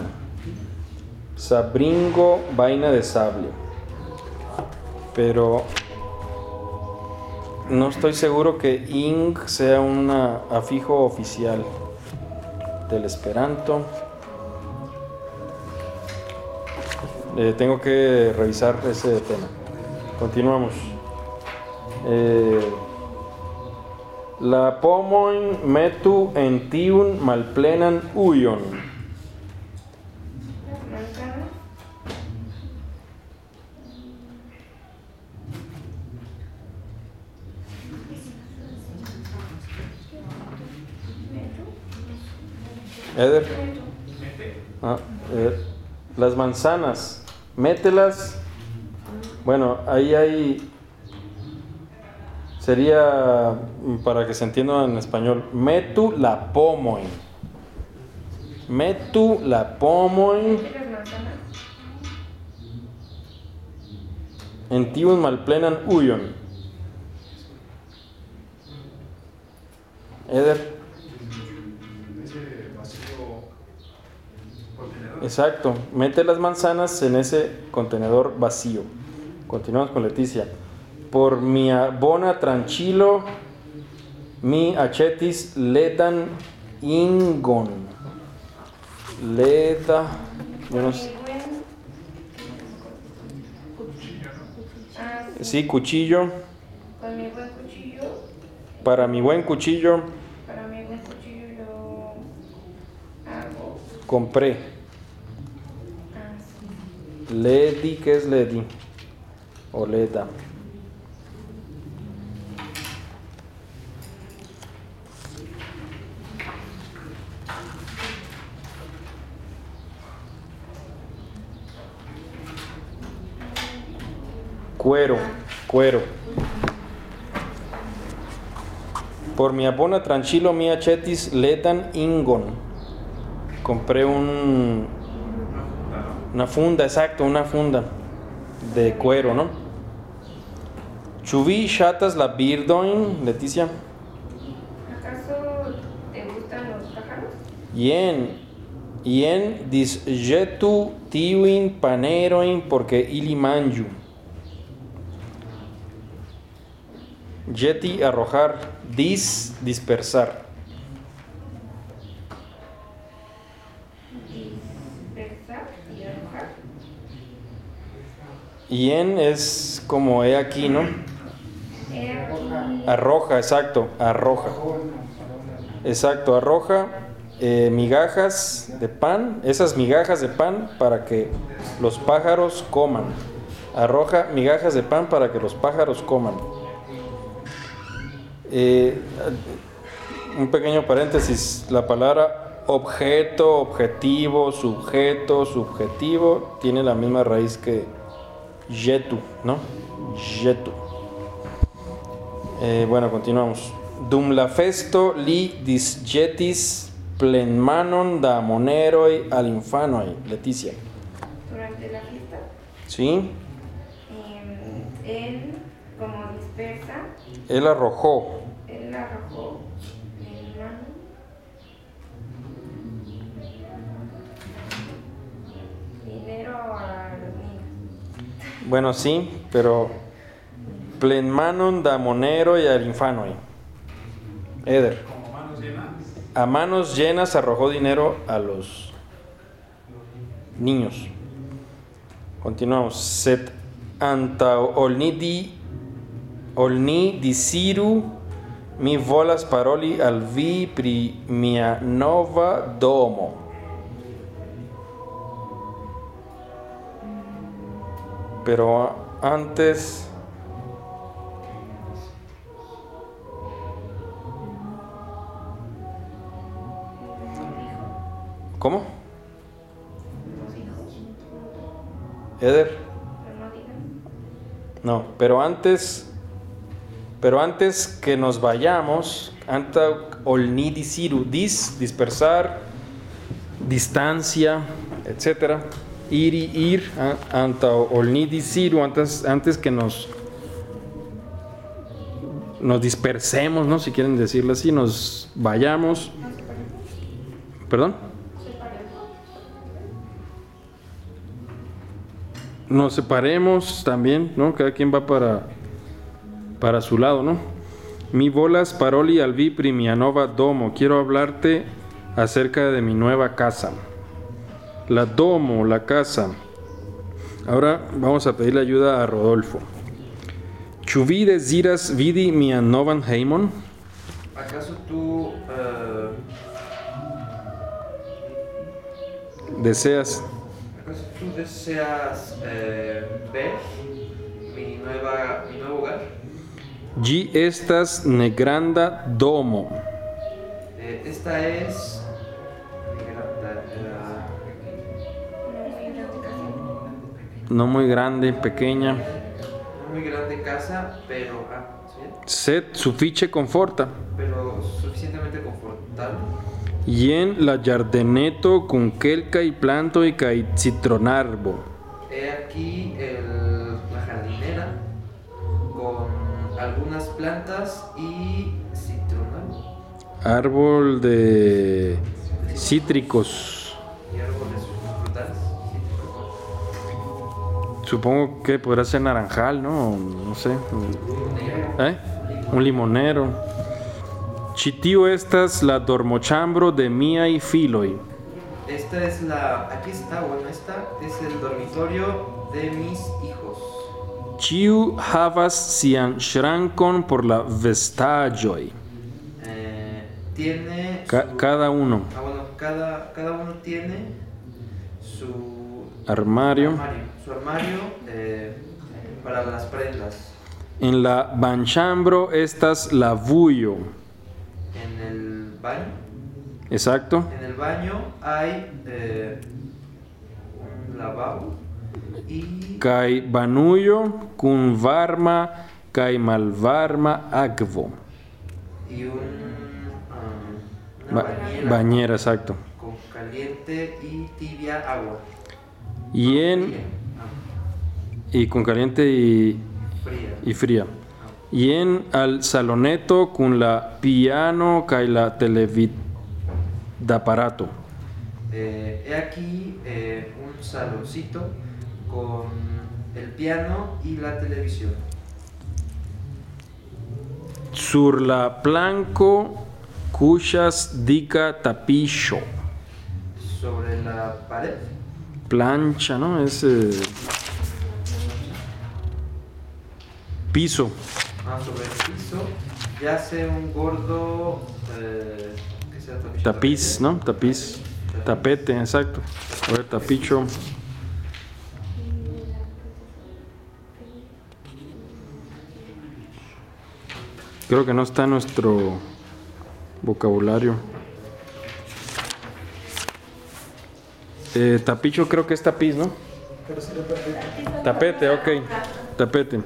sabringo, vaina de sable pero no estoy seguro que ing sea un afijo oficial del esperanto. Eh, tengo que revisar ese tema. Continuamos. Eh, la pomoin metu en tiun malplenan uyon. Eder. Ah, Eder. Las manzanas, mételas. Bueno, ahí hay. Sería, mm, para que se entienda en español, metu la pomoin. Metu la pomoin. En tiun malplenan uyon. Eder. Exacto. Mete las manzanas en ese contenedor vacío. Continuamos con Leticia. Por mi bona tranquilo, mi achetis ledan ingon. Leda. Yo no Mi sé. buen... Sí. Sí, cuchillo. Con mi buen cuchillo, Para mi buen cuchillo para mi buen cuchillo lo hago compré. Ledi, ¿qué es Ledi? O Leda. Cuero, cuero. Por mi abona tranquilo mia chetis letan ingon. Compré un, una funda, exacto, una funda de cuero, ¿no? Chuvi chatas la birdoin, Leticia. ¿Acaso te gustan los pájaros? Yen, yen disjetu tiwin paneroin porque ili manju. Yeti arrojar, dis. Dispersar y arrojar. Yen es como he aquí, ¿no? Arroja, exacto, arroja. Exacto, arroja eh, migajas de pan, esas migajas de pan para que los pájaros coman. Arroja migajas de pan para que los pájaros coman. Eh, un pequeño paréntesis, la palabra objeto, objetivo, sujeto, subjetivo, tiene la misma raíz que yetu, ¿no? Yetu. Eh, bueno, continuamos. Dum la festo li disjetis plenmanon da moneroi al infanoi. Leticia. durante la fiesta. ¿Sí? em, él, como dispersa, Él arrojó. él arrojó dinero a. Bueno, sí, pero plenmanon da monero y al infanoi. Eder. A manos llenas arrojó dinero a los niños. Continuamos. Set anta olnidi olni disiru mi volas paroli al vi pri mia nova domo. Pero antes ¿Cómo? Eder. no pero antes, pero antes que nos vayamos, anta olni disiru, dis, dispersar, distancia, etcétera, ir y ir, anta olni disiru, antes, antes que nos nos dispersemos, ¿no? Si quieren decirlo así, nos vayamos. ¿Perdón? Nos separemos también, ¿no? Cada quien va para, para su lado, ¿no? Mi bolas paroli al vi mia nova domo. Quiero hablarte acerca de mi nueva casa. La domo, la casa. Ahora vamos a pedirle ayuda a Rodolfo. Ĉu vi deziras vidi mian novan hejmon? ¿Acaso tú eh, Deseas ¿Acaso tú deseas eh, ver mi, nueva, mi nuevo hogar? Ĝi estas negranda domo. Eh, esta es. No muy grande, pequeña. No muy grande casa, pero, ah, ¿sí? Set suffice conforta. pero suficientemente confortable. Ien la giardeneto con quelca y planto y citronarbo. He aquí el- la jardinera con algunas plantas y citronal Árbol de cítricos. Supongo que podrá ser naranjal, ¿no? No sé. ¿Eh? Un limonero. Chitío estas la dormochambro de mía y filoi. Esta es la. Aquí está, bueno, esta es el dormitorio de mis hijos. Chiu havas sian shrankon por la vestagioi. Eh, tiene. Ca- su- cada uno. Ah, bueno, cada, cada uno tiene su Armario. Su armario eh, para las prendas. En la banchambro estas la vuyo. En el baño. Exacto. En el baño hay eh, un lavabo y Kai banuyo kun varma kai malvarma agvo. y un, una Ba- bañera bañera, exacto. con caliente y tibia agua. Y en y con caliente y, fría. y fría. Y en al saloneto con la piano kai la televid aparato. Eh, he aquí eh, un saloncito con el piano y la televisión. Sur la planco cuchas dica tapicho. Sobre la pared Plancha, ¿no? Es eh, piso. Ah, sobre el piso yace un gordo eh, ¿qué será tapiz? Tapiz, ¿no? Tapiz. Tapete, exacto. A ver, tapicho. Creo que no está en nuestro vocabulario. Eh, tapicho creo que es tapiz, ¿no? Tapete, ok. Tapete.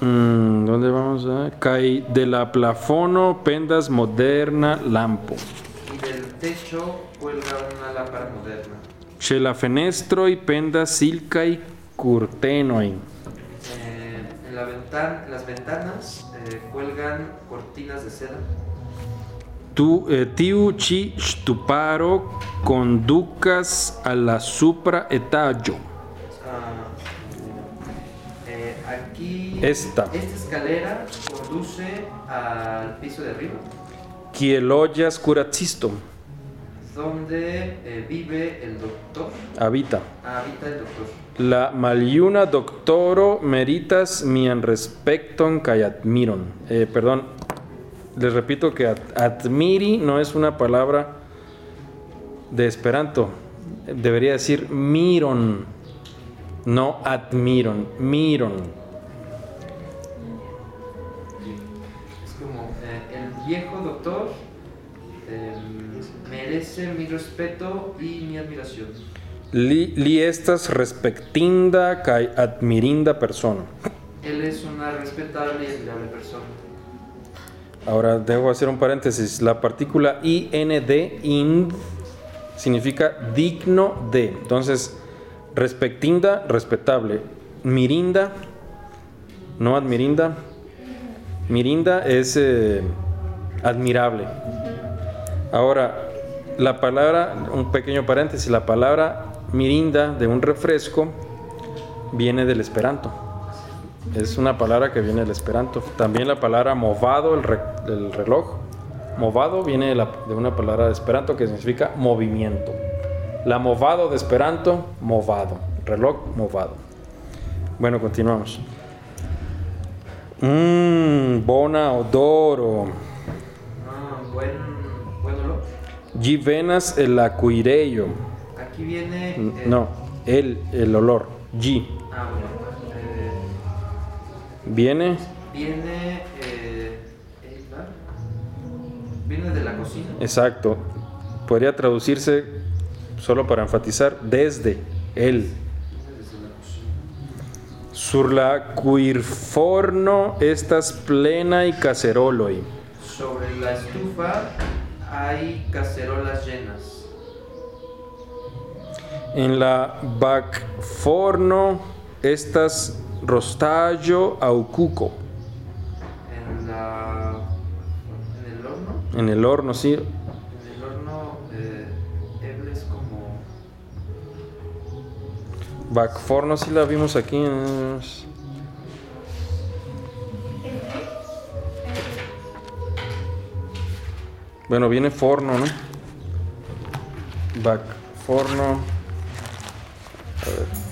Mm, ¿Dónde vamos a? Cai de la plafono pendas moderna lampo. Y del techo cuelga una lámpara moderna. Che la fenestro y pendas silca y curteno. Eh, en, la ventan- en las ventanas eh, cuelgan cortinas de seda. Tu eh, tiu ci stuparo conducas a la supra etaggio. Aquí Esta. esta escalera conduce al piso de arriba, Quieloyas curacisto. donde eh, vive el doctor. Habita. Habita el doctor. La maliuna doctoro meritas mian respecton kai admiron. Eh, perdón, les repito que ad- admiri no es una palabra de esperanto. Debería decir miron, no admiron, miron. El viejo doctor eh, merece mi respeto y mi admiración. Li, li estas respectinda admirinda persona. Él es una respetable y admirable persona. Ahora debo hacer un paréntesis. La partícula IND, ind, significa digno de. Entonces, respectinda, respetable. Mirinda, no admirinda. Mirinda es eh, admirable. Ahora, la palabra, un pequeño paréntesis, la palabra mirinda de un refresco viene del esperanto. Es una palabra que viene del esperanto. También la palabra movado, el, re- el reloj, movado viene de, de una palabra de esperanto que significa movimiento. La movado de esperanto, movado. Reloj, movado. Bueno, continuamos. Mmm, bona odoro. Ah, buen, buen olor. Gi venas el acuireio. Aquí viene. Eh, No, el, el olor. Gi. Ah, bueno. eh, Viene viene. eh, eh, viene de la cocina. Exacto. Podría traducirse, solo para enfatizar, desde él. Sur la cuirforno estas plena y caceroloi. Sobre la estufa hay cacerolas llenas. En la bacforno estas rostallo au cuco. En la. En el horno. En el horno, sí. Bacforno sí la vimos aquí. Bueno, viene forno, ¿no? Bacforno. A ver.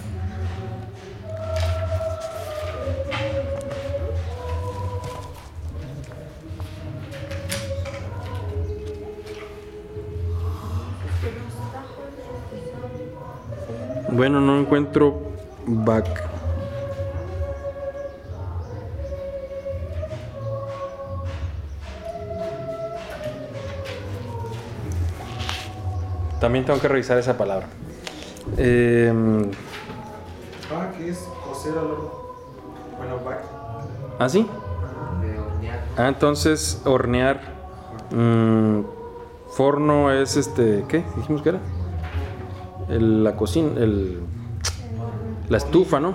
Bueno, no encuentro back. También tengo que revisar esa palabra. Em, Back es coser al horno. Bueno, back. ¿Ah, sí? de hornear. Ah, entonces hornear. Mm, forno es este. ¿Qué? Dijimos que era. El- la cocina. El, la estufa, ¿no?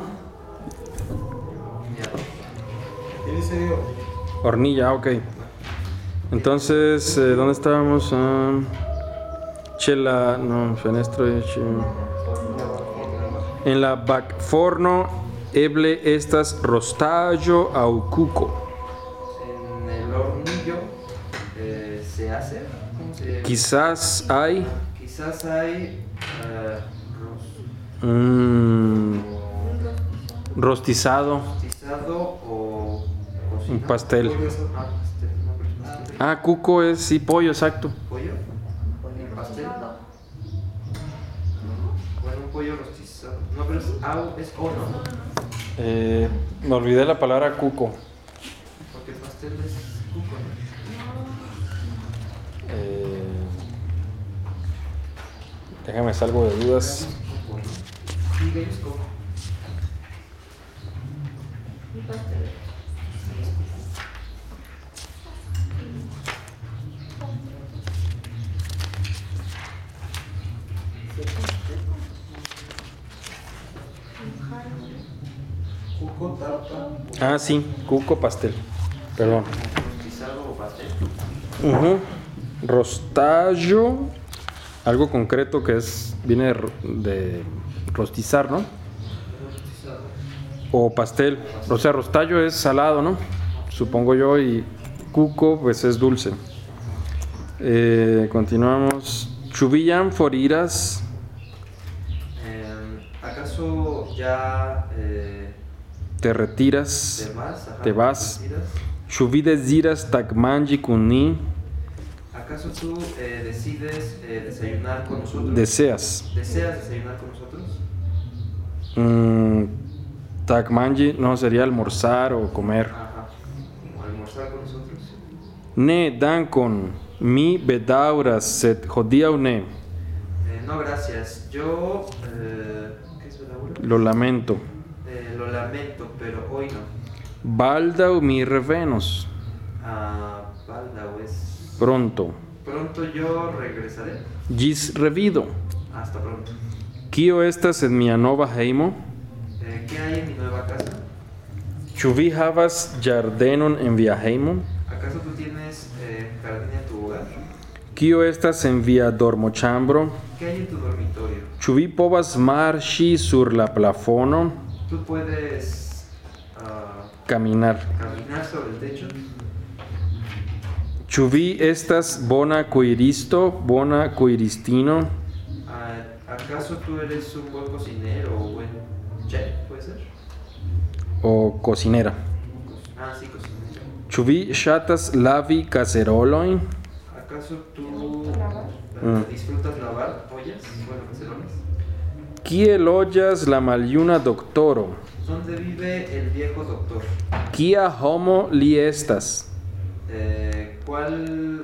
Dice Hornilla, ok. Entonces, eh, ¿dónde estábamos? Ah, chela, no, fenestro. eh, En la bacforno eble estas rostallo au cuco. En el hornillo eh, se hace. ¿Cómo se Quizás hay Quizás hay. Mm, rostizado, rostizado o. un cocinado. pastel. Ah, pastel, no, pero es pastel. Ah, cuco es sí, pollo, exacto. ¿Pollo? ¿Y pastel? Bueno, un pollo rostizado. No, pero es au, es o no. Eh, me olvidé la palabra cuco. Porque el pastel es cuco, ¿no? Eh, déjame salgo de dudas. Ah, sí, cuco pastel. Perdón. Rostizado o pastel. Ujú. Rostallo, algo concreto que es viene de, ro- de rostizar, ¿no? O pastel. O sea, rostallo es salado, ¿no? Supongo yo y cuco pues es dulce. Eh, continuamos. Chubillan foriras. Eh, ¿Acaso ya eh, Te retiras. te vas? Te vas. Chuvides diras takmanji kuni. ¿Acaso tú eh, decides eh, desayunar con nosotros? Deseas. ¿Deseas desayunar con nosotros? Mm, takmanji no sería almorzar o comer. Ajá. ¿O almorzar con nosotros? Ne dankon mi bedauras set ne. Eh, no, gracias. Yo. ¿Qué es Bedaura? Lo lamento. Lo lamento, pero hoy no. Baldaŭ mi revenos. Ah, Baldau es. Pronto. Pronto yo regresaré. Gis revido. Hasta pronto. Kio estas en mia nova hejmo? Eh, ¿Qué hay en mi nueva casa? Ĉu vi havas ĝardenon en via hejmo? ¿Acaso tú tienes eh, jardín en tu hogar? Kio estas en via dormoĉambro? ¿Qué hay en tu dormitorio? Ĉu vi povas marŝi sur la plafono? ¿Tú puedes ah, Caminar. caminar sobre el techo? Ĉu vi estas bona kuiristo, bona kuiristino? Ah, ¿Acaso tú eres un buen cocinero o buen chef? ¿Puede ser? o cocinera? Ah, sí, cocinero. Ĉu vi ŝatas lavi cacerolojn? ¿Acaso tú eh, Mm. disfrutas lavar ollas? Bueno, cacerolas. Loĝas la maljuna doktoro? ¿Dónde vive el viejo doctor? Kia homo li estas? Eh, ¿Cuál.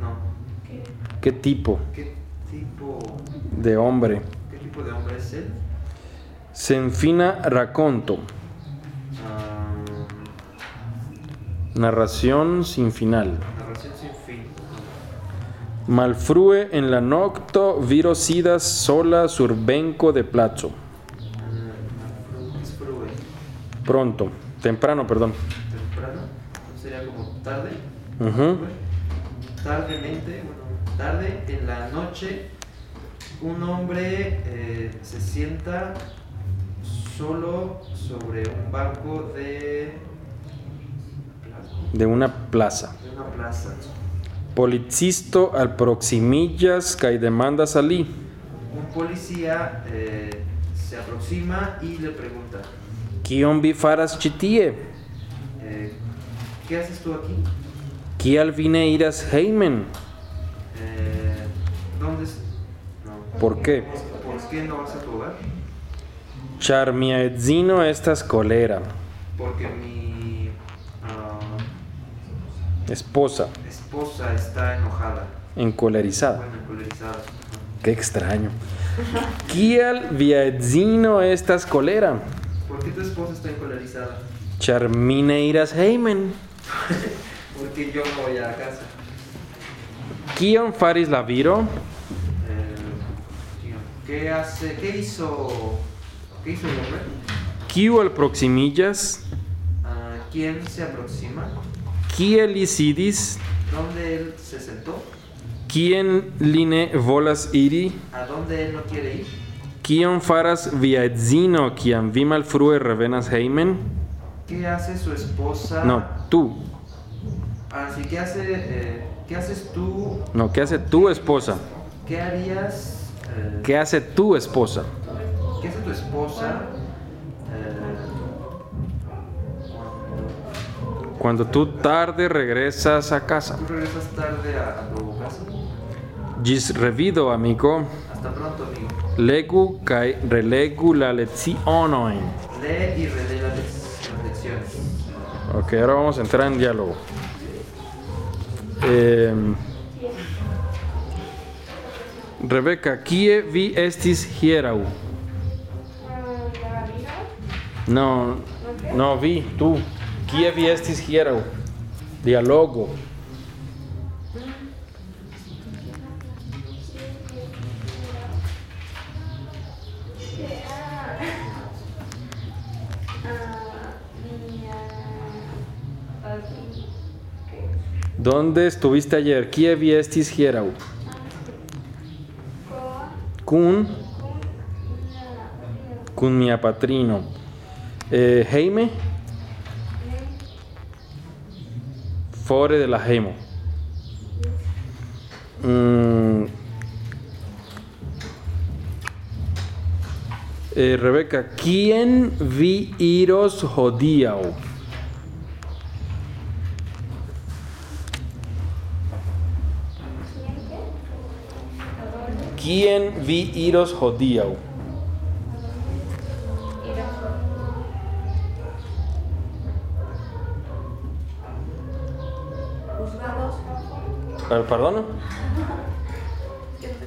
No. ¿Qué tipo ¿Qué tipo. de hombre? ¿Qué tipo de hombre es él? Senfina racconto. Ah, Narración sin final. narración sin fin. Malfrue en la nocto viro sidas sola sur benco de plazo. Frue. Pronto. Temprano, perdón. Tarde. Ujú. Tardemente, bueno, tarde en la noche, un hombre eh, se sienta solo sobre un banco de, De una plaza. de una plaza. Policisto al proximillas cae demanda salí. Un policía eh, se aproxima y le pregunta, Kion vi faras chitie? eh, ¿qué haces tú aquí? Kial vine iras heimen? Eh, ¿Dónde es? No. ¿Por qué? ¿Por qué no vas a tu hogar? Char mia edzino estas colera. Porque mi ah, Esposa, esposa está enojada, encolerizada. bueno, encolerizada. Qué extraño. Kial via edzino estas colera? ¿Por qué tu esposa está encolerizada? Char mine iras heimen. Porque yo voy a casa. Kion faris la viro? Eh, ¿Qué hace? ¿Qué hizo? ¿Qué hizo el hombre? Kiu al proximillas? Ah, ¿Quién se aproxima? Kiel isidis? ¿Dónde él se sentó? Kien line volas iri? ¿A dónde él no quiere ir? Kion faras via edzino kiam vi malfrue revenas heimen? ¿Qué hace su esposa? No, tú. Así que hace, eh, ¿qué haces tú? No, ¿qué hace tu esposa? ¿Qué harías? eh, ¿Qué hace tu esposa? ¿Qué hace tu esposa? eh, Cuando tú tarde regresas a casa. tú regresas tarde a, a tu casa? Gis revido, amigo. Hasta pronto, amigo. Legu kai relegu la lezionoin. Lee y lec- las lecciones. Ok, ahora vamos a entrar en diálogo. Em, Rebeca, kie vi estis hierau? No, no vi, tú. Kie vi estis hierau? Dialogo. ¿Dónde estuviste ayer? Kie vi estis hierau? Kun, kun mia patrino. Eh, Heime? Fore de la hemo. Mm. Eh, Rebeca, ¿quién vi iros hodiau? kien vi iros hodiaŭ? Eh, ¿Perdona?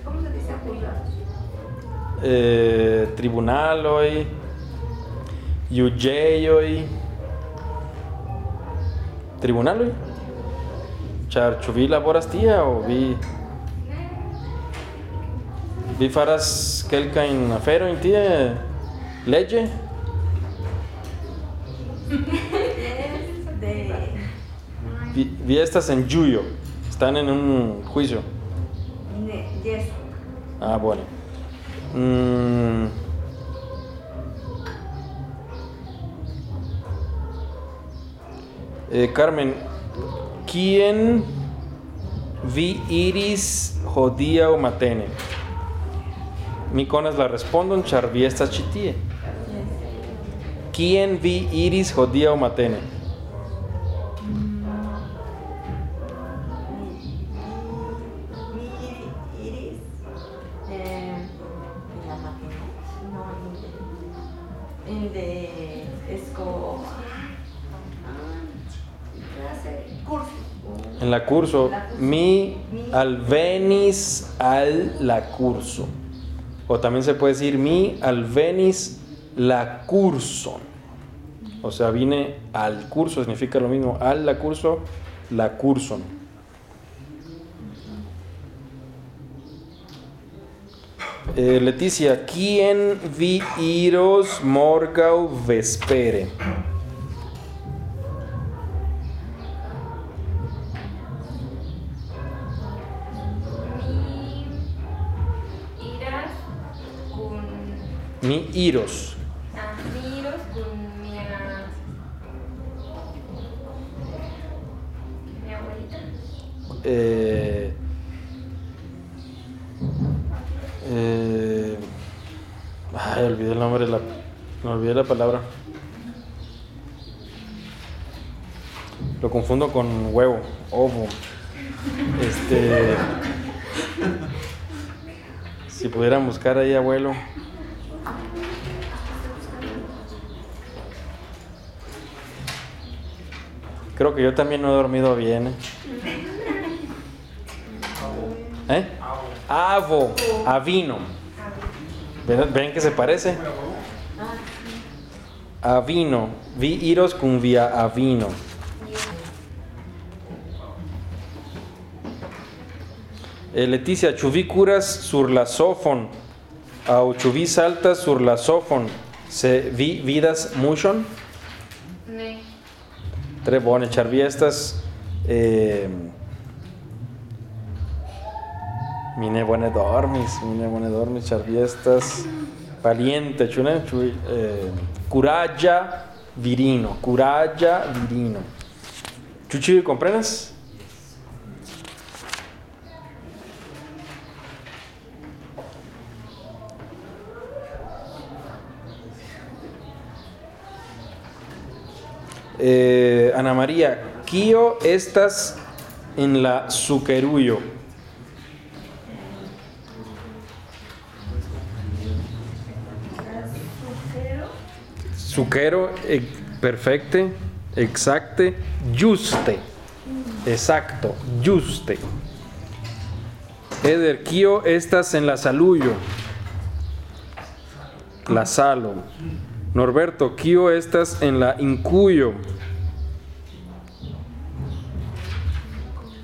¿Cómo se dice eh, tribunal hoy, UJ hoy, tribunal hoy, Charchuvila Borastía o vi. Vi faras kelkajn aferojn tie leĝe? Vi, vi estas en ĝujo, están en un juicio. de yeso. Ah, bueno. Mm. Eh, Carmen, ¿quién vi iris hodiaŭ matene? Mi konas la respondon, ĉar vi estas ĉi tie. ¿Quién vi iris matene? En de esco. Curso. En la curso, mi alvenis al la curso. O también se puede decir mi alvenis la curson. O sea, vine al curso, significa lo mismo. Al la curso, la curson. Eh, Leticia, ¿quién vi iros morgau vespere? Mi abuelita. Eh, eh, ay, olvidé el nombre la. Me olvidé la palabra. Lo confundo con huevo, ovo. Este. Si pudieran buscar ahí, abuelo. Creo que yo también no he dormido bien. ¿eh? ¿Eh? Avo, avino. ¿Ven, ven que se parece? Avino. Vi iros con via avino. Eh, Leticia, vi curas sur la sofon vi saltas sur la sofon se vi vidas muŝon? Ne. Tre bone, ĉar vi estas eh, mi ne bone dormis, mi ne bone dormis, ĉar vi estas valiente, ĉu ne? Ĉu eh, kuraĝa virino, kuraĝa virino. Ĉu ĉiuj Eh, Ana María, kio estas en la sukerujo? Sukero, eh, perfecte, exacte, juste. Exacto, juste. Eder, kio estas en la saluyo? La salo. Norberto, kio estas en la incuyo?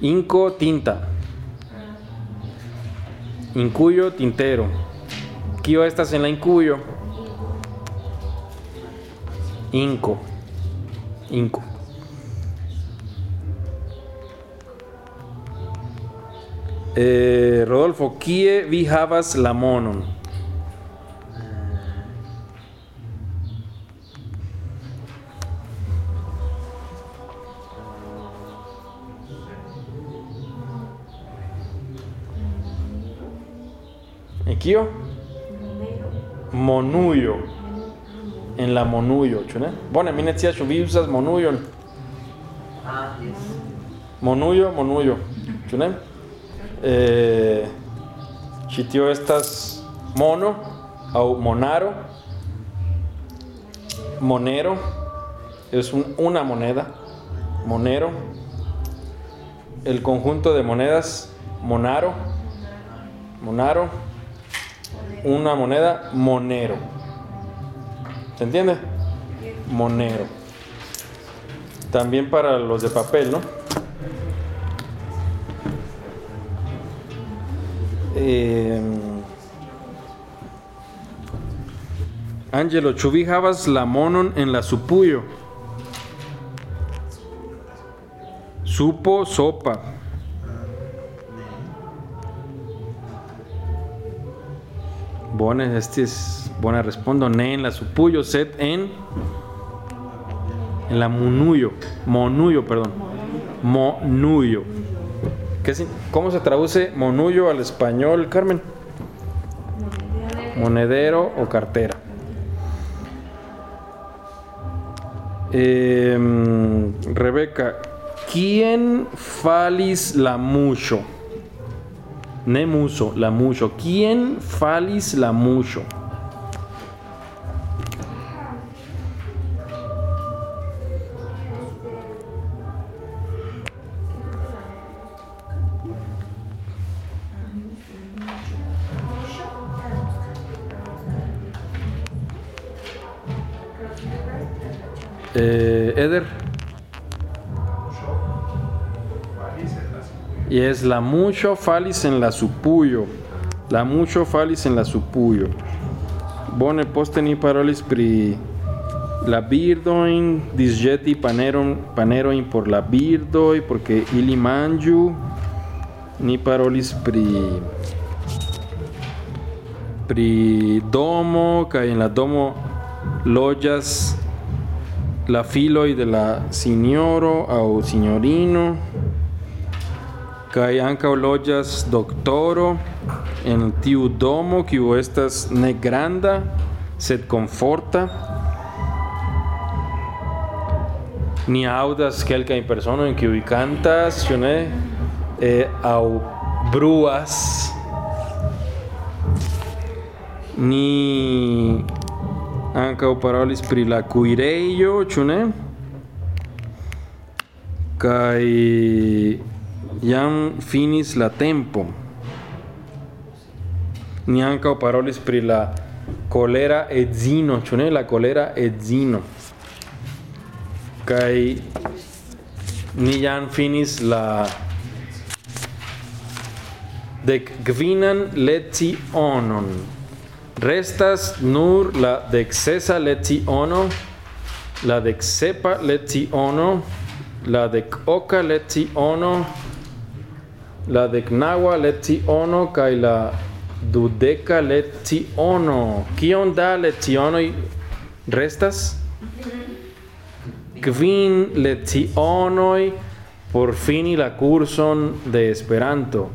Inco, tinta. Incuyo, tintero. Kio estas en la incuyo? Inco. Inco. Eh, Rodolfo, kie vi la monon? ¿En kio? Monuyo. En la monuyo, ĉu ne? Bone, mi ne scias ĉu vi uzas monujon. Ah, yes. Monujo, monujo. Ĉu ne? Eh, ĉi tio estas mono aŭ monaro. Monero es un- una moneda. Monero. El conjunto de monedas monaro. Monaro. Una moneda monero. ¿Se entiende? Monero. También para los de papel, ¿no? Eh, Angelo, havas la monon en la supujo? Supo, sopa. Bone, estis bona respondo. Ne en la supujo, sed en en la monuyo. Monuyo, perdón. Monuyo. ¿Qué ¿Cómo se traduce monuyo al español, Carmen? Monedero o cartera. Em, Rebeca, ¿quién falis la mucho? Ne muso, la mucho. ¿Quién falis la mucho? Es la mucho falis en la supuyo. La mucho falis en la supuyo. Bone posteni parolis pri la birdoin disjeti paneron paneroin por la birdoi porque ili manju ni parolis pri pri domo kaj en la domo loĝas la filoj de la sinjoro aŭ sinjorino kaj ankaŭ loĝas doktoro en tiu domo kiu estas ne granda sed komforta ni aŭdas kelkajn personojn kiuj kantas ĉu ne eh, aŭ bruas. Ni ankaŭ parolis pri la kuirejo ĉu ne. Kaj Jam finis la tempo. Ni ankaŭ parolis pri la kolera edzino, ĉu ne la kolera edzino. Kaj ni jam finis la dek gvinan lecionon. Restas nur la deksesa leciono, la deksepa leciono, la decoca leciono, la decnaua leciono kaj la dudeca leciono. Kion da lecionoj restas? Kvin lecionoj por fini la curson de Esperanto.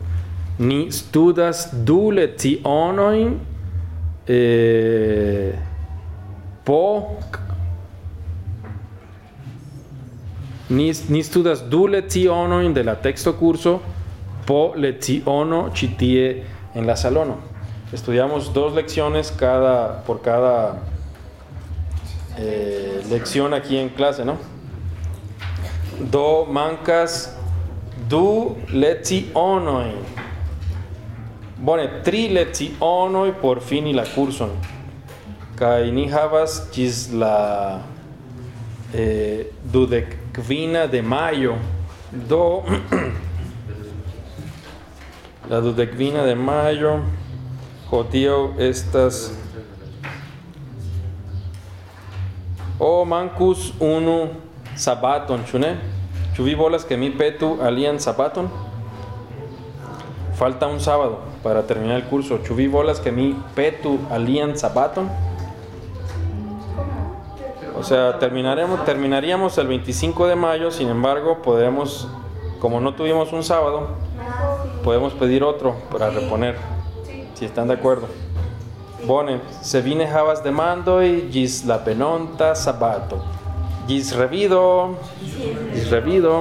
Ni studas du lecionojn eh, po ni, ni studas du lecionojn de la texto curso po leciono ĉi tie en la salono. Estudiamos dos lecciones cada por cada eh, lección aquí en clase, ¿no? Do mancas du lecionoj. Bone, tri lecionoj por fini la kurson. Kaj ni havas la eh, dudek kvina de majo. Do la dudek kvina de majo hodiaŭ estas O mancus unu sabaton, ĉu ne? Ĉu vi volas que mi petu alian sabaton? Falta un sábado para terminar el curso. Ĉu vi volas que mi petu alian sabaton? O sea, terminaremos, terminaríamos el 25 de mayo, sin embargo, podemos, como no tuvimos un sábado, podemos pedir otro para reponer, si están de acuerdo. Bone, se vine havas demandoj ĝis la penonta sabato. Ĝis revido. Ĝis revido.